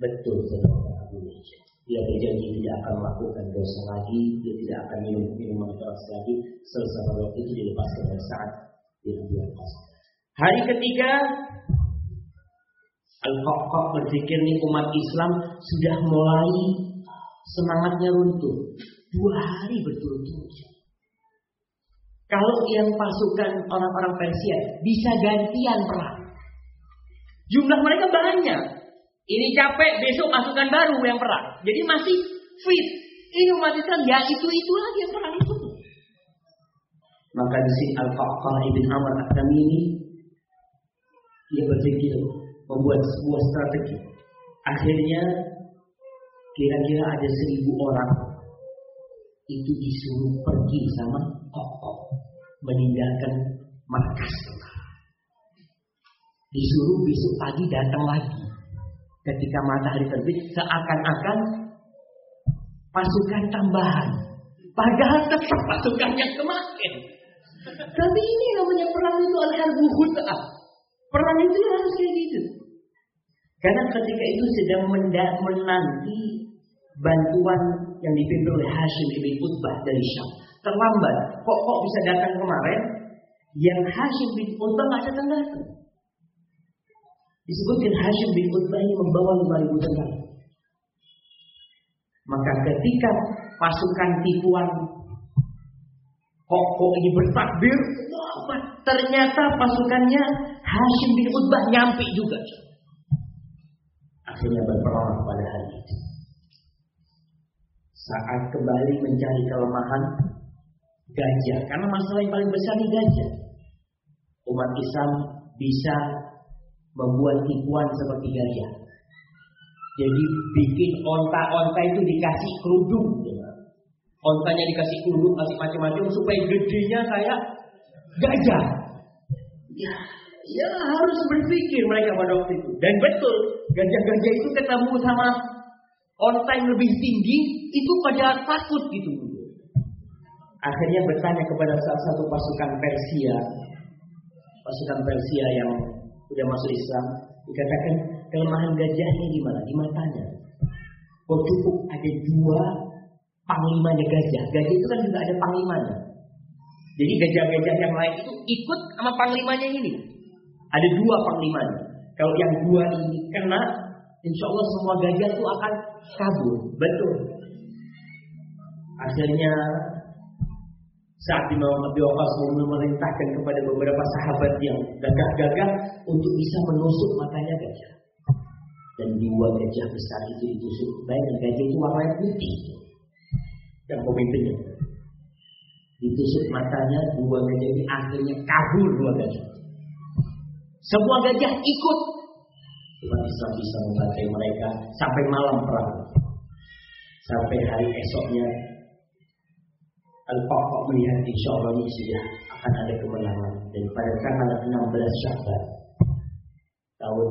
betul saudara Abu Mehjan. Dia berjanji tidak akan melakukan dosa lagi, dia tidak akan minum minuman keras lagi. Selesai waktu itu dilepaskan pada saat dia buat Hari ketiga, Al-Qaqqa berpikir nih umat Islam sudah mulai semangatnya runtuh. Dua hari berturut-turut. Kalau yang pasukan orang-orang Persia bisa gantian perang. Jumlah mereka banyak. Ini capek, besok pasukan baru yang perang. Jadi masih fit. Ini umat Islam, ya itu-itu lagi yang perang itu. Maka di sini Al-Qaqqa ibn Amr At-Tamimi dia berpikir membuat sebuah strategi. Akhirnya kira-kira ada seribu orang itu disuruh pergi sama Qaqqa meninggalkan markas. Disuruh besok pagi datang lagi ketika matahari terbit seakan-akan pasukan tambahan. Padahal tetap pasukan yang kemarin. Tapi ini namanya perang itu al-harbu khut'ah. Perang itu harus kayak gitu. Karena ketika itu sedang menanti bantuan yang dipimpin oleh Hashim ibn Utbah dari Syam. Terlambat. Kok kok bisa datang kemarin? Yang Hashim bin Utbah nggak datang datang. Disebutkan Hashim bin Utbah ini membawa 5000 tentara. Maka ketika pasukan tipuan kok ini bertakbir, ternyata pasukannya Hashim bin Utbah nyampe juga. Akhirnya berperang pada hari itu. Saat kembali mencari kelemahan gajah, karena masalah yang paling besar ini gajah. Umat Islam bisa membuat tipuan seperti gajah. Jadi bikin onta-onta itu dikasih kerudung. Ontanya dikasih kerudung, kasih macam-macam supaya gedenya saya gajah. Ya, ya harus berpikir mereka pada waktu itu. Dan betul, gajah-gajah itu ketemu sama onta yang lebih tinggi, itu pada takut gitu. Akhirnya bertanya kepada salah satu pasukan Persia, pasukan Persia yang sudah masuk Islam, dikatakan kelemahan gajahnya di mana? Di matanya. Kok cukup ada dua panglimanya gajah. Gajah itu kan juga ada panglimanya. Jadi gajah-gajah yang lain itu ikut sama panglimanya ini. Ada dua panglimanya. Kalau yang dua ini kena, insya Allah semua gajah itu akan kabur. Betul. Akhirnya saat Imam Abi Waqqas memerintahkan kepada beberapa sahabat yang gagah-gagah untuk bisa menusuk matanya gajah. Dan dua gajah besar itu ditusuk. Bayangkan gajah itu warnanya putih. Yang pemimpinnya. Ditusuk matanya dua gajah ini akhirnya kabur dua gajah. Semua gajah ikut. Tuhan Islam bisa membantai mereka sampai malam perang. Sampai hari esoknya Al-Qaqqa melihat insya Allah ini sudah akan ada kemenangan. Dan pada tanggal 16 Syawal tahun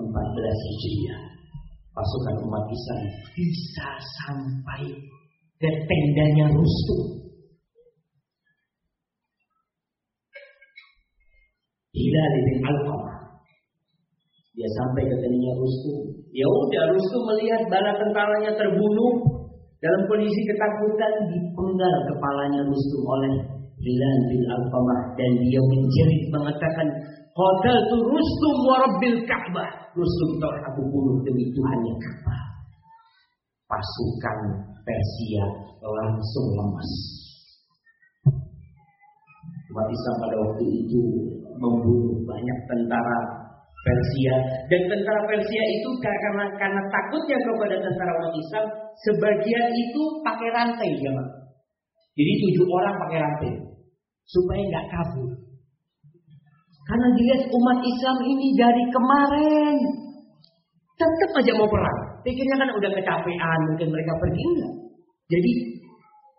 14 Hijriah pasukan umat Islam bisa sampai ke tendanya Rustum. Hilal bin Al-Qamah. Dia sampai ke tendanya Rustum. Ya udah Rustum melihat bala tentaranya terbunuh dalam kondisi ketakutan dipenggal kepalanya Rustum oleh Hilal bin Al-Qamah dan dia menjerit mengatakan Qatal tu Rustum wa Rabbil Ka'bah. Rustum tahu aku bunuh demi Tuhan yang Ka'bah. pasukan Persia langsung lemas. Umat Islam pada waktu itu membunuh banyak tentara Persia dan tentara Persia itu karena karena takutnya kepada tentara umat Islam sebagian itu pakai rantai ya Jadi tujuh orang pakai rantai supaya nggak kabur. Karena dilihat umat Islam ini dari kemarin tetap aja mau perang. Pikirnya kan udah kecapean, mungkin mereka pergi enggak. Jadi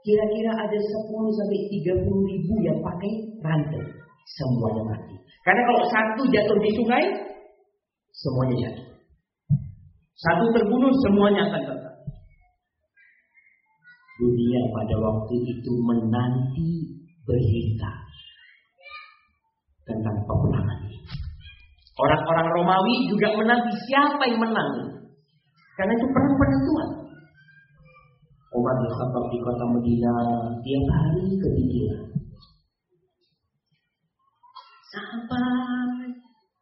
kira-kira ada 10 sampai 30 ribu yang pakai rantai. Semuanya mati. Karena kalau satu jatuh di sungai, semuanya jatuh. Satu terbunuh, semuanya akan tetap. Dunia pada waktu itu menanti berita tentang peperangan ini. Orang-orang Romawi juga menanti siapa yang menang. Karena itu perang penentuan. Umar bin Khattab di kota Medina tiap hari kepikiran. Sampai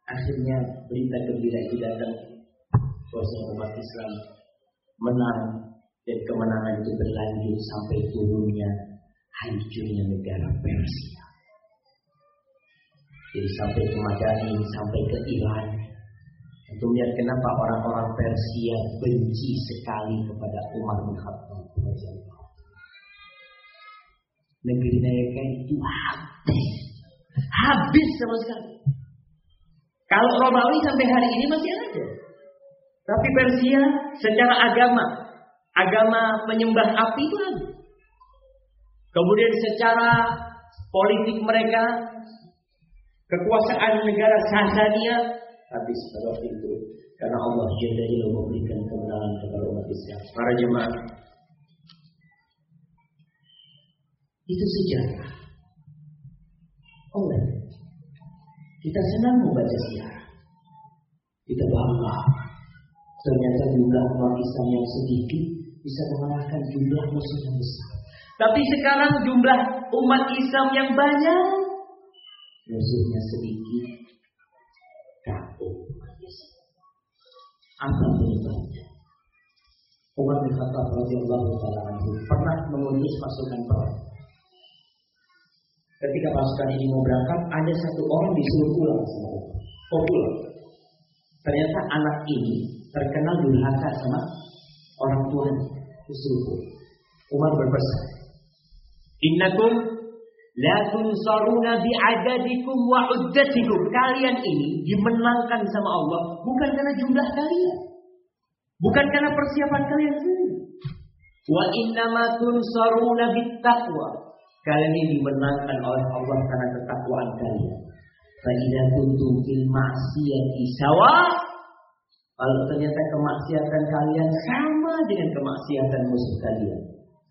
akhirnya berita gembira itu datang bahwa umat Islam menang dan kemenangan itu berlanjut sampai turunnya hancurnya negara Persia. Jadi sampai ke Madani, sampai ke Iran. Untuk melihat kenapa orang-orang Persia benci sekali kepada Umar bin Khattab. Negeri mereka itu habis. Habis sama sekali. Kalau Romawi sampai hari ini masih ada. Tapi Persia secara agama, agama penyembah api itu ada. Kemudian secara politik mereka Kekuasaan negara Sasania habis pada waktu itu karena Allah Jalla Jalla memberikan kemenangan kepada umat Islam. Para jemaah, itu sejarah. Oh, kita senang membaca sejarah. Kita bangga. Ternyata jumlah umat Islam yang sedikit bisa mengalahkan jumlah musuh yang besar. Tapi sekarang jumlah umat Islam yang banyak musuhnya sedikit, kapok. Apa penyebabnya? Umar bin Khattab radhiyallahu taala pernah mengutus pasukan perang. Ketika pasukan ini mau berangkat, ada satu orang disuruh pulang sama. Oh pulang. Ternyata anak ini terkenal durhaka sama orang tuanya. Disuruh pulang. Umar berpesan, Innakum La tunsaruna bi'adadikum wa uddatikum. Kalian ini dimenangkan sama Allah bukan karena jumlah kalian. Bukan karena persiapan kalian sendiri. Wa innama tunsaruna bittaqwa. Kalian ini dimenangkan oleh Allah karena ketakwaan kalian. Fa idza kuntum fil ma'siyati sawa kalau ternyata kemaksiatan kalian sama dengan kemaksiatan musuh kalian,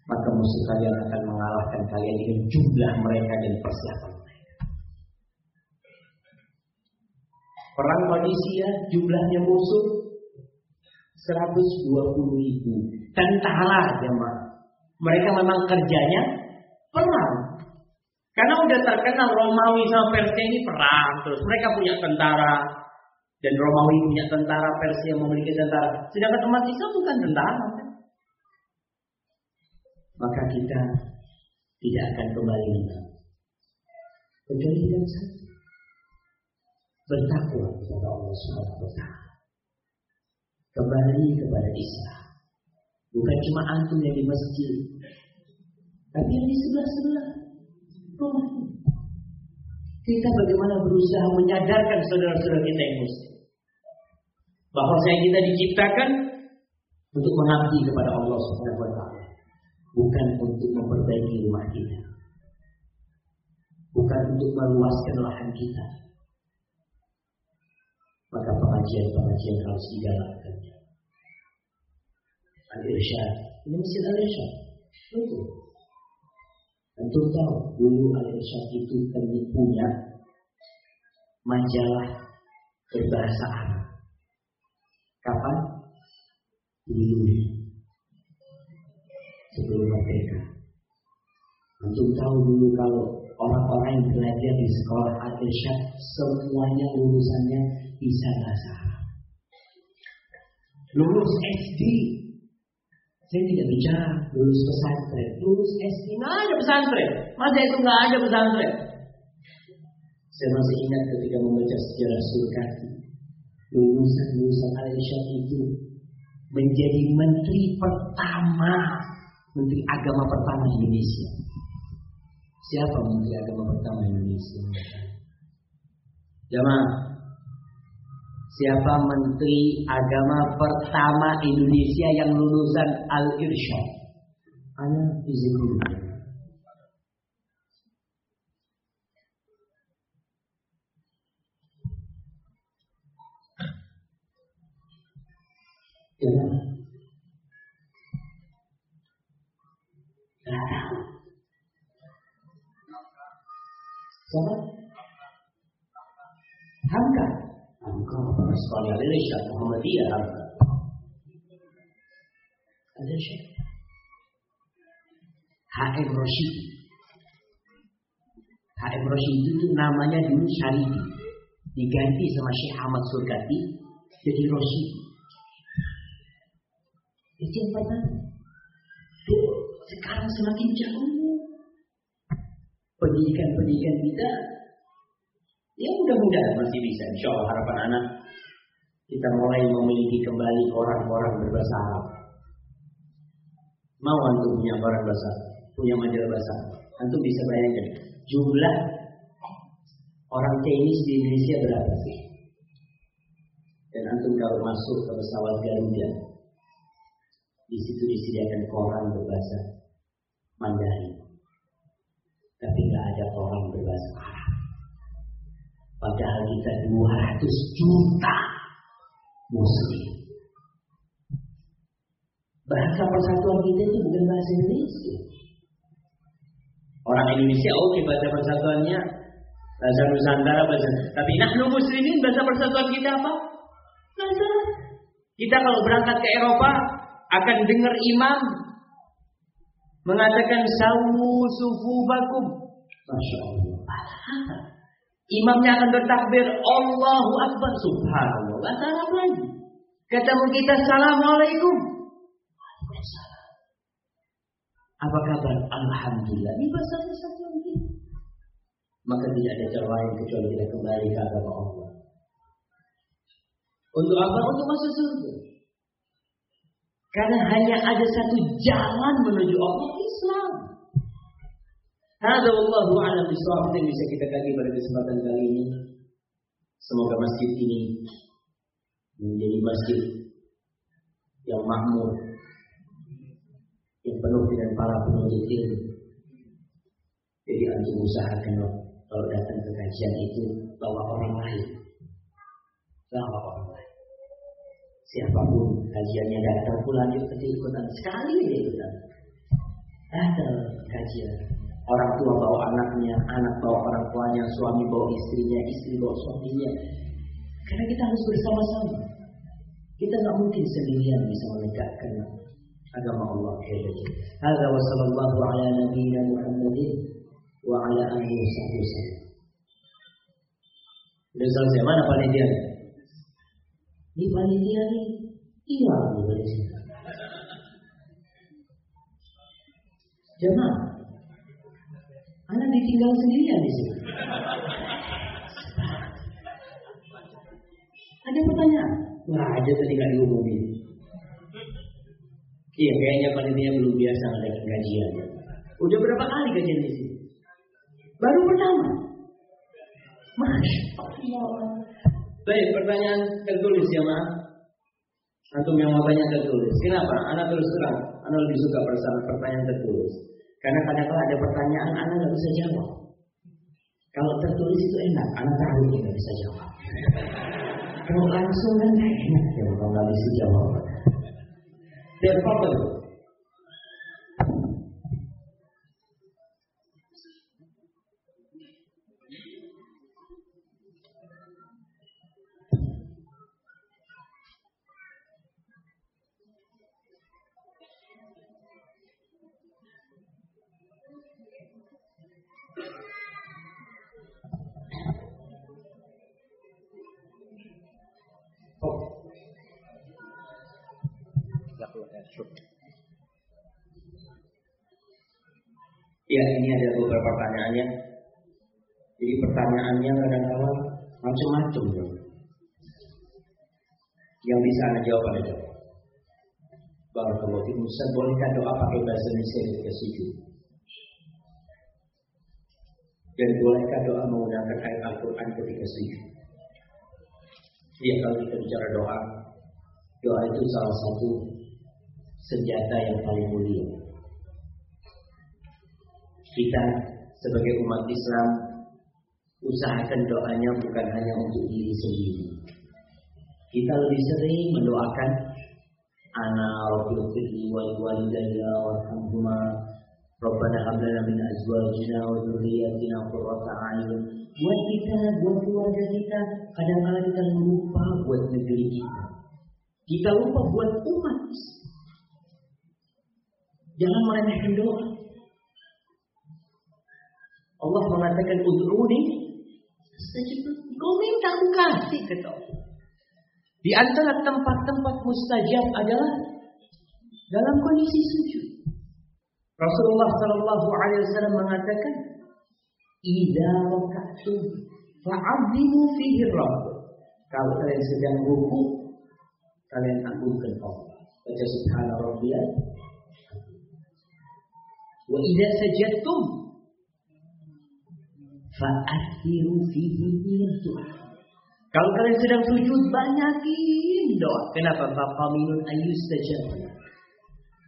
maka musuh kalian akan mengalahkan kalian dengan jumlah mereka dan persiapan mereka. Perang Malaysia jumlahnya musuh 120 ribu tentara jemaah. Mereka memang kerjanya perang. Karena udah terkenal Romawi sama Persia ini perang terus. Mereka punya tentara dan Romawi punya tentara, Persia memiliki tentara. Sedangkan umat Islam bukan tentara maka kita tidak akan kembali menang. Kecuali dengan satu. Bertakwa kepada Allah Subhanahu wa. Kembali kepada Islam. Bukan cuma antum yang di masjid, tapi yang di sebelah-sebelah rumah Kita bagaimana berusaha menyadarkan saudara-saudara kita yang muslim bahwa saya kita diciptakan untuk mengabdi kepada Allah Subhanahu wa taala bukan untuk memperbaiki rumah kita. Bukan untuk meluaskan lahan kita. Maka pengajian-pengajian harus dijalankan. Al-Irsyad. Ini mesin Al-Irsyad. Betul. Tentu tahu dulu Al-Irsyad itu punya majalah berbahasa Arab. Kapan? Dulu sebelum merdeka. Untuk tahu dulu kalau orang-orang yang belajar di sekolah Al-Irsyad semuanya lulusannya bisa bahasa Arab. Lulus SD Saya tidak bicara lulus pesantren, lulus SD, nggak ada pesantren. Masa itu nggak ada pesantren? Saya masih ingat ketika membaca sejarah Sulkati. Lulusan-lulusan Al-Isyad itu menjadi menteri pertama, menteri agama pertama Indonesia. Siapa menteri agama pertama Indonesia? Jamaah, siapa menteri agama pertama Indonesia yang lulusan Al-Irsyad? Ana izin. Ya. Tahu. Siapa? Hamka. Hamka. Sekolah Indonesia. Muhammadiyah. Ada Syekh. HM Roshid. HM Roshid itu namanya dulu Syarifi. Diganti sama Syekh Ahmad Surgati jadi Roshid. Itu yang pertama. Sekarang semakin jauh. Pendidikan-pendidikan kita, ya mudah-mudahan masih bisa. Insya Allah harapan anak kita mulai memiliki kembali orang-orang berbahasa Arab. Mau antum punya orang bahasa, punya majalah bahasa. Antum bisa bayangkan jumlah orang Chinese di Indonesia berapa sih? Dan antum kalau masuk ke pesawat Garuda, di situ disediakan koran berbahasa Mandarin. Tapi nggak ada koran berbahasa Arab. Padahal kita 200 juta muslim. Bahasa persatuan kita itu bukan bahasa Indonesia. Orang Indonesia oke okay, bahasa persatuannya bahasa Nusantara bahasa. Tapi nahnu muslimin bahasa persatuan kita apa? Bahasa. Kita kalau berangkat ke Eropa akan dengar imam mengatakan sawu sufu bakum. Masya Allah. Imamnya akan bertakbir Allahu Akbar Subhanallah. Bahasa Arab lagi. Ketemu kita Assalamualaikum. Apa kabar? Alhamdulillah. Ini bahasa persatuan kita. Maka tidak ada cara lain kecuali kita kembali ke agama Allah. Untuk apa? Untuk masuk surga. Karena hanya ada satu jalan menuju Allah Islam. Hada wallahu a'lam bishawab. Yang bisa kita kaji pada kesempatan kali ini. Semoga masjid ini menjadi masjid yang makmur, yang penuh dengan para penuntut ilmu. Jadi antum usahakan kalau datang ke kajian itu bawa orang lain, bawa orang lain. Siapa pun kajiannya datang pulang juga ikutan. Sekali dia ikutan. Ada kajian orang tua bawa anaknya anak bawa orang tuanya suami bawa istrinya istri bawa suaminya karena kita harus bersama-sama kita nggak mungkin sendirian bisa menegakkan agama Allah Hadza wa sallallahu ala nabiyyina Muhammadin wa ala alihi wasallam. Sudah selesai mana panitia? Ini panitia hilang nih dari sini. Jemaah, anak ditinggal sendirian di sini. Ada pertanyaan? Wah, ada tadi nggak diumumin. Iya, kayaknya panitia belum biasa ada kajian. Udah berapa kali kajian di sini? Baru pertama. Masya Allah. Baik, pertanyaan tertulis ya, Ma. Antum yang mau tanya tertulis. Kenapa? Anak terus terang. Anak lebih suka pertanyaan tertulis. Karena kadang-kadang ada pertanyaan anak nggak bisa jawab. Kalau tertulis itu enak, anak tahu dia bisa jawab. Kalau langsung kan enak ya kalau nggak bisa jawab. satu ayat syukur. Ya, ini ada beberapa pertanyaannya. Jadi pertanyaannya kadang-kadang macam-macam. Yang bisa anda jawab anda jawab. kalau di Musa bolehkah doa pakai bahasa Indonesia di setuju? Dan bolehkah doa menggunakan ayat Al-Quran ketika sujud? Ya, kalau kita bicara doa, doa itu salah satu senjata yang paling mulia. Kita sebagai umat Islam usahakan doanya bukan hanya untuk diri sendiri. Kita lebih sering mendoakan ana rabbil firli wal walidayya warhamhuma Rabbana hab lana min azwajina wa dhurriyyatina qurrata a'yun. Buat kita, buat keluarga kita, kadang-kadang kita lupa buat negeri kita. Kita lupa buat umat. Jangan meremehkan doa. Allah mengatakan ud'uni Kau minta aku kasih kata Di antara tempat-tempat mustajab adalah dalam kondisi sujud. Rasulullah Shallallahu Alaihi Wasallam mengatakan, "Ida raka'tum fa'azimu fihi rabb." Kalau kalian sedang ruku, kalian agungkan Allah. Baca subhana rabbiyal. Wa idza sajadtum fa'athiru fihi. Kalau kalian sedang sujud, banyakin doa. Kenapa? Bapak minun ayus saja.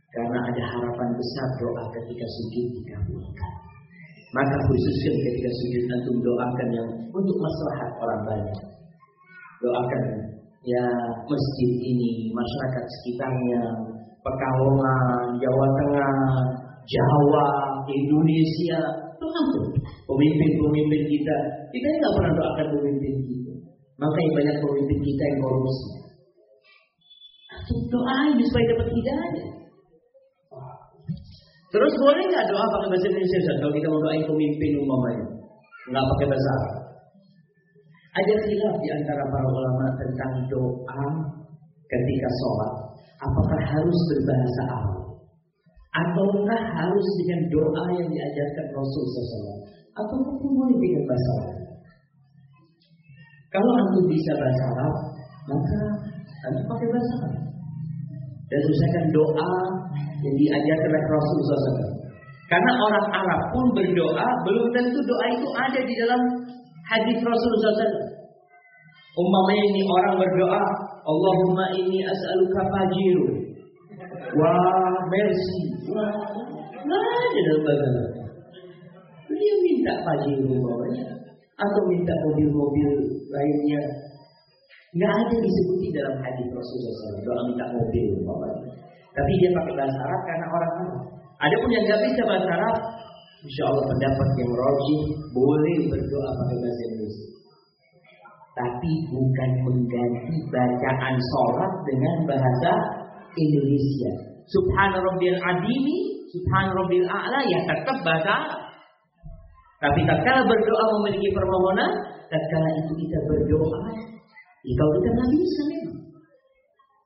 Karena ada harapan besar doa ketika sujud dikabulkan. Maka khususnya ketika sujud antum doakan yang untuk maslahat orang banyak. Doakan ya masjid ini, masyarakat sekitarnya, Pekalongan, Jawa Tengah, Jawa, Indonesia, doakan pemimpin-pemimpin kita. Kita nggak pernah doakan pemimpin kita. Makanya banyak pemimpin kita yang korupsi. Doain supaya dapat hidayah. Terus boleh nggak doa pakai bahasa Indonesia Ustaz? Kalau kita mau doain pemimpin umpamanya, nggak pakai bahasa. Ada khilaf di antara para ulama tentang doa ketika sholat. Apakah harus berbahasa Arab? Ataukah harus dengan doa yang diajarkan Rasul SAW? Atau boleh dengan bahasa Arab? Kalau antum bisa bahasa Arab, maka antum pakai bahasa Arab. Dan usahakan doa yang diajarkan oleh Rasul SAW. Karena orang Arab pun berdoa, belum tentu doa itu ada di dalam hadis Rasul SAW. Umpamanya ini orang berdoa, Allahumma ini as'aluka fajiru. Wah, mercy. Wah, dalam bahasa Dia minta fajiru umpamanya. Atau minta mobil-mobil lainnya. Nggak ada disebut dalam hadis Rasulullah SAW. Doa minta mobil umpamanya. Tapi dia pakai bahasa Arab karena orang Arab. Ada pun yang nggak bisa bahasa Arab, Insya Allah pendapat yang rojih boleh berdoa pakai bahasa Indonesia. Tapi bukan mengganti bacaan sholat dengan bahasa Indonesia. Subhan Rabbil Adimi, Subhan Rabbil A'la ya tetap bahasa. Tapi tatkala berdoa memiliki permohonan, tatkala itu kita berdoa, ya kalau kita nggak bisa memang.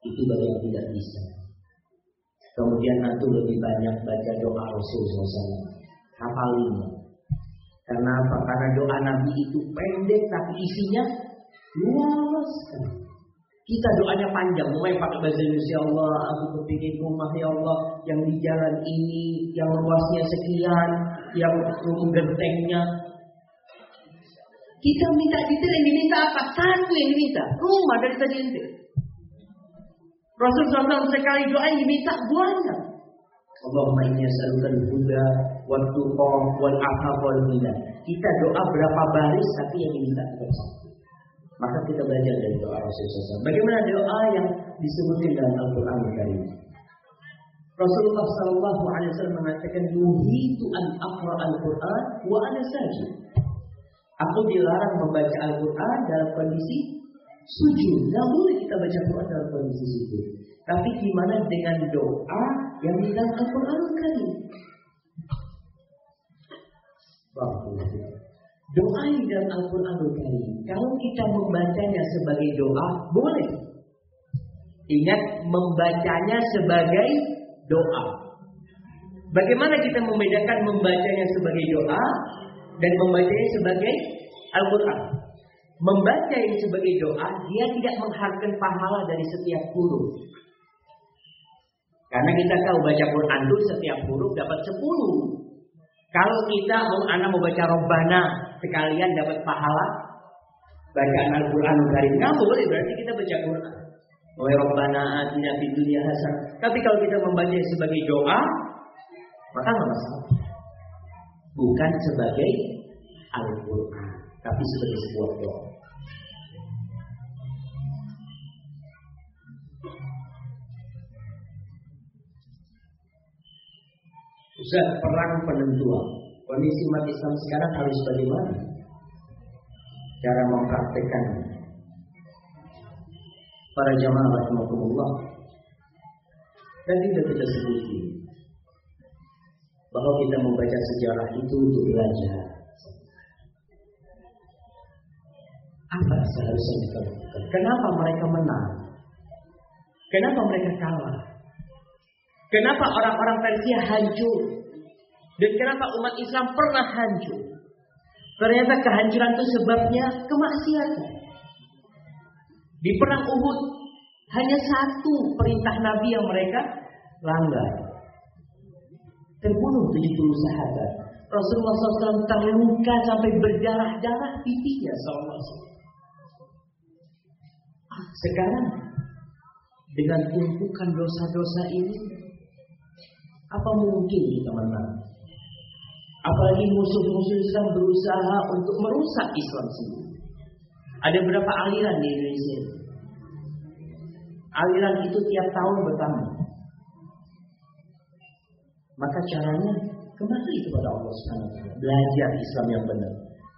Itu bagi yang tidak bisa. Kemudian nanti lebih banyak baca doa Rasul SAW. Hafalin. Karena apa? Karena doa Nabi itu pendek tapi isinya luas Kita doanya panjang, mulai pakai bahasa Indonesia Allah, aku kepingin rumah ya Allah yang di jalan ini, yang luasnya sekian, yang rumah gentengnya. Kita minta detail yang diminta apa? Satu yang diminta, rumah dari tadi itu. Rasul SAW sekali doa yang diminta banyak. Allahumma inni as'aluka al-huda wal tuqa wal afaf wal. Kita doa berapa baris tapi yang diminta tetap satu. Maka kita belajar dari doa Rasulullah SAW. Bagaimana doa yang disebutkan dalam Al-Quran Karim? Rasulullah Sallallahu Alaihi Wasallam mengatakan nuhitu an aqra al-Quran wa ana sajid. Aku dilarang membaca Al-Quran dalam kondisi sujud. Nggak boleh kita baca Quran dalam kondisi sujud. Tapi gimana dengan doa yang di dalam Al-Quran Karim? Doa yang dalam Al-Quran Karim, kalau kita membacanya sebagai doa, boleh. Ingat membacanya sebagai doa. Bagaimana kita membedakan membacanya sebagai doa dan membacanya sebagai Al-Quran? Membaca yang sebagai doa, dia tidak mengharapkan pahala dari setiap huruf. Karena kita tahu baca Quran itu setiap huruf dapat 10. Kalau kita mau anak mau baca Robbana sekalian dapat pahala bacaan Al-Quran Karim. Nggak boleh berarti kita baca Quran. Wa Rabbana atina fid dunya. Tapi kalau kita membaca sebagai doa, maka nggak masalah. Bukan sebagai Al-Quran, tapi sebagai sebuah doa. Ustaz, perang penentuan. Kondisi umat Islam sekarang harus bagaimana? Cara mempraktekkan. Para jamaah rahimahullah dan tidak kita sebuti bahwa kita membaca sejarah itu untuk belajar. Apa seharusnya kita lakukan? Kenapa mereka menang? Kenapa mereka kalah? Kenapa orang-orang Persia hancur dan kenapa umat Islam pernah hancur ternyata kehancuran itu sebabnya kemaksiatan di perang Uhud hanya satu perintah Nabi yang mereka langgar. Terbunuh 70 sahabat. Rasulullah SAW terluka sampai berdarah-darah pipinya SAW. Ah, sekarang dengan tumpukan dosa-dosa ini apa mungkin kita menang? Apalagi musuh-musuh Islam berusaha untuk merusak Islam sendiri. Ada berapa aliran di Indonesia? Aliran itu tiap tahun bertambah. Maka caranya kembali kepada Allah Subhanahu wa. Belajar Islam yang benar.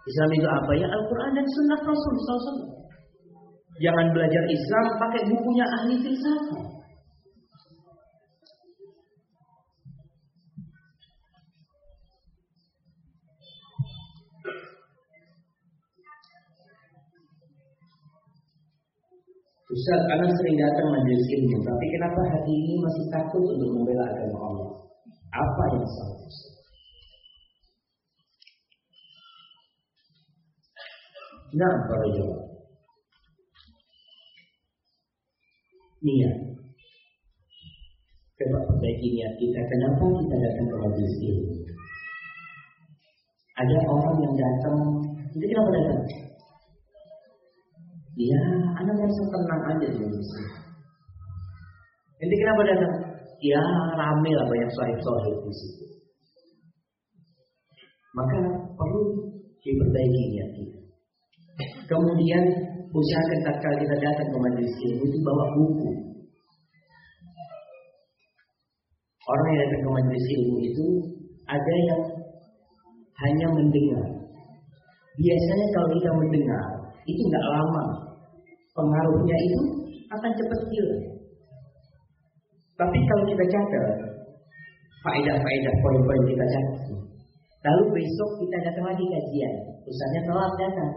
Islam itu apa ya? Al-Quran dan Sunnah Rasul SAW. Jangan belajar Islam pakai bukunya ahli filsafat. Ustaz, anak sering datang majelis ilmu, tapi kenapa hati ini masih takut untuk membela agama Allah? Apa yang salah? Nah, para jawab. Niat. Coba perbaiki niat kita. Kenapa kita datang ke majelis ilmu? Ada orang yang datang, itu kenapa datang? Ya, anak merasa tenang aja di Indonesia. Nanti kenapa datang? Ya, rame lah banyak sahib-sahib di situ. Maka perlu diperbaiki niat kita. Kemudian usahakan tak kali kita datang ke majelis ilmu itu bawa buku. Orang yang datang ke majelis ilmu itu ada yang hanya mendengar. Biasanya kalau kita mendengar itu nggak lama pengaruhnya itu akan cepat hilang. Tapi kalau kita catat faedah-faedah poin-poin kita catat, lalu besok kita datang lagi kajian, usahanya telat datang.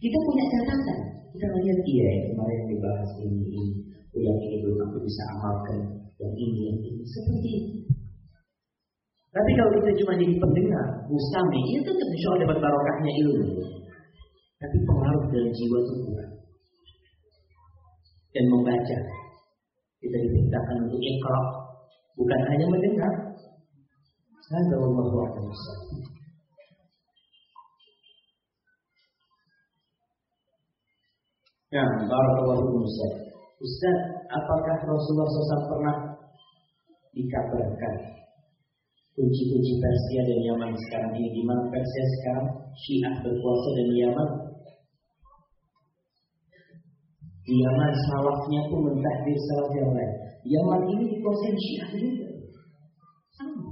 Kita punya catatan, kita lihat dia yang kemarin dibahas ini, ini, yang ini belum aku bisa amalkan, yang ini, yang ini, seperti itu. Tapi kalau kita cuma jadi pendengar, mustami, itu kan insya Allah dapat barokahnya ilmu. Tapi pengaruh dalam jiwa itu kurang dan membaca. Kita diperintahkan untuk ikra, bukan hanya mendengar. Hadza wallahu a'lam Ya, barakallahu Ustaz. Ustaz, apakah Rasulullah SAW pernah dikabarkan kunci-kunci Persia dan Yaman sekarang ini di mana Persia sekarang Syiah berkuasa dan Yaman di Yaman salafnya pun mentahdir salaf yang lain. Yaman ini dikuasai Syiah juga. Sama.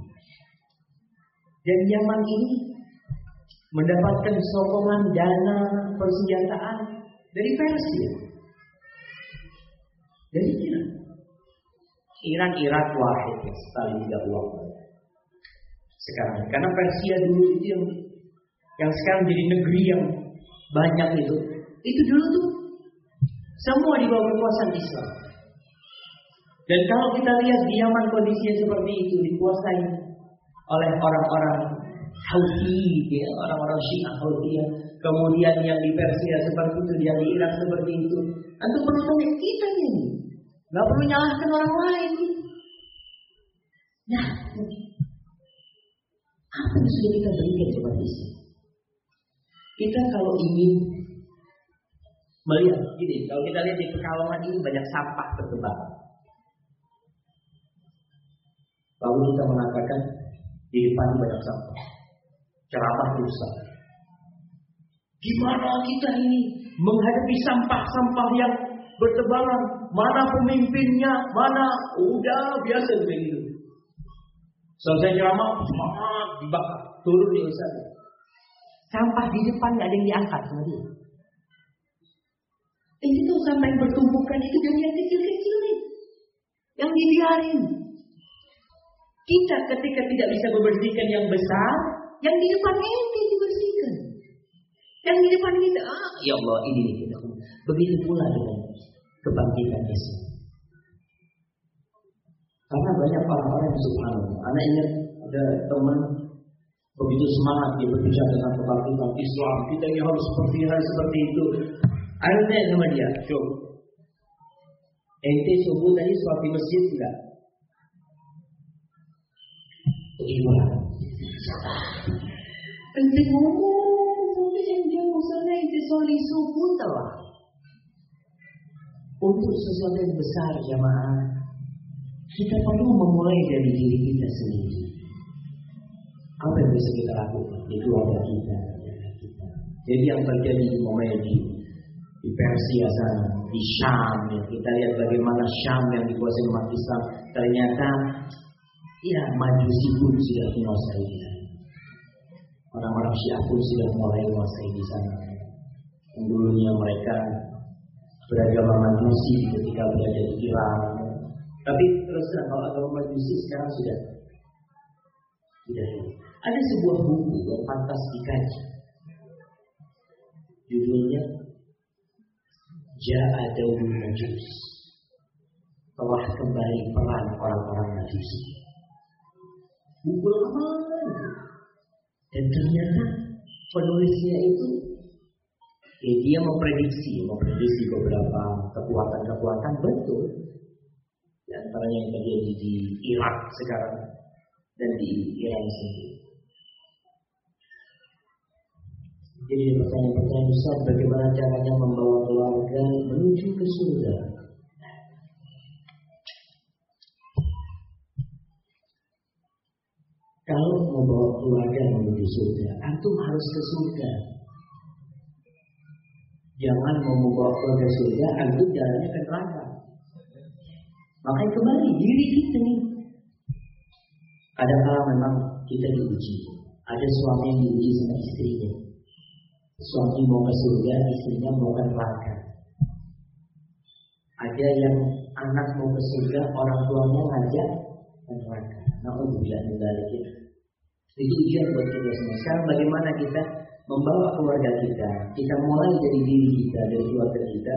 Dan Yaman ini mendapatkan sokongan dana persenjataan dari Persia. Dari Iran. Iran Irak wahid ya, sekali tidak uang. Sekarang karena Persia dulu itu yang yang sekarang jadi negeri yang banyak itu. Itu dulu tuh semua di bawah kekuasaan Islam. Dan kalau kita lihat di Yaman kondisinya seperti itu, dikuasai oleh orang-orang Houthi, ya, orang-orang Syiah Houthi ya. Kemudian yang di Persia seperti itu, yang di Irak seperti itu. Antum perlu tanya kita ini. Gak perlu nyalahkan orang lain. Nah, apa yang sudah kita berikan coba isi? Kita kalau ingin melihat gini, kalau kita lihat di Pekalongan ini banyak sampah tersebar. Lalu kita mengatakan di depan banyak sampah. Ceramah rusak. Gimana kita ini menghadapi sampah-sampah yang bertebaran? Mana pemimpinnya? Mana? Udah biasa begitu. Selesai ceramah, semangat dibakar, turun di Ustaz. Sampah di depan nggak ada yang diangkat sama. Ini tuh sampah yang bertumpukan itu dari yang kecil-kecil nih. Yang dibiarin. Kita ketika tidak bisa membersihkan yang besar, yang di depan ente dibersihkan. Yang di depan kita, ah ya Allah ini nih kita. Begitu pula dengan kebangkitan Yesus. Karena banyak orang-orang yang subhanallah. Anak ingat ada teman begitu semangat dia berbicara tentang kebangkitan Islam. Kita ini harus seperti hal seperti itu. Akhirnya sama dia, coba. Ente subuh tadi sholat di masjid enggak? Iya. Ente ngomong sampai yang jauh sana ente soli subuh telah. Untuk sesuatu yang besar jamaah, kita perlu memulai dari diri kita sendiri. Apa yang bisa kita lakukan di keluarga kita, kita. Jadi yang terjadi di Komedi, di Persia sana, di Syam, ya. kita lihat bagaimana Syam yang dikuasai umat Islam ternyata Ya, majusi pun sudah menguasai di. Orang-orang Syiah pun sudah mulai menguasai di sana. Yang dulunya mereka beragama majusi ketika berada di Iran. Tapi terus terang kalau agama majusi sekarang sudah sudah Ada sebuah buku yang pantas dikaji. Judulnya Ja'a Daul Majus. Telah kembali peran orang-orang Majusi buku lama dan ternyata penulisnya itu ya dia memprediksi memprediksi beberapa kekuatan-kekuatan betul di antaranya yang terjadi di Irak sekarang dan di Iran sendiri. Jadi pertanyaan-pertanyaan besar bagaimana caranya membawa keluarga menuju ke surga. Kalau mau bawa keluarga menuju surga, antum harus ke surga. Jangan mau membawa keluarga surga, antum jalannya ke neraka. Makanya kembali diri kita nih. Ada kala memang kita diuji. Ada suami yang diuji sama istrinya. Suami mau ke surga, istrinya mau ke neraka. Ada yang anak mau ke surga, orang tuanya ngajak ke neraka. Nah, untuk bilang itu itu ujian buat kita semua. Sekarang bagaimana kita membawa keluarga kita, kita mulai dari diri kita, dari keluarga kita.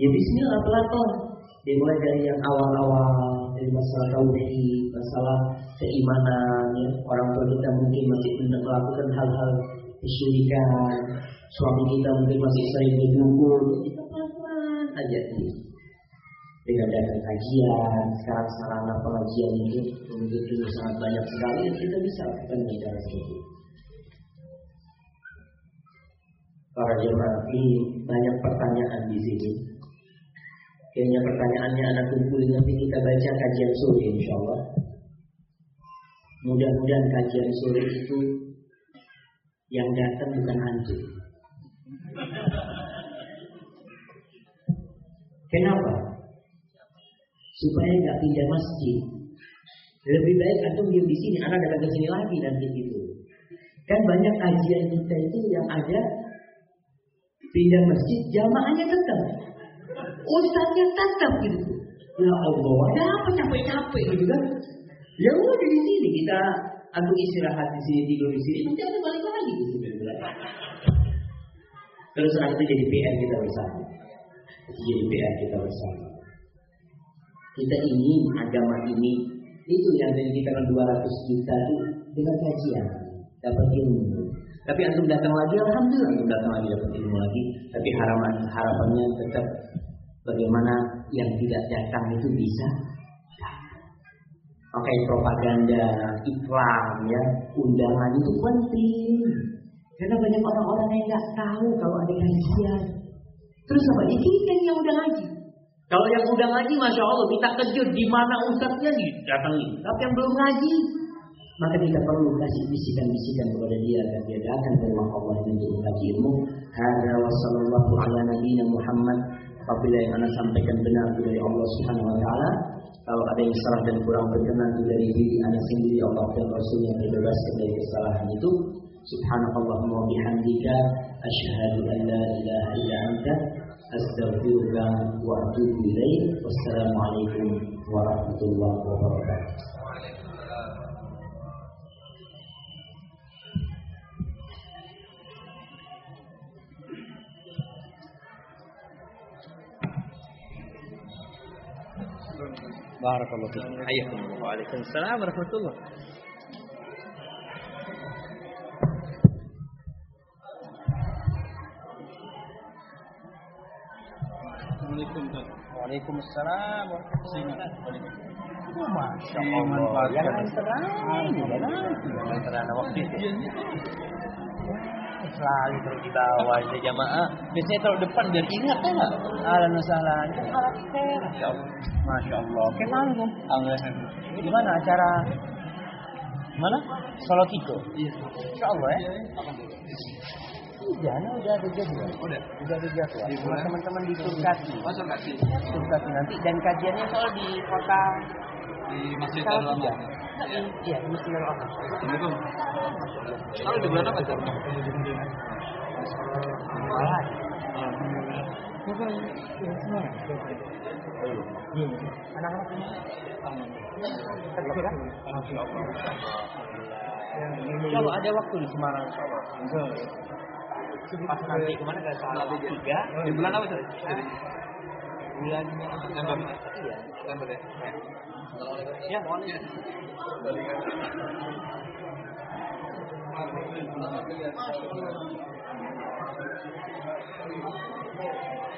Ya Bismillah pelan-pelan. Dimulai dari yang awal-awal, dari masalah tauhid, masalah keimanan. Ya. Orang tua kita mungkin masih melakukan hal-hal kesyirikan. Suami kita mungkin masih sering berdukun. Kita pelan-pelan aja dengan datang kajian, sekarang sarana pengajian itu begitu sangat banyak sekali kita bisa lakukan dengan cara seperti itu. Para jemaah ini banyak pertanyaan di sini. Kayaknya pertanyaannya anak kumpulin nanti kita baca kajian sore insya Allah. Mudah-mudahan kajian sore itu yang datang bukan anjing. Kenapa? supaya nggak pindah masjid. Lebih baik antum diam di sini, anak datang ke sini lagi nanti gitu. Kan banyak kajian kita itu yang ada pindah masjid, jamaahnya tetap. Ustaznya tetap gitu. Ya Allah, ada apa capek-capek gitu kan? Ya udah di sini kita antum istirahat di sini tidur di sini, nanti ada balik di sini. Terus nanti jadi PR kita bersama. Jadi PR kita bersama. Kita ingin agama ini Itu yang dari kita 200 juta itu dengan kajian, dapat ilmu. Tapi antum datang lagi, alhamdulillah antum datang lagi dapat ilmu lagi. Tapi harapan harapannya tetap bagaimana yang tidak datang itu bisa pakai propaganda, iklan, ya, undangan itu penting. Karena banyak orang-orang yang nggak tahu kalau ada kajian. Terus apa? Ya kita yang udah ngaji. Kalau yang udah ngaji, masya Allah kita kejut di mana ustadznya nih datangi. Tapi yang belum ngaji, maka kita perlu kasih bisikan-bisikan kepada dia agar dia datang ke rumah Allah ini untuk mengkaji ilmu. Hada wa sallallahu ala nabiyina Muhammad. Apabila yang anda sampaikan benar dari Allah Subhanahu wa taala, kalau ada yang salah dan kurang berkenan dari diri anda sendiri Allah dan yang terbebaskan dari kesalahan itu. Subhanakallahumma wa bihamdika asyhadu an la ilaha illa anta astaghfiruka wa atubu ilaik. Wassalamualaikum warahmatullahi wabarakatuh. Barakallahu fiik. Hayyakum. Waalaikumsalam warahmatullah. Waalaikumsalam warahmatullahi wabarakatuh. Masya Allah. Jangan terang, jangan terang waktu itu. Selalu terus di bawah jamaah. Biasanya taruh depan biar ingat ya nggak? Ahlan wa sahlan. Masya Allah. Masya Allah. Oke manggung. Gimana acara? Mana? Solo Kiko. Iya. Insya Allah ya. Iya, nah udah ada jadwal. Udah. Udah ada jadwal. Sama teman-teman di Surkati. Oh, Surkati. Surkati nanti dan kajiannya soal di kota Di Masjid Salatiga. Iya. Assalamualaikum. Kalau di bulan apa, Cak? Malah. Anak-anak ini. Terkira? Kalau ada waktu di Semarang. Pas nanti ke mana ke Salatiga? Di bulan apa, Cak? Bulan September. Iya. September ya. Ya, mohon. Assalamualaikum.